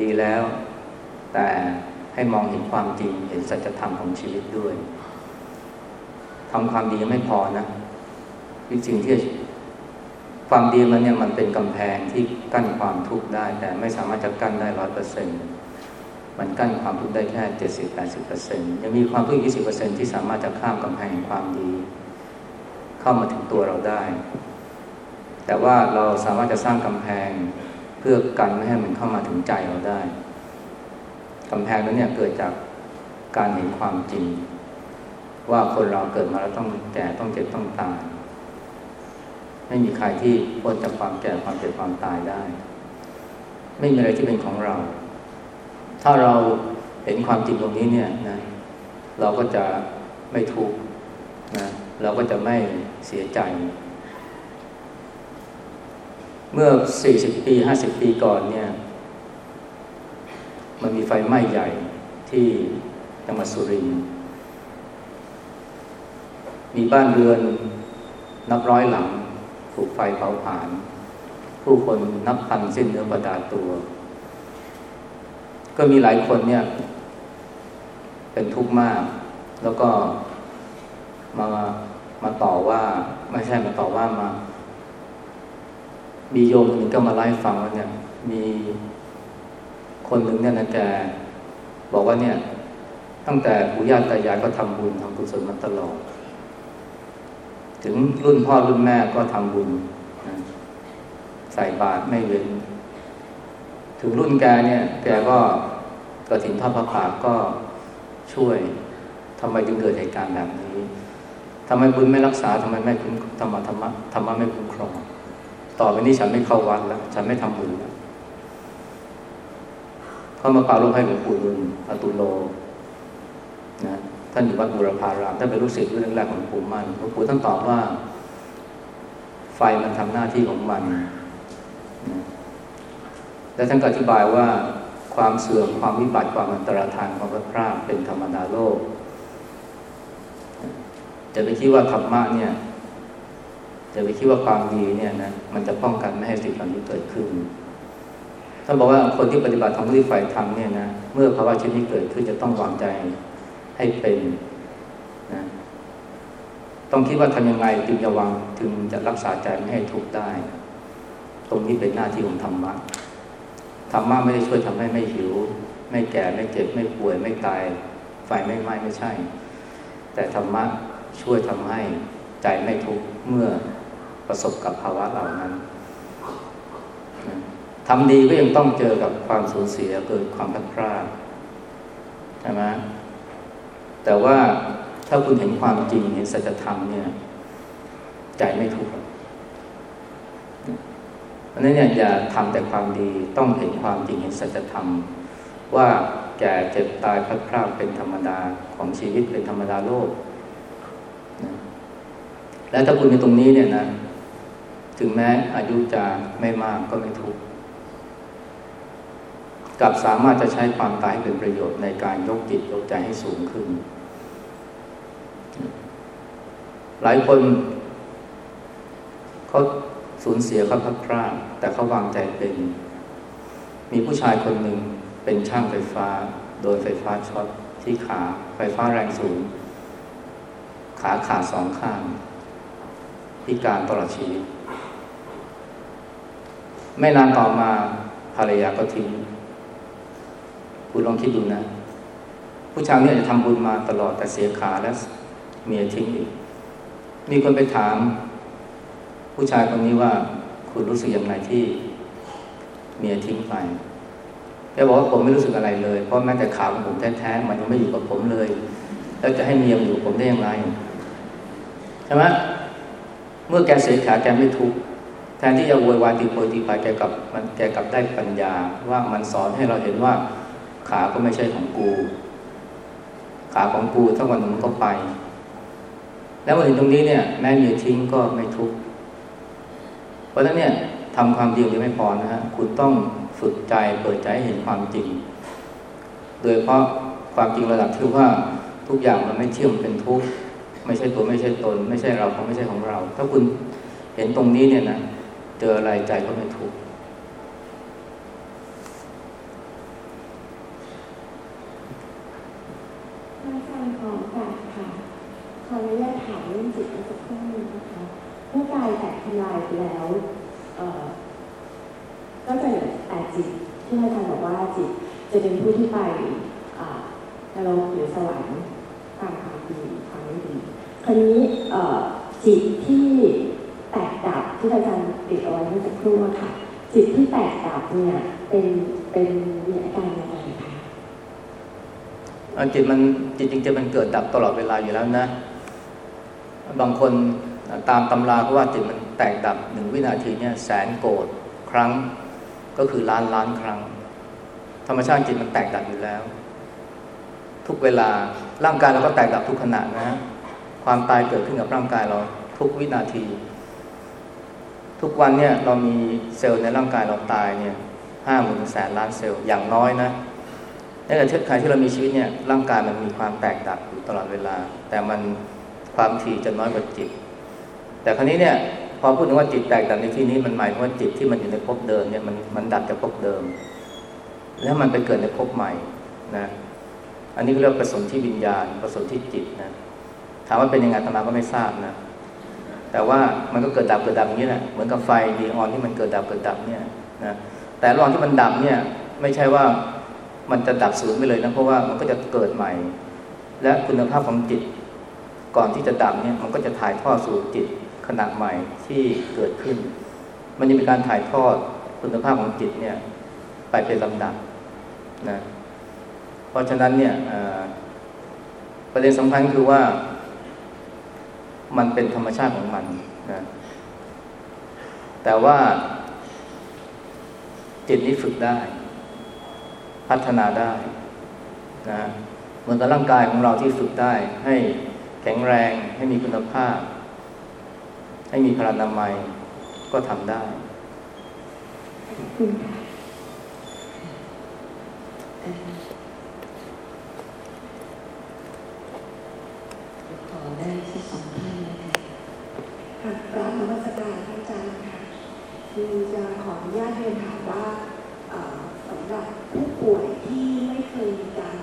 ดีแล้ว แต่ให้มองเห็นความจริง เห็นสัจธรรมของชีวิตด้วยทำความดียังไม่พอนะจริงที่ความดีมันเนี่ยมันเป็นกำแพงที่กั้นความทุกข์ได้ แต่ไม่สามารถจะกั้นได้ร้อยเปอร์เซ็นมันกั้นความทุกข์ได้แค่เจ็ดสิบแปดสิบเปอร์เซ็นยังมีความทุกข์ยี่สิบเปอร์เซ็นที่สามารถจะข้ามกำแพงความดี เข้ามาถึงตัวเราได้ แต่ว่าเราสามารถจะสร้างกำแพง เพื่อกันไม่ให้มันเข้ามาถึงใจเราได้กำแพงนั้นเนี่ยเกิดจากการเห็นความจริง ว่าคนเราเกิดมาแล้วต้องแก่ต้องเจ็บต้องตายไม่มีใครที่พ้นจากความแก่ความเจ็บความตายได้ ไม่มีอะไรที่เป็นของเรา ถ้าเราเห็นความจริงตรงนี้เนี่ยนะเราก็จะไม่ทุกข์นะเราก็จะไม่เสียใจ เมื่อ 40 ปี 50 ปีก่อนเนี่ย มันมีไฟไหม้ใหญ่ที่จังหวัดสุรินทร์มีบ้านเรือนนับร้อยหลัง ถูกไฟเผาผลาญผู้คนนับพันสิ้นเนื้อประดาตัว ก็มีหลายคนเนี่ย เป็นทุกข์มาก แล้วก็มามาต่อว่า ไม่ใช่มาต่อว่ามา มีโยมหนึ่งก็มาไล่ฟังว่าเนี่ย มีคนหนึ่งเนี่ยนะแกบอกว่าเนี่ย ตั้งแต่ปู่ย่าตายายก็ทำบุญทำกุศลมาตลอด ถึงรุ่นพ่อรุ่นแม่ก็ทำบุญใส่บาตรไม่เว้น ถึงรุ่นแกเนี่ย แกก็กระถิ่นทอดพระป่าก็ช่วยทำไมจึงเกิดเหตุการณ์แบบนี้ทำไมบุญไม่รักษาทำไมไม่คุ้มธรรมะธรรมะธรรมะไม่คุ้มครอง ต่อไปนี้ฉันไม่เข้าวัดแล้ว ฉันไม่ทำบุญแล้วเขามาปราลบให้หลวงปู่ดุลอตุโลนะท่านอยู่วัดบุรพารามท่านเป็นลูกศิษย์รุ่นแรกของหลวงปู่มั่นหลวงปู่ท่านตอบว่า ไฟมันทำหน้าที่ของมันนะและท่านก็อธิบายว่าความเสื่อมความวิบัติความอันตรธานความพลาดพลาดเป็นธรรมดาโลกจะไปคิดว่าธรรมะเนี่ย จะไปคิดว่าความดีเนี่ยนะมันจะป้องกันไม่ให้สิ่งเหล่านี้เกิดขึ้นท่านบอกว่าคนที่ปฏิบัติธรรมที่ฝ่ายธรรมเนี่ยนะเมื่อภาวะเช่นนี้เกิดขึ้นจะต้องวางใจให้เป็นนะต้องคิดว่าทำยังไงจึงจะวางถึงจะรักษาใจไม่ให้ทุกข์ได้ ตรงนี้เป็นหน้าที่ของธรรมะธรรมะไม่ได้ช่วยทำให้ไม่หิว ไม่แก่ไม่เจ็บไม่ป่วยไม่ตายไฟไม่ไหม้ไม่ใช่ แต่ธรรมะช่วยทำให้ใจไม่ทุกข์เมื่อ ประสบกับภาวะเหล่านั้นทำดีก็ยังต้องเจอกับความสูญเสียเกิดความพลาดพลาดใช่ไหมแต่ว่าถ้าคุณเห็นความจริงเห็นสัจธรรมเนี่ย ใจไม่ทุกข์เพราะฉะนั้นเนี่ยอย่าทำแต่ความดีต้องเห็นความจริงเห็นสัจธรรม ว่าแก่เจ็บตายพลัดพรากเป็นธรรมดาของชีวิตเป็นธรรมดาโลกนะและถ้าคุณในตรงนี้เนี่ยนะ ถึงแม้อายุจะไม่มากก็ไม่ทุกข์กลับสามารถจะใช้ความตายให้เป็นประโยชน์ในการยกจิตยกใจให้สูงขึ้น หลายคนเขาสูญเสียเขาพัดพรากแต่เขาวางใจเป็น มีผู้ชายคนหนึ่งเป็นช่างไฟฟ้า โดยไฟฟ้าช็อตที่ขาไฟฟ้าแรงสูง ขาขาดสองข้าง พิการตลอดชีวิต ไม่นานต่อมาภรรยาก็ทิ้งคุณลองคิดดูนะ ผู้ชายเนี่ยจะทำบุญมาตลอดแต่เสียขาและเมียทิ้งอีกมีคนไปถาม ผู้ชายคนนี้ว่าคุณรู้สึกอย่างไรที่เมียทิ้งไปแกบอกว่าผมไม่รู้สึกอะไรเลย เพราะแม้แต่ขาของผมแท้ๆมันยังไม่อยู่กับผมเลย แล้วจะให้เมียอยู่กับผมได้อย่างไรใช่ไหมเมื่อแกเสียขาแกไม่ทุกข์ แทนที่จะโวยวายตีโพยตีพายแกกลับมันแกกลับได้ปัญญา ว่ามันสอนให้เราเห็นว่าขาก็ไม่ใช่ของกู ขาของกูถ้าวันหนึงมันก็ไป แล้วมาถึงตรงนี้เนี่ยแม้มีทิ้งก็ไม่ทุกข์เพราะฉะนั้นเนี่ยทำความดียังไม่พอนะฮะคุณต้องฝึกใจเปิดใจให้เห็นความจริง โดยเพราะความจริงระดับที่ว่าทุกอย่างมันไม่เที่ยมเป็นทุกข์ไม่ใช่ตัวไม่ใช่ตน ไม่ใช่เราของไม่ใช่ของเรา ถ้าคุณเห็นตรงนี้เนี่ยนะ เจออะไรใจก็ไม่ทุกข์อาจารย์ขออกาสค่ะขออนุญาตถามเรื่องจิตสักครู่หนึงนะคะเมื่อกายแตกทำลายไปแล้วก็จะเหลือแต่จิตที่อาจารย์บอกว่าจิตจะเป็นผู้ที่ไปอ่านรกหรือสวรรค์ตามความดีความไม่ดีคราวนี้จิตที่ แตกดับที่อาจารย์ติดเอาไว้เมื่อสักครู่ค่ะ จิตที่แตกดับเนี่ยเป็นเป็นมีอาการยังไงคะเอาจิตมันจิตจริงๆมันเกิดดับตลอดเวลาอยู่แล้วนะ บางคนตามตำราเขาว่าจิตมันแตกดับหนึ่งวินาทีเนี่ยแสนโกรธครั้งก็คือล้านล้านครั้ง ธรรมชาติจิตมันแตกดับอยู่แล้ว ทุกเวลาร่างกายเราก็แตกดับทุกขณะนะ ความตายเกิดขึ้นกับร่างกายเราทุกวินาที ทุกวันเนี่ยเรามีเซลล์ในร่างกายเราตายเนี่ยห้าหมื่นแสนล้านเซลล์อย่างน้อยนะในขณะที่ขณะที่เรามีชีวิตเนี่ยร่างกายมันมีความแตกดับอยู่ตลอดเวลา แต่มันความถี่จะน้อยกว่าจิต แต่ครั้นี้เนี่ยพอพูดถึงว่าจิตแตกดับในที่นี้มันหมายถึงว่าจิตที่มันอยู่ในภพเดิมเนี่ยมันมันดับจากภพเดิม แล้วมันไปเกิดในภพใหม่นะอันนี้เรียกว่าผสมที่วิญญาณผสมที่จิตนะถามว่าเป็นยังไงธรรมาก็ไม่ทราบนะ แต่ว่ามันก็เกิดดับเกิดดับอย่างนี้แหละเหมือนกับไฟดีออนที่มันเกิดดับเกิดดับเนี่ยนะแต่ระหว่างที่มันดับเนี่ยไม่ใช่ว่ามันจะดับศูนย์ไปเลยนะเพราะว่ามันก็จะเกิดใหม่ และคุณภาพของจิตก่อนที่จะดับเนี่ยมันก็จะถ่ายทอดสู่จิตขณะใหม่ที่เกิดขึ้น มันจะมีการถ่ายทอดคุณภาพของจิตเนี่ยไปเป็นลำดับนะเพราะฉะนั้นเนี่ยประเด็นสำคัญคือว่า มันเป็นธรรมชาติของมันนะแต่ว่า จิตนี้ฝึกได้ พัฒนาได้นะเหมือนกับร่างกายของเราที่ฝึกได้ ให้แข็งแรง ให้มีคุณภาพ ให้มีพลานามัยก็ทำได้ขอได้สักสอง กราบนวัตการท่านอาจารย์ค่ะคือจะขออนุญาตเรียนถามว่าสำหรับผู้ป่วยที่ไม่เคยมีการ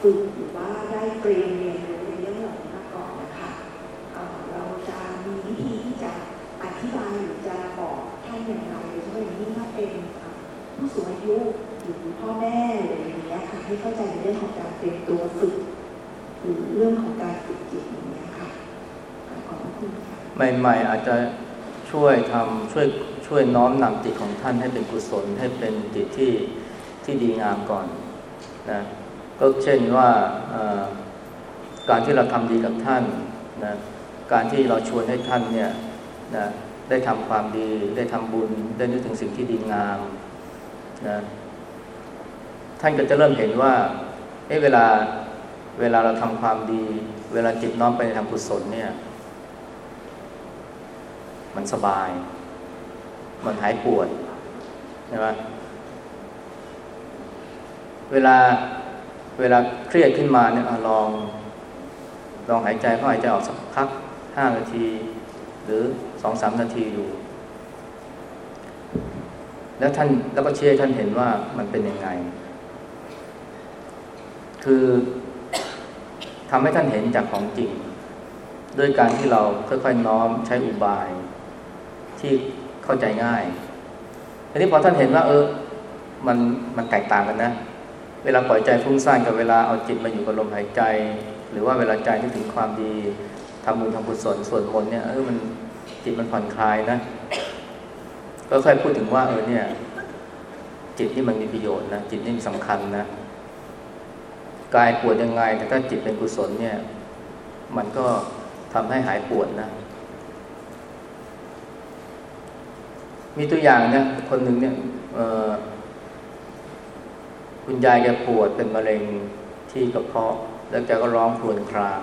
ฝึกหรือว่าได้เตรียมเรียนรู้ในเรื่องเหล่านี้มาก่อนนะคะเราจะมีวิธีที่จะอธิบายหรือจะบอกท่านอย่างไรโดยเฉพาะอย่างยิ่งถ้าเป็นผู้สูงอายุหรือพ่อแม่หรืออย่างเงี้ยค่ะให้เข้าใจในเรื่องของการเตรียมตัวฝึกหรือเรื่องของการฝึกจิตอย่างเงี้ยค่ะขอบคุณค่ะ ใหม่ๆ อาจจะช่วยทำช่วยช่วยน้อมนำจิตของท่านให้เป็นกุศลให้เป็นจิตที่ที่ดีงามก่อนนะก็เช่นว่าการที่เราทำดีกับท่านนะการที่เราชวนให้ท่านเนี่ยนะได้ทำความดีได้ทำบุญได้นึกถึงสิ่งที่ดีงามนะท่านก็จะเริ่มเห็นว่าเอ๊ะเวลาเวลาเราทำความดี เวลาจิตน้อมไปในทางกุศลเนี่ย มันสบาย มันหายปวดใช่ไหมเวลาเวลาเครียดขึ้นมาเนี่ยอลอง ลองหายใจเข้าหายใจออกสักพักห้านาที หรือสองสามนาทีดูแล้วท่านแล้วก็เชื่อท่านเห็นว่ามันเป็นยังไง คือทำให้ท่านเห็นจากของจริง ด้วยการที่เราค่อยๆน้อมใช้อุบาย ที่เข้าใจง่ายทีนี้พอท่านเห็นว่า เออ มันมันแตกต่างกันนะ เวลาปล่อยใจฟุ้งซ่านกับเวลาเอาจิตมาอยู่กับลมหายใจ หรือว่าเวลาใจนึกถึงความดีทำบุญทำกุศลส่วนมนเนี่ยเออมันจิตมันผ่อนคลายนะ ก็ค่อยพูดถึงว่า เออเนี่ย จิตนี่มันมีประโยชน์นะจิตนี่มันสำคัญนะกายปวดยังไง แต่ถ้าจิตเป็นกุศลเนี่ย มันก็ทำให้หายปวดนะ มีตัวอย่างเนี่ยคนหนึ่งเนี่ยคุณยายแกปวดเป็นมะเร็งที่กระเพาะ แล้วแกก็ร้องครวญคราง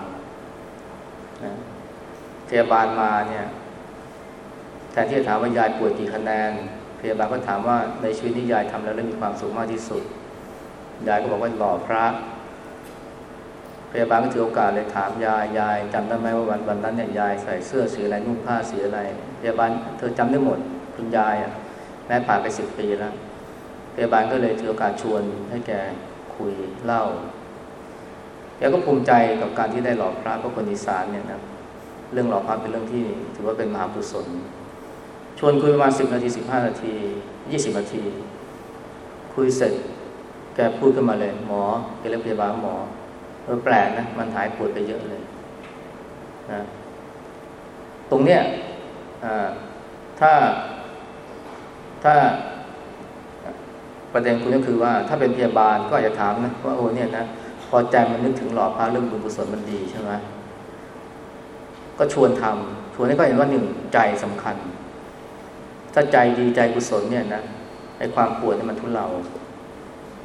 นะพยาบาลมาเนี่ยแทนที่จะถามว่ายายปวดกี่คะแนนพยาบาลก็ถามว่าในชีวิตนี้ยายทำแล้วแล้วมีความสุขมากที่สุดยายก็บอกว่าหล่อพระพยาบาลก็ถือโอกาสเลยถามยายยายจำได้ไหมว่าวันวันนั้นเนี่ยยายใส่เสื้อสีอะไรนุ่งผ้าสีอะไรพยาบาลเธอจำได้หมด คุณยายอะแม้ผ่านไปสิบปีแล้วพยาบาลก็เลยถือโอกาสชวนให้แกคุยเล่าแกก็ภูมิใจกับการที่ได้หล่อพระเพราะคนอีสานเนี่ยนะเรื่องหล่อพระเป็นเรื่องที่ถือว่าเป็นมหาบุศลชวนคุยประมาณสิบนาทีสิบห้านาทียี่สิบนาที คุยเสร็จ แกพูดขึ้นมาเลย หมอแกเรียกพยาบาลหมอเออแปลกนะ มันหายปวดไปเยอะเลยนะตรงเนี้ยถ้า ถ้าประเด็นคุณก็คือว่า ถ้าเป็นพยาบาลก็อาจจะถามนะว่าโอ้เนี่ยนะพอใจมันนึกถึงหล่อพระเรื่องบุญกุศลมันดีใช่ไหมก็ชวนทำชวนให้เขาเห็นว่าหนึ่งใจสำคัญ ถ้าใจดีใจกุศลเนี่ยนะไอ้ความปวดนี่มันทุเลา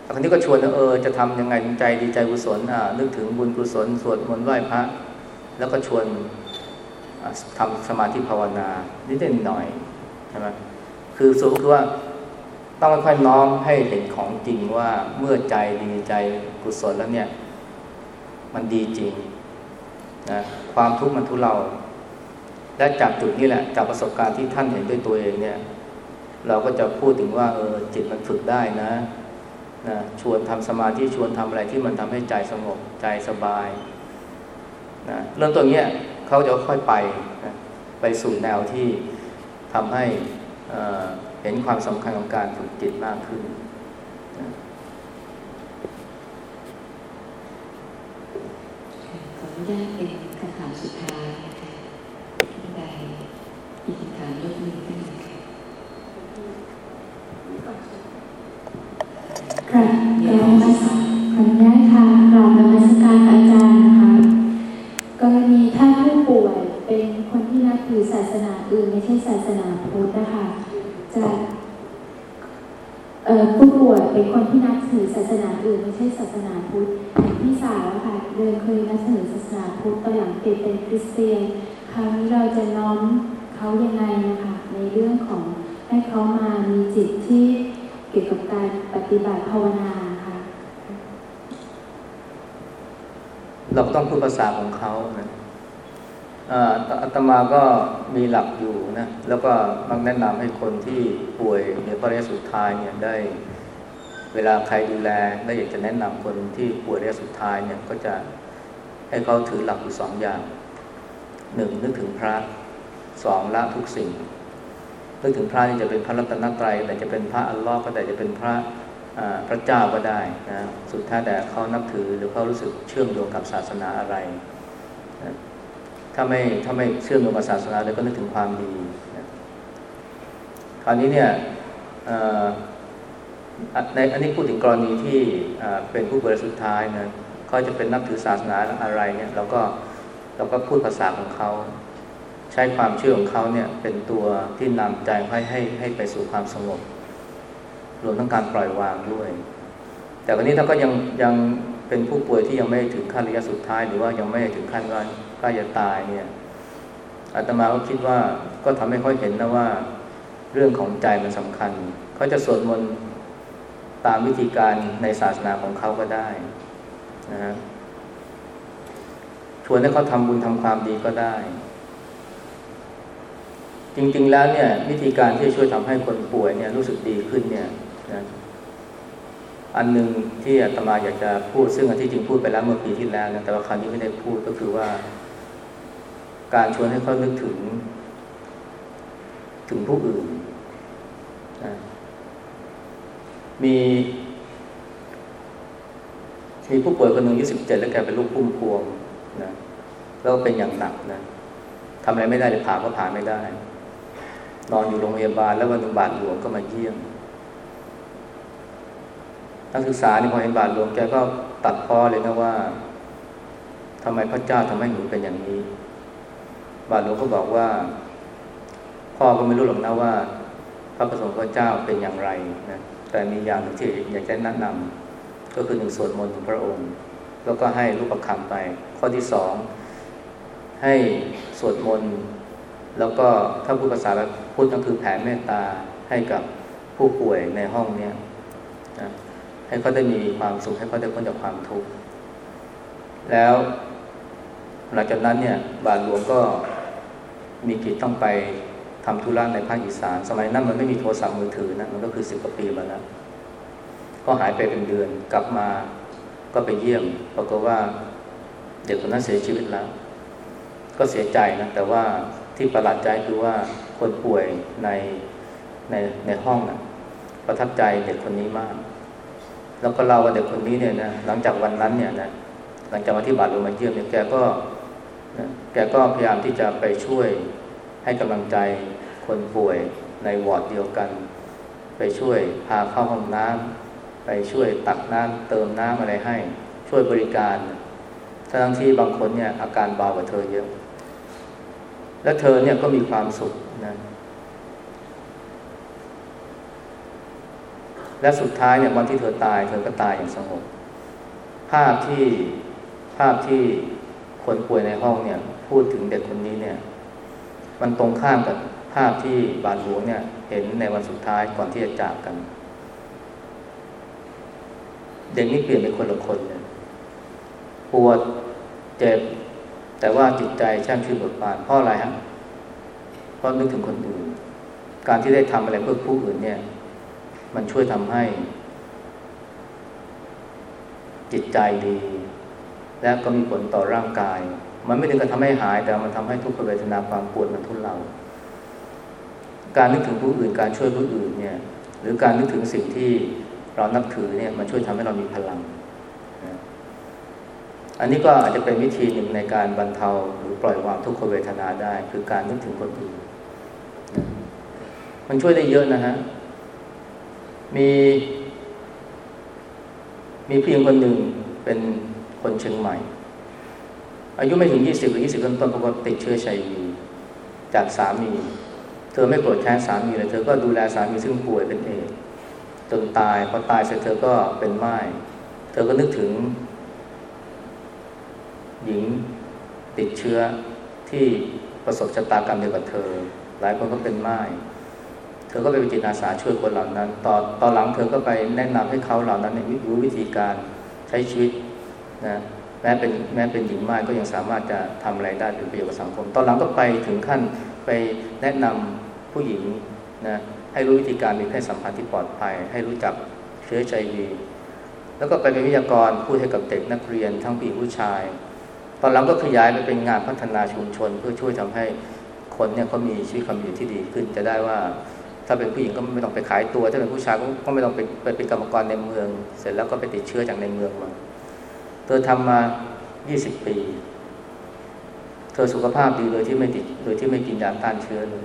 คราวนี้ก็ชวนเออจะทำยังไงใจดีใจกุศลอ่านึกถึงบุญกุศลสวดมนต์ไหว้พระ แล้วก็ชวนทำสมาธิภาวนานิดหน่อยใช่ไหม คือสูงคือว่าต้องค่อยๆน้อมให้เห็นของจริงว่าเมื่อใจดีใจกุศลแล้วเนี่ย มันดีจริงนะความทุกข์มันทุเลาและจากจุดนี้แหละจากประสบการณ์ที่ท่านเห็นด้วยตัวเองเนี่ย เราก็จะพูดถึงว่าเออจิตมันฝึกได้นะนะชวนทำสมาธิชวนทำอะไรที่มันทำให้ใจสงบใจสบายนะเริ่มต้นเนี้ยเขาจะค่อยไปนะไปสู่แนวที่ทำให้ เห็นความสำคัญของการฝึกจิตมากขึ้น ขออนุญาตเป็นคำถามสุดท้ายนะคะท่ใดมีคำถามยกมือขึ้นค่ะกราบกราบนมัสการขออนุญาตค่ะกราบนมัสการอาจารย์นะคะ กรณีถ้าผู้ป่วยเป็นคนที่นับถือศาสนาอื่นไม่ใช่ศาสนาพุทธนะคะ ผู้ป่วยเป็นคนที่นับถือศาสนาอื่นไม่ใช่ศาสนาพุทธอย่งพี่สาวค่ะเดิมเคยนับถือศาสนาพุทธตอนหลังเปลี่ยนเป็นคริสเตียนคราวนี้เราจะน้อมเขายังไงนะคะในเรื่องของให้เขามามีจิตที่เกี่ยวกับการปฏิบัติภาวนาค่ะเราต้องพูดภาษาของเขานะ อาตมาก็มีหลักอยู่นะแล้วก็มักแนะนำให้คนที่ป่วยในประระยะสุดท้ายเนี่ยได้ เวลาใครดูแลและอยากจะแนะนำคนที่ป่วยระยะสุดท้ายเนี่ยก็จะให้เขาถือหลักอยู่สองอย่างหนึ่งนึกถึงพระสองละทุกสิ่งนึกถึงพระนี่จะเป็นพระรัตนตรัยแต่จะเป็นพระอัลลอฮ์ก็แต่จะเป็นพระพระเจ้าก็ได้นะสุดท้ายแต่เขานับถือหรือเขารู้สึกเชื่อมโยงกับศาสนาอะไร ถ้าไม่ถ้าไม่เชื่อมโยงกับศาสนาเลยก็นึกถึงความดีนะคราวนี้เนี่ยในอันนี้พูดถึงกรณีที่เป็นผู้บริสุทธิ์ท้ายนะเขาจะเป็นนับถือศาสนาอะไรเนี่ยเราก็เราก็พูดภาษาของเขา ใช้ความเชื่อของเขาเนี่ยเป็นตัวที่นำใจให้ให้ให้ไปสู่ความสงบรวมทั้งการปล่อยวางด้วย แต่วันนี้ถ้าก็ยังยังเป็นผู้ป่วยที่ยังไม่ถึงขั้นระยะสุดท้าย หรือว่ายังไม่ถึงขั้นว่า ล้จะตายเนี่ยอาตมาก็คิดว่าก็ทำให้เขาเห็นนะว่า เรื่องของใจมันสำคัญ เขาจะสวดมนต์ตามวิธีการในศาสนาของเขาก็ได้นะฮะชวนให้เขาทำบุญทำความดีก็ได้ จริง ๆ แล้วเนี่ย วิธีการที่ช่วยทำให้คนป่วยเนี่ยรู้สึกดีขึ้นเนี่ยนะอันหนึ่งที่อาตมาอยากจะพูดซึ่งอันที่จริงพูดไปแล้วเมื่อปีที่แล้วนะแต่ว่าคราวนี้ไม่ได้พูดก็คือว่า การชวนให้เขานึกถึง ถึงผู้อื่นนะมีมีผู้ป่วยคนหนึ่งอายุสิบเจ็ดแล้วแกเป็นลูกพุ่มพวงนะแล้วเป็นอย่างหนักนะทำอะไรไม่ได้เลยผ่าก็ผ่าไม่ได้ นอนอยู่โรงพยาบาลแล้ววันหนึ่งบาทหลวงก็มาเยี่ยมนักศึกษานี่พอเห็นบาทหลวงแกก็ตัดพ้อเลยนะว่าทำไมพระเจ้าทำให้หนูเป็นอย่างนี้ บาทหลวงก็บอกว่า พ่อก็ไม่รู้หรอกนะว่า พระประสงค์พระเจ้าเป็นอย่างไรนะแต่มีอย่างหนึ่งที่อยากจะแนะนำก็คือหนึ่งสวดมนต์ถึงพระองค์ แล้วก็ให้รูปประคำไป ข้อที่สองให้สวดมนต์แล้วก็ถ้าพูดภาษาพูดก็คือแผ่เมตตาให้กับผู้ป่วยในห้องเนี้ยนะให้เขาได้มีความสุขให้เขาได้พ้นจากความทุกข์แล้วหลังจากนั้นเนี่ยบาทหลวงก็ มีกิจต้องไปทำธุระในภาคอีสาน สมัยนั้นมันไม่มีโทรศัพท์มือถือนะมันก็คือสิบกว่าปีมาแล้วก็หายไปเป็นเดือนกลับมาก็ไปเยี่ยมปรากฏว่าเด็กคนนั้นเสียชีวิตแล้ว ก็เสียใจนะแต่ว่าที่ประหลาดใจคือว่าคนป่วยในในในห้องนะประทับใจเด็กคนนี้มาก แล้วก็เล่าว่าเด็กคนนี้เนี่ยนะหลังจากวันนั้นเนี่ยนะหลังจากวันที่บาดลวงมาเยี่ยมเนี่ยแกก็แกก็พยายามที่จะไปช่วย ให้กำลังใจคนป่วยในวอร์ดเดียวกัน ไปช่วยพาเข้าห้องน้ำไปช่วยตักน้ำเติมน้ำอะไรให้ ช่วยบริการ ทั้งที่บางคนเนี่ยอาการเบากว่าเธอเยอะ และเธอเนี่ยก็มีความสุขนะและสุดท้ายเนี่ยวันที่เธอตาย เธอก็ตายอย่างสงบภาพที่ภาพที่คนป่วยในห้องเนี่ย พูดถึงเด็กคนนี้เนี่ย มันตรงข้ามกับภาพที่บาทหลวงเนี่ย เห็นในวันสุดท้ายก่อนที่จะจากกัน เด็กนี่เปลี่ยนเป็นคนละคนเลยปวดเจ็บแต่ว่าจิตใจแช่มชื่นเบิกบานเพราะอะไรฮะเพราะนึกถึงคนอื่น การที่ได้ทำอะไรเพื่อผู้อื่นเนี่ย มันช่วยทำให้ จิตใจดี และก็มีผลต่อร่างกาย มันไม่ถึงกับทำให้หาย แต่มันทำให้ทุกขเวทนาความปวดมันทุเลาการนึกถึงผู้อื่นการช่วยผู้อื่นเนี่ย หรือการนึกถึงสิ่งที่เรานับถือเนี่ยมันช่วยทำให้เรามีพลัง อันนี้ก็อาจจะเป็นวิธีหนึ่งในการบรรเทาหรือปล่อยวางทุกขเวทนาได้ คือการนึกถึงคนอื่น มันช่วยได้เยอะนะฮะ มี มีผู้หญิงคนหนึ่งเป็นคนเชียงใหม่ อายุไม่ถึงยี่สิบหรือยี่สิบต้นต้นปรากฏติดเชื้อชัยวีจากสามี เธอไม่โกรธแค้นสามีเลยเธอก็ดูแลสามีซึ่งป่วยเป็นเอดจนตายพอตายเสร็จเธอก็เป็นไม้เธอก็นึกถึง หญิงติดเชื้อที่ประสบชะตากรรมเดียวกับเธอ หลายคนก็เป็นไม้เธอก็ไปเป็นจิตอาสาช่วยคนเหล่านั้นตอนตอนหลังเธอก็ไปแนะนำให้เขาเหล่านั้นเนี่ยรู้วิธีการใช้ชีวิตนะ แม้เป็นแม้เป็นหญิงไม้ก็ยังสามารถจะทำอะไรได้เป็นประโยชน์กับสังคม ตอนหลังก็ไปถึงขั้นไปแนะนำผู้หญิงนะให้รู้วิธีการมีเพศสัมพันธ์ที่ปลอดภัย ให้รู้จักชชื้อไอวีแล้วก็ไปเป็นวิทยากรพูดให้กับเด็กนักเรียนทั้งผู้หญิงผู้ชาย ตอนหลังก็ขยายไปเป็นงานพัฒนาชุมชน เพื่อช่วยทำให้คนเนี่ยเขามีชีวิตความอยู่ที่ดีขึ้น จะได้ว่าถ้าเป็นผู้หญิงก็ไม่ต้องไปขายตัว ถ้าเป็นผู้ชายก็ไม่ต้องไปไปเป็นกรรมกรในเมือง เสร็จแล้วก็ไปติดเชื้อจากในเมืองมา เธอทำมา 20 ปี เธอสุขภาพดีโดยที่ไม่ติดโดยที่ไม่กินยาต้านเชื้อเลย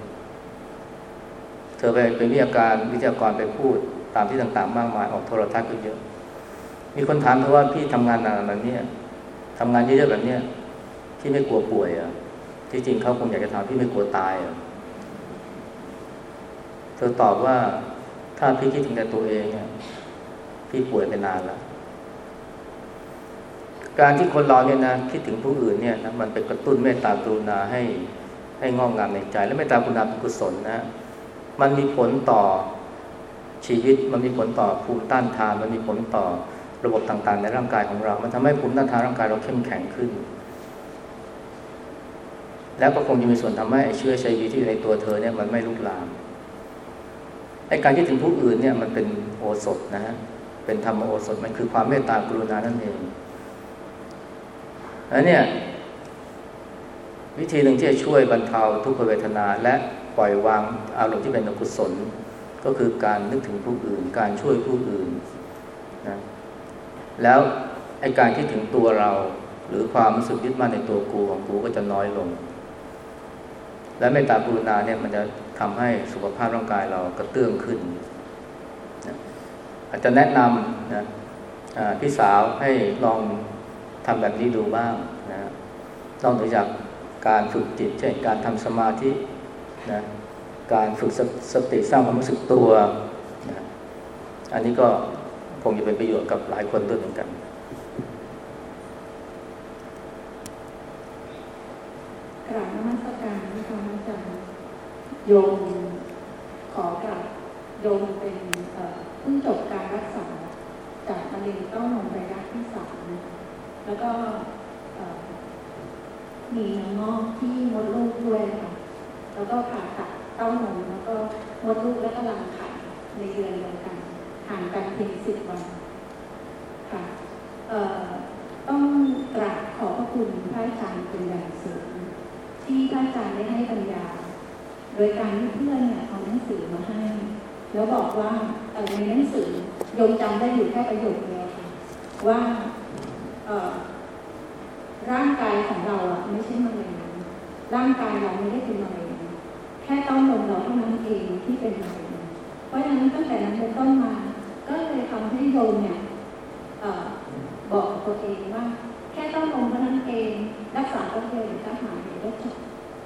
เธอไปเป็นวิทยาการวิทยากรไปพูดตามที่ต่างๆ มากมายออกโทรทัศน์ก็เยอะ มีคนถามเธอว่าพี่ทำงานนานแบบนี้ทำงานเยอะๆแบบเนี้ยพี่ไม่กลัวป่วยอะที่จริงเขาคงอยากจะถามพี่ไม่กลัวตายอะเธอตอบว่าถ้าพี่คิดถึงแต่ตัวเองเนี่ยพี่ป่วยไปนานแล้ว การที่คนเราเนี่ยนะคิดถึงผู้อื่นเนี่ยนะมันเป็นกระตุ้นเมตตากรุณาให้ให้งอกงามในใจ และเมตตากรุณาเป็นกุศลนะมันมีผลต่อชีวิต มันมีผลต่อภูมิต้านทาน มันมีผลต่อระบบต่างๆ ในร่างกายของเรา มันทำให้ภูมิต้านทานร่างกายเราเข้มแข็งขึ้น แล้วก็คงจะมีส่วนทำให้เชื้อชีวิตที่อยู่ในตัวเธอเนี่ยมันไม่ลุกลามไอ้การคิดถึงผู้อื่นเนี่ยมันเป็นโอสถนะฮะเป็นธรรมโอสถมันคือความเมตตากรุณานั่นเอง แล้วเนี่ยวิธีหนึ่งที่จะช่วยบรรเทาทุกขเวทนา และปล่อยวางอารมณ์ที่เป็นอกุศล ก็คือการนึกถึงผู้อื่น การช่วยผู้อื่นนะแล้วไอ้การคิดถึงตัวเรา หรือความรู้สึกยึดมั่นในตัวกูของกูก็จะน้อยลง และเมตตากรุณาเนี่ยมันจะทำให้สุขภาพร่างกายเรากระเตื้องขึ้นอาจจะแนะนำนะพี่สาวให้ลอง ทำแบบนี้ดูบ้างนะนอกจากการฝึกจิตเช่นการทำสมาธินะการฝึกสสติสร้างความรู้สึกตัวนะอันนี้ก็คงจะเป็นประโยชน์กับหลายคนด้วยเหมือนกันกราบนมัสการนะคะอาจารย์โยมขอกับโยมเป็นเพิ่งจบการรักษาจากมะเร็งเต้านมระยะที่สาม แล้วก็มีน้องอกที่มดลูกด้วยค่ะแล้วก็ผ่าตัดเต้านมแล้วก็มดลูกและก็รังไข่ในเดือนเดียวกันห่างกันเพียงสิบวันค่ะต้องกราบขอบพระคุณพระอาจารย์เป็นอย่างสูงที่พระอาจารย์ได้ให้ปัญญา โดยการที่เพื่อนเนี่ยเอาหนังสือมาให้ แล้วบอกว่าในหนังสือยมจำได้อยู่แค่ประโยคเดียวค่ะว่า ร่างกายของเราอะไม่ใช่มะเร็งร่างกายเราไม่ได้เป็นมะเร็งแค่เต้านมเราเท่านั้นเองที่เป็นมะเร็งเพราะฉะนั้นตั้งแต่นั้นเป็นต้นมา ก็เลยทำให้โยมเนี่ยอบอกตัวเองว่า แค่เต้านมเท่านั้นเองรักษาก็เดียวหรือจะหายเดี๋ยวก็จบ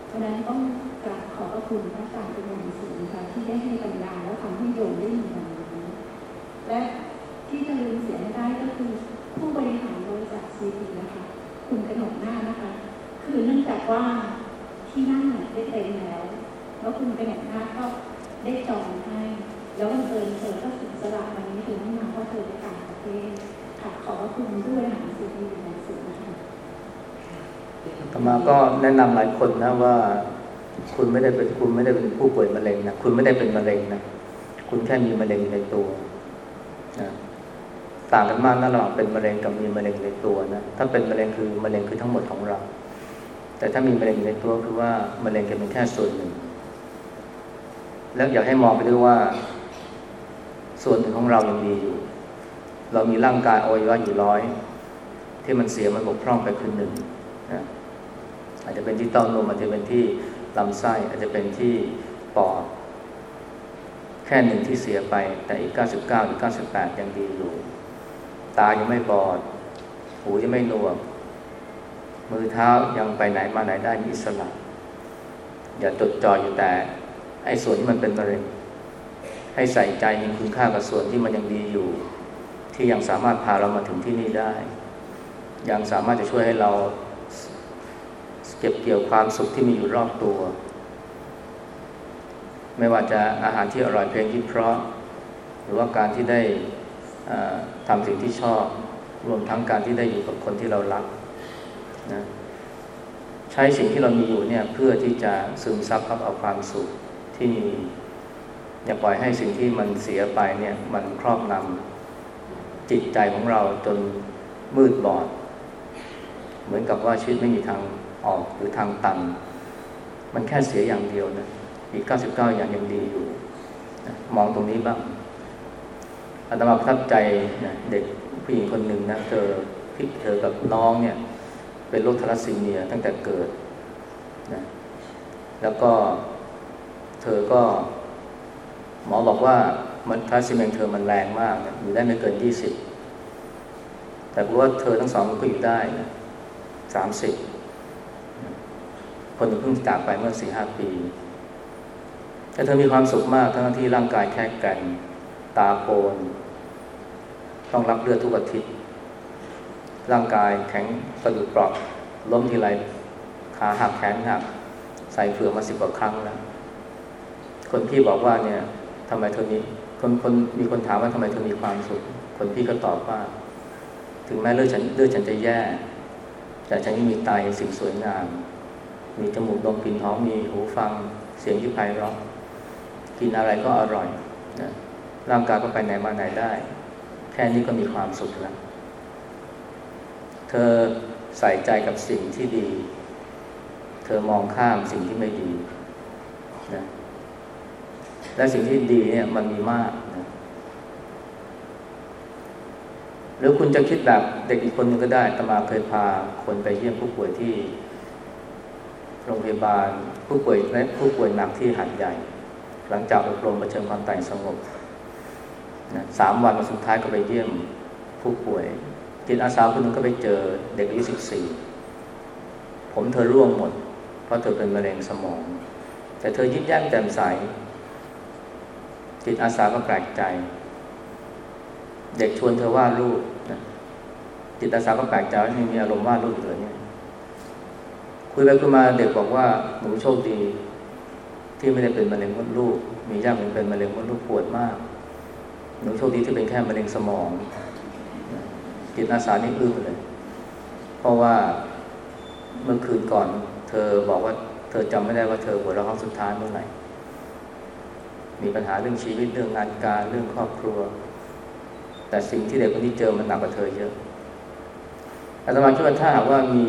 เพราะฉะนั้นต้องกราบขอบพระคุณพระอาจารย์เป็นอย่างสูงค่ะที่ได้ให้ปัญญาแล้วทำให้โยมได้มีวันนี้และที่จะลืมเสียไม่ได้ก็คือ ผู้บริหารบริษัทซีพีนะคะคุณกนกหน้านะคะ คือเนื่องจากว่าที่นั่งได้เต็มแล้ว แล้วคุณกนกหน้าก็ได้จองให้ แล้วบังเอิญเธอก็สึกสละวันนี้ถึงไม่มาเพราะเธอไปต่างประเทศค่ะขอบพระคุณผู้บริหารซีพีอย่างสูงนะคะต่อมาก็แนะนำหลายคนนะว่า คุณไม่ได้เป็นคุณไม่ได้เป็นผู้ป่วยมะเร็งนะคุณไม่ได้เป็นมะเร็งนะคุณแค่มีมะเร็งในตัวนะ ต่างกันมากนะระหว่างเป็นมะเร็งกับมีมะเร็งในตัวนะถ้าเป็นมะเร็งคือมะเร็งคือทั้งหมดของเรา แต่ถ้ามีมะเร็งในตัวคือว่ามะเร็งจะเป็นแค่ส่วนหนึ่ง แล้วอยากให้มองไปด้วยว่า ส่วนหนึ่งของเรายังมีอยู่ เรามีร่างกายอวัยวะอยู่ร้อย ที่มันเสียมันบกพร่องไปคือหนึ่งนะอาจจะเป็นที่เต้านมอาจจะเป็นที่ลำไส้อาจจะเป็นที่ปอดแค่หนึ่งที่เสียไป แต่อีก 99 อีก 98 ยังดีอยู่ ตายังไม่บอด หูยังไม่หนวก มือเท้ายังไปไหนมาไหนได้มีอิสระ อย่าจดจ่ออยู่แต่ ไอ้ส่วนที่มันเป็นมะเร็งให้ใส่ใจมีคุณค่ากับส่วนที่มันยังดีอยู่ ที่ยังสามารถพาเรามาถึงที่นี่ได้ ยังสามารถจะช่วยให้เราเก็บเกี่ยวความสุขที่มีอยู่รอบตัว ไม่ว่าจะอาหารที่อร่อยเพลงที่เพราะ หรือว่าการที่ได้ ทำสิ่งที่ชอบ รวมทั้งการที่ได้อยู่กับคนที่เรารักนะใช้สิ่งที่เรามีอยู่เนี่ยเพื่อที่จะซึมซับรับเอาความสุขที่มีอย่าปล่อยให้สิ่งที่มันเสียไปเนี่ยมันครอบงจิตใจของเราจนมืดบอด เหมือนกับว่าชีวิตไม่มีทางออกหรือทางตัน มันแค่เสียอย่างเดียวนะอีก 99 อย่างยังดีอยู่นะมองตรงนี้บ้าง อาตมาประทับใจนะเด็กผู้หญิงคนหนึ่งนะเธอพี่เธอกับน้องเนี่ย เป็นโรคทรัสซีเมียตั้งแต่เกิดนะแล้วก็เธอก็ หมอบอกว่ามันทรัสซีเมียเธอมันแรงมากนะอยู่ได้ไม่เกิน20แต่รู้ว่าเธอทั้งสองก็อยู่ได้นะ30คนหนึ่งเพิ่งจากไปเมื่อสี่ห้าปีแต่เธอมีความสุขมากทั้งที่ร่างกายแข็งแกร่งตาโปน ต้องรับเลือดทุกอาทิตย์ ร่างกายแข็งกระดูกเปราะล้มทีไรขาหักแขนหัก ใส่เฟือมาสิบกว่าครั้งแล้ว คนพี่บอกว่าเนี่ยทำไมเธอมีคนคนมีคนถามว่าทำไมเธอมีความสุข คนพี่ก็ตอบว่า ถึงแม้เลือดฉันเลือดฉันจะแย่ แต่ฉันยังมีตาเห็นสิ่งสวยงาม มีจมูกดมกลิ่นหอมมีหูฟัง เสียงที่ไพเราะกินอะไรก็อร่อยนะร่างกายก็ไปไหนมาไหนได้ แค่นี้ก็มีความสุขแล้ว เธอใส่ใจกับสิ่งที่ดี เธอมองข้ามสิ่งที่ไม่ดีนะและสิ่งที่ดีเนี่ยมันมีมากนะหรือคุณจะคิดแบบเด็กอีกคนนึงก็ได้ตมาเคยพาคนไปเยี่ยมผู้ป่วยที่ โรงพยาบาลผู้ป่วยและผู้ป่วยหนักที่หัดใหญ่ หลังจากอบรมประเชิญความตายสงบ นะสามวันวันสุดท้ายก็ไปเยี่ยมผู้ป่วยจิตอาสาคนนึงก็ไปเจอเด็กอายุสิบสี่ผมเธอร่วงหมด เพราะเธอเป็นมะเร็งสมอง แต่เธอยิ้มแย้มแจ่มใส จิตอาสาก็แปลกใจ เด็กชวนเธอวาดรูปจิตอาสาก็แปลกใจว่านี่มีอารมณ์วาดรูปเหรอเนี่ยคุยไปคุยมาเด็กบอกว่าหนูโชคดี ที่ไม่ได้เป็นมะเร็งมดลูก มีญาติเป็นมะเร็งมดลูกปวดมาก หนูโชคดีที่เป็นแค่มะเร็งสมองจิตอาสานี่อึ้งเลย เพราะว่าเมื่อคืนก่อน เธอบอกว่าเธอจำไม่ได้ว่าเธอหัวเราะครั้งสุดท้ายเมื่อไหร่มีปัญหาเรื่องชีวิตเรื่องงานการเรื่องครอบครัว แต่สิ่งที่เด็กคนนี้เจอมันหนักกว่าเธอเยอะอาตมาคิดว่าถ้าหากว่ามี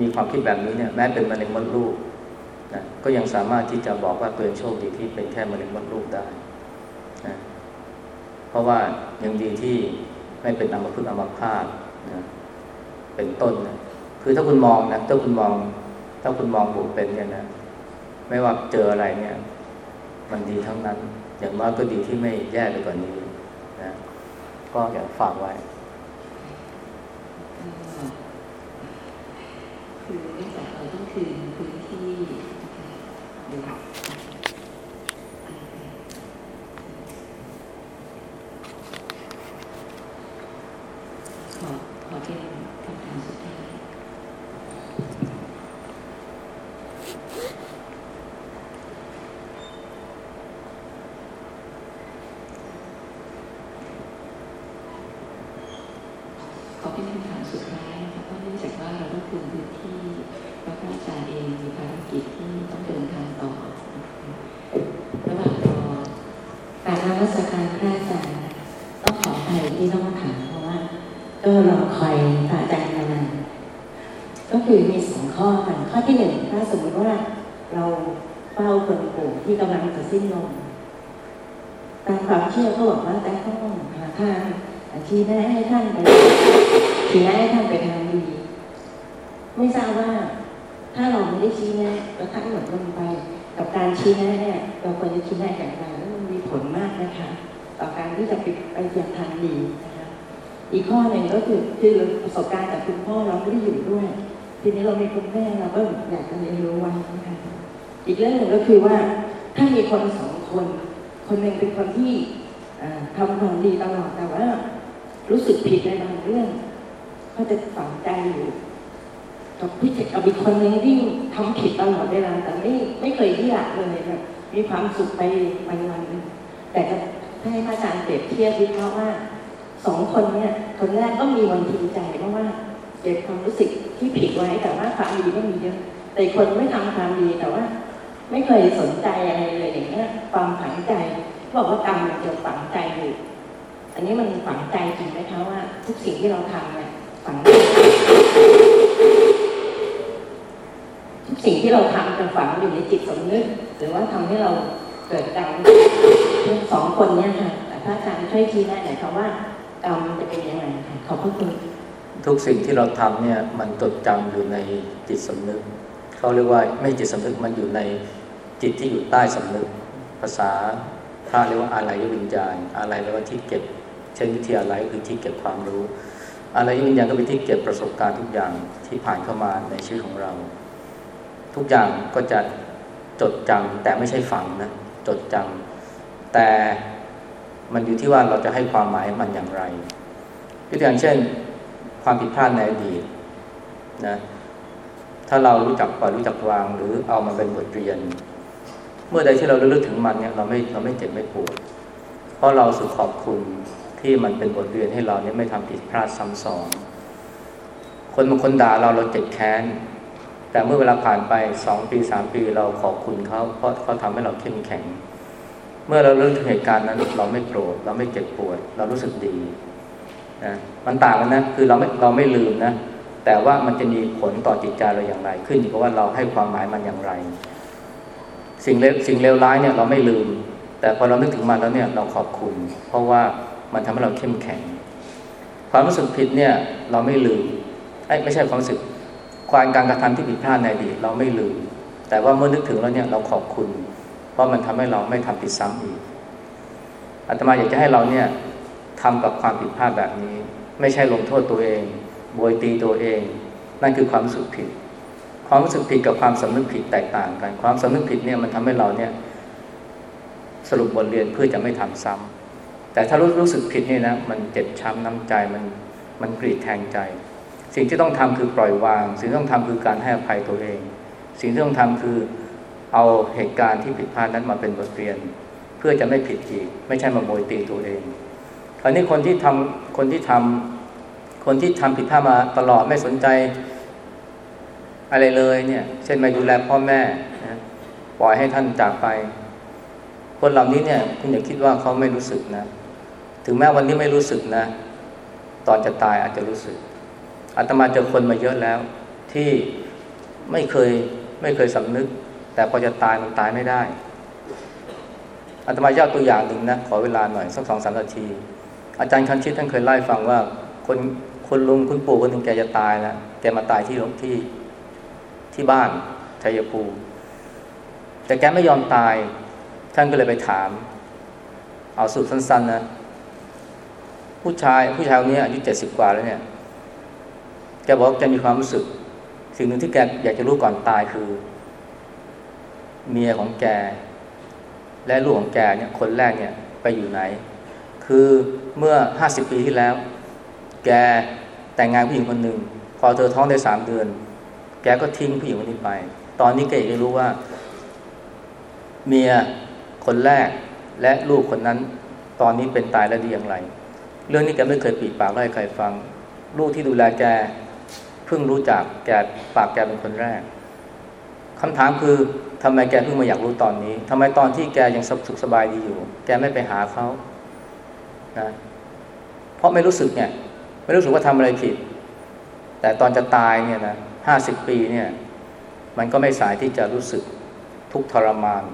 มีความคิดแบบนี้เนี่ยแม้เป็นมะเร็งมดลูกนะก็ยังสามารถที่จะบอกว่าตัวเองโชคดีที่เป็นแค่มะเร็งมดลูกได้ เพราะว่ายังดีที่ไม่เป็นอัมพฤกษ์อัมพาตนะเป็นต้นนะคือถ้าคุณมองนะถ้าคุณมอง ถ้าคุณมองบวกเป็นเนี่ยนะไม่ว่าเจออะไรเนี่ย มันดีทั้งนั้น อย่างน้อยก็ดีที่ไม่แย่ไปกว่านี้นะก็อยากฝากไว้คือเนื่องจากเราต้องคืนพื้นที่นะคะเดี๋ยวขอขอเป็นคำถามสุดท้าย ขอเป็นคำถามสุดท้ายนะคะเพราะเนื่องจากว่าเราต้องคืนพื้นที่เพราะพระอาจารย์เองมีภารกิจที่ต้องเดินทางต่อนะคะระหว่างรอการนมัสการพระอาจารย์นะคะต้องขออภัยที่ต้องมาถามเพราะว่า ก็รอคอยพระอาจารย์มานานก็คือมีสองข้อค่ะข้อที่หนึ่งถ้าสมมติว่าเราเฝ้าคนป่วยที่กำลังจะสิ้นลมตามความเชื่อก็บอกว่าแต่ต้องหาทางชี้แนะให้ท่านไปชี้แนะให้ท่านไปทางดี ไม่ทราบว่าถ้าเราไม่ได้ชี้แนะแล้วท่านหมดลงไป กับการชี้แนะเนี่ยเราควรจะชี้แนะอย่างไรแล้วมันมีผลมากนะคะ ต่อการที่จะไปไปอย่างทางดีนะคะอีกข้อหนึ่งก็คือคือประสบการณ์จากคุณพ่อเราไม่ได้อยู่ด้วย ทีนี้เรามีคุณแม่เราก็อยากจะเรียนรู้ไว้นะคะอีกเรื่องหนึ่งก็คือว่าถ้ามีคนสองคน คนหนึ่งเป็นคนที่ทำความดีตลอดแต่ว่า รู้สึกผิดในบางเรื่อง ก็จะฝังใจอยู่ กับพี่เจ็กับอีกคนนึงที่ทำผิดตลอดเวลาแต่ไม่ไม่เคยที่อยากเลยแบบมีความสุขไปวันวันแต่ให้พระอาจารย์เปรียบเทียบวิเคราะห์ว่าสองคนเนี่ยคนแรกก็มีวันทีใจเพราะว่าเก็บความรู้สึกที่ผิดไว้แต่ว่าความดีก็มีเยอะแต่คนไม่ทำความดีแต่ว่า ไม่เคยสนใจอะไรเลยอย่างเงี้ยความฝังใจบอกว่ากรรมมันจะฝังใจอยู่อันนี้มันฝังใจจริงไหมคะว่า ทุกสิ่งที่เราทำเนี่ยฝังทุก สิ่งที่เราทำจะฝังอยู่ในจิตสำนึก หรือว่าทำให้เราเกิดกรรมสองคนเนี่ยค่ะพระอาจารย์ช่วยชี้แนะหน่อยค่ะว่ากรรมจะเป็นยังไงค่ะขอบพระคุณทุกสิ่งที่เราทำเนี่ยมันจดจำอยู่ในจิตสำนึกเขาเรียกว่าไม่จิตสำนึกมันอยู่ในจิตที่อยู่ใต้สำนึก ภาษาพระเรียกว่าอะไรยวิญญาณอะไรแปลว่าที่เก็บ เช่นวิทยาลัยคือที่เก็บความรู้ อะไรยวิญญาณก็เป็นที่เก็บประสบการณ์ทุกอย่างที่ผ่านเข้ามาในชีวิตของเรา ทุกอย่างก็จะจดจำแต่ไม่ใช่ฝังนะจดจำแต่มันอยู่ที่ว่าเราจะให้ความหมายมันอย่างไรยกตัวอย่างเช่น ความผิดพลาดในอดีตนะถ้าเรารู้จักปล่อยรู้จักวาง หรือเอามาเป็นบทเรียน เมื่อใดที่เราระลึกถึงมันเนี่ยเราไม่เราไม่เจ็บไม่ปวดเพราะเราสึกขอบคุณที่มันเป็นบทเรียนให้เราเนี่ยไม่ทำผิดพลาดซ้ำซ้อนคนบางคนด่าเราเราเจ็บแค้น แต่เมื่อเวลาผ่านไปสองปีสามปีเราขอบคุณเขาเพราะเขาทำให้เราเข้มแข็ง เมื่อเราเลิกถึงเหตุการณ์นั้นเราไม่โกรธเราไม่เจ็บปวด เรารู้สึกดีนะมันต่างกันนะคือเราไม่เราไม่ลืมนะแต่ว่ามันจะมีผลต่อจิตใจเราอย่างไร ขึ้นอยู่กับว่าเราให้ความหมายมันอย่างไร สิ่งเลวสิ่งเลวร้ายเนี่ยเราไม่ลืม แต่พอเรานึกถึงมันแล้วเนี่ยเราขอบคุณ เพราะว่ามันทำให้เราเข้มแข็ง ความรู้สึกผิดเนี่ยเราไม่ลืมไอ้ไม่ใช่ความรู้สึก ความการกระทำที่ผิดพลาดในอดีตเราไม่ลืม แต่ว่าเมื่อนึกถึงแล้วเนี่ยเราขอบคุณ เพราะมันทำให้เราไม่ทำผิดซ้ำอีกอาตมาอยากจะให้เราเนี่ยทำกับความผิดพลาดแบบนี้ ไม่ใช่ลงโทษตัวเองโบยตีตัวเอง นั่นคือความรู้สึกผิด ความรู้สึกผิดกับความสำนึกผิดแตกต่างกัน ความสำนึกผิดเนี่ยมันทำให้เราเนี่ยสรุปบทเรียนเพื่อจะไม่ทำซ้ำแต่ถ้ารู้รู้สึกผิดนี่นะมันเจ็บช้ำน้ำใจมันมันกรีดแทงใจ สิ่งที่ต้องทำคือปล่อยวาง สิ่งที่ต้องทำคือการให้อภัยตัวเอง สิ่งที่ต้องทำคือเอาเหตุการณ์ที่ผิดพลาดนั้นมาเป็นบทเรียน เพื่อจะไม่ผิดอีก ไม่ใช่มาโบยตีตัวเองคราวนี้คนที่ทำคนที่ทำคนที่ทำผิดพลาดมาตลอดไม่สนใจอะไรเลยเนี่ยเช่นไม่ดูแลพ่อแม่นะปล่อยให้ท่านจากไป คนเหล่านี้เนี่ยคุณอย่าคิดว่าเขาไม่รู้สึกนะ ถึงแม้วันนี้ไม่รู้สึกนะ ตอนจะตายอาจจะรู้สึก อาตมาเจอคนมาเยอะแล้ว ที่ไม่เคยไม่เคยสำนึก แต่พอจะตายมันตายไม่ได้อาตมายกตัวอย่างหนึ่งนะขอเวลาหน่อยสักสองสามนาที อาจารย์คันชิตท่านเคยไล่ฟังว่าคนคนลุงคุณปู่คนหนึ่งแกจะตายแล้วแกมาตายที่ที่ที่บ้านชัยภูมิแต่แกไม่ยอมตาย ท่านก็เลยไปถาม เอาสุดสั้นๆนะ ผู้ชายผู้ชายคนนี้อายุเจ็ดสิบกว่าแล้วเนี่ย บอกแกมีความรู้สึก สิ่งหนึ่งที่แกอยากจะรู้ก่อนตายคือ เมียของแก และลูกของแกเนี่ยคนแรกเนี่ยไปอยู่ไหน คือเมื่อห้าสิบปีที่แล้ว แกแต่งงานผู้หญิงคนหนึ่งพอเธอท้องได้สามเดือน แกก็ทิ้งผู้หญิงคนนี้ไป ตอนนี้แกอยากจะรู้ว่า เมียคนแรกและลูกคนนั้น ตอนนี้เป็นตายและดีอย่างไร เรื่องนี้แกไม่เคยปีปากเล่าให้ใครฟัง ลูกที่ดูแลแก พิ่งรู้จักแกปากแกเป็นคนแรกคำถามคือทำไมแกเพิ่งมาอยากรู้ตอนนี้ทำไมตอนที่แกยังสุขสบายดีอยู่ แกไม่ไปหาเขานะเพราะไม่รู้สึกเนี่ยไม่รู้สึกว่าทำอะไรผิด แต่ตอนจะตายเนี่ยนะห้าสิบปีเนี่ย มันก็ไม่สายที่จะรู้สึกทุกทรมาน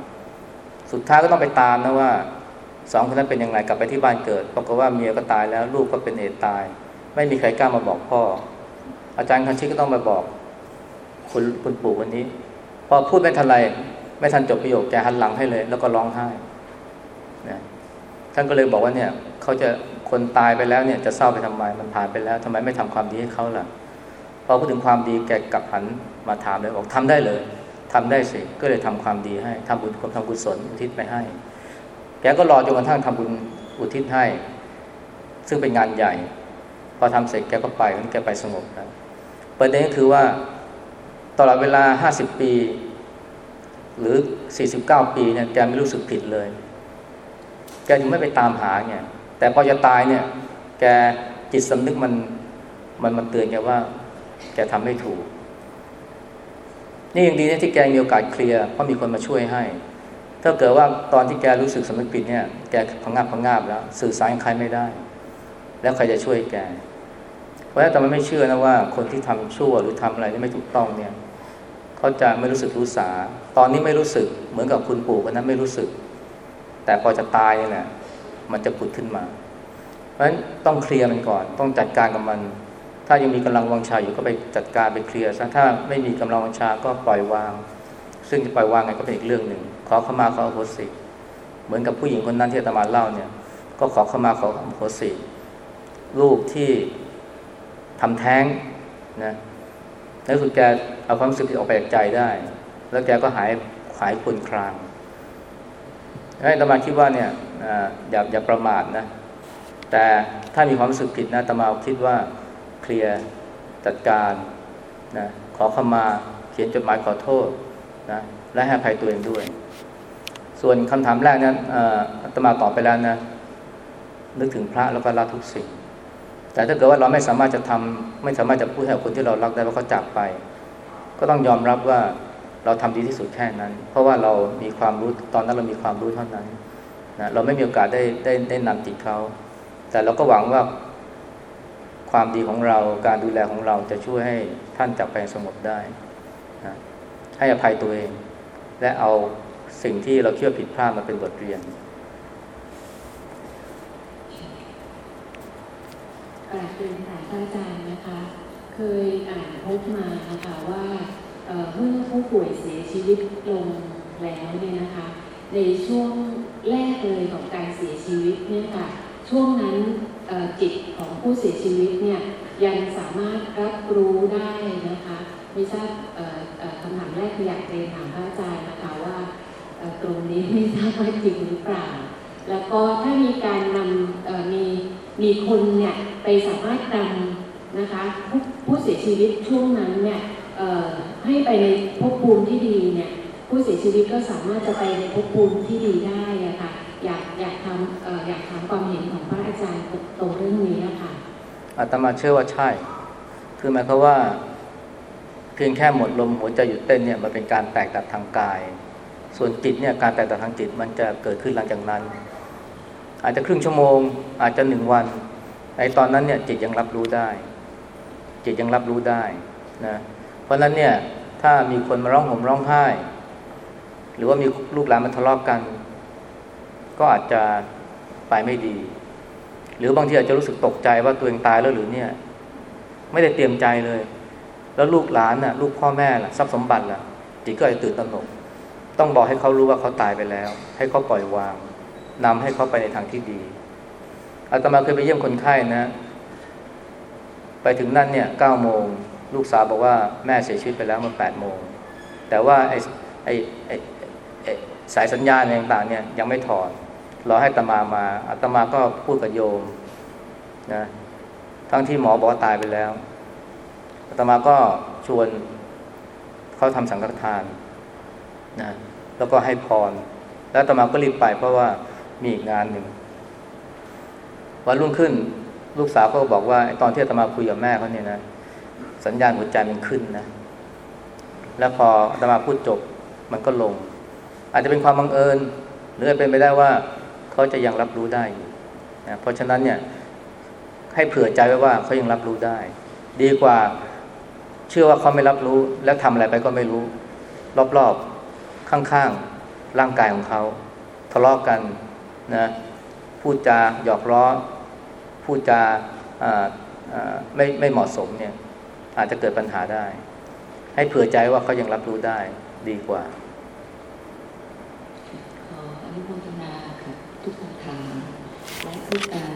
สุดท้ายก็ต้องไปตามนะว่าสองคนนั้นเป็นยังไงกลับไปที่บ้านเกิดปรากฏว่าเมียก็ตายแล้วลูกก็เป็นเอตาย ไม่มีใครกล้ามาบอกพ่อ อาจารย์คันชิก็ต้องมาบอกคุณคุณปู่คนนี้ พอพูดไม่ทันไรไม่ทันจบประโยคแกหันหลังให้เลย แล้วก็ร้องไห้นะท่านก็เลยบอกว่าเนี่ยเขาจะคนตายไปแล้วเนี่ยจะเศร้าไปทำไมมันผ่านไปแล้วทำไมไม่ทำความดีให้เขาล่ะพอพูดถึงความดีแกกลับหันมาถามเลยบอกทำได้เลยทำได้สิก็เลยทำความดีให้ทำบุญความทำกุศลอุทิศไปให้ แกก็รอจนกระทั่งทำบุญอุทิศให้ ซึ่งเป็นงานใหญ่ พอทำเสร็จแกก็ไปแกไปสงบแล้ว ประเด็นก็คือว่าตลอดเวลาห้าสิบปี หรือสี่สิบเก้าปีเนี่ยแกไม่รู้สึกผิดเลย แกถึงไม่ไปตามหาเนี่ย แต่พอจะตายเนี่ย แกจิตสำนึกมันมันมันเตือนแกว่า แกทำไม่ถูก นี่ยังดีนะที่แกมีโอกาสเคลียร์เพราะมีคนมาช่วยให้ ถ้าเกิดว่าตอนที่แกรู้สึกสำนึกผิดเนี่ย แกพังงาบพังงาบแล้ว สื่อสารใครไม่ได้ แล้วใครจะช่วยแก ราะฉะนั้นแต่มันไม่เชื่อนะว่าคนที่ทำชั่วหรือทำอะไรที่ไม่ถูกต้องเนี่ยเขาจะไม่รู้สึกรู้สา ตอนนี้ไม่รู้สึกเหมือนกับคุณปู่คนนั้นไม่รู้สึก แต่พอจะตายเนี่ยนะมันจะผุดขึ้นมา เพราะฉะนั้นต้องเคลียร์มันก่อน ต้องจัดการกับมัน ถ้ายังมีกำลังวังชาอยู่ก็ไปจัดการไปเคลียร์ซะถ้าไม่มีกำลังวังชาก็ปล่อยวาง ซึ่งจะปล่อยวางไงก็เป็นอีกเรื่องหนึ่งขอเข้ามาขออโหสิเหมือนกับผู้หญิงคนนั้นที่อาตมาเล่าเนี่ย ก็ขอเข้ามาขออโหสิลูกที่ ทำแท้งนะแล้วสุดแกเอาความรู้สึกที่ออกไปจากใจได้ แล้วแกก็หายหายคลวนคลางให้ตมาคิดว่าเนี่ยอย่าอย่าประมาทนะ แต่ถ้ามีความรู้สึกผิดนะตมาคิดว่าเคลียร์จัดการนะขอเข้ามาเขียนจดหมายขอโทษนะและให้ภัยตัวเองด้วย ส่วนคำถามแรกนั้นอาตมาตอบไปแล้วนะ นึกถึงพระแล้วก็ละทุกสิ่ง แต่ถ้าเกิดว่าเราไม่สามารถจะทำไม่สามารถจะพูดให้กับคนที่เรารักได้ว่าเขาจากไป ก็ต้องยอมรับว่าเราทำดีที่สุดแค่นั้น เพราะว่าเรามีความรู้ตอนนั้นเรามีความรู้เท่านั้นนะเราไม่มีโอกาสได้ได้ได้นำจิตเขา แต่เราก็หวังว่าความดีของเราการดูแลของเราจะช่วยให้ท่านจากไปสงบได้นะให้อภัยตัวเอง และเอาสิ่งที่เราเชื่อผิดพลาดมาเป็นบทเรียน กราบเรียนถามพระอาจารย์นะคะ เคยอ่านพบมานะคะว่าเอ่อเมื่อผู้ป่วยเสียชีวิตลงแล้วเนี่ยนะคะ ในช่วงแรกเลยของการเสียชีวิตเนี่ยค่ะช่วงนั้นจิตของผู้เสียชีวิตเนี่ยยังสามารถรับรู้ได้นะคะไม่ทราบคำถามแรกคืออยากเรียนถามพระอาจารย์นะคะว่าตรงนี้ไม่ทราบว่าจริงหรือเปล่า แล้วก็ถ้ามีการนำมี มีคนเนี่ยไปสามารถนำนะคะผู้ผู้เสียชีวิตช่วงนั้นเนี่ยให้ไปในภพภูมิที่ดีเนี่ยผู้เสียชีวิตก็สามารถจะไปในภพภูมิที่ดีได้อะค่ะอยากอยากทำอออยากถามความเห็นของพระอาจารย์ตรงเรื่องนี้นะคะอาตมาเชื่อว่าใช่ คือหมายความว่าเพียงแค่หมดลมหัวใจหยุดเต้นเนี่ยมันเป็นการแตกดับทางกาย ส่วนจิตเนี่ยการแตกดับทางจิตมันจะเกิดขึ้นหลังจากนั้น อาจจะครึ่งชั่วโมง อาจจะหนึ่งวันในตอนนั้นเนี่ยจิตยังรับรู้ได้ จิตยังรับรู้ได้นะเพราะฉะนั้นเนี่ยถ้ามีคนมาร้องห่มร้องไห้ หรือว่ามีลูกหลานมาทะเลาะกกัน ก็อาจจะไปไม่ดี หรือบางทีอาจจะรู้สึกตกใจว่าตัวเองตายแล้วหรือเนี่ยไม่ได้เตรียมใจเลย แล้วลูกหลานน่ะลูกพ่อแม่ล่ะทรัพย์สมบัติล่ะจิตก็อาจจะตื่นตระหนก ต้องบอกให้เขารู้ว่าเขาตายไปแล้ว ให้เขาปล่อยวาง นำให้เขาไปในทางที่ดีอาตมาเคยไปเยี่ยมคนไข้นะ ไปถึงนั่นเนี่ยเก้าโมง ลูกสาวบอกว่าแม่เสียชีวิตไปแล้วเมื่อแปดโมง แต่ว่าไอ้ไอ้ไอ้สายสัญญาณต่างๆเนี่ยยังไม่ถอดรอให้ตมามาอาตมาก็พูดกับโยมนะทั้งที่หมอบอกว่าตายไปแล้วอาตมาก็ชวนเขาทำสังฆทานนะแล้วก็ให้พร แล้วอาตมาก็รีบไปเพราะว่า มีอีกงานหนึ่งวันรุ่งขึ้น ลูกสาวก็บอกว่าไอตอนที่อาตมาคุยกับแม่เขาเนี่ยนะสัญญาณหัวใจมันขึ้นนะ แล้วพออาตมาพูดจบมันก็ลง อาจจะเป็นความบังเอิญ หรือเป็นไปได้ว่าเขาจะยังรับรู้ได้นะเพราะฉะนั้นเนี่ย ให้เผื่อใจไว้ว่าเขายังรับรู้ได้ ดีกว่าเชื่อว่าเขาไม่รับรู้ แล้วทำอะไรไปก็ไม่รู้ รอบๆข้างๆร่างกายของเขา ทะเลาะกกัน นะพูดจาหยอกล้อพูดจาไม่ไม่เหมาะสมเนี่ยอาจจะเกิดปัญหาได้ ให้เผื่อใจว่าเขายังรับรู้ได้ดีกว่าขออนุโมทนาค่ะทุกคำถามและทุกการ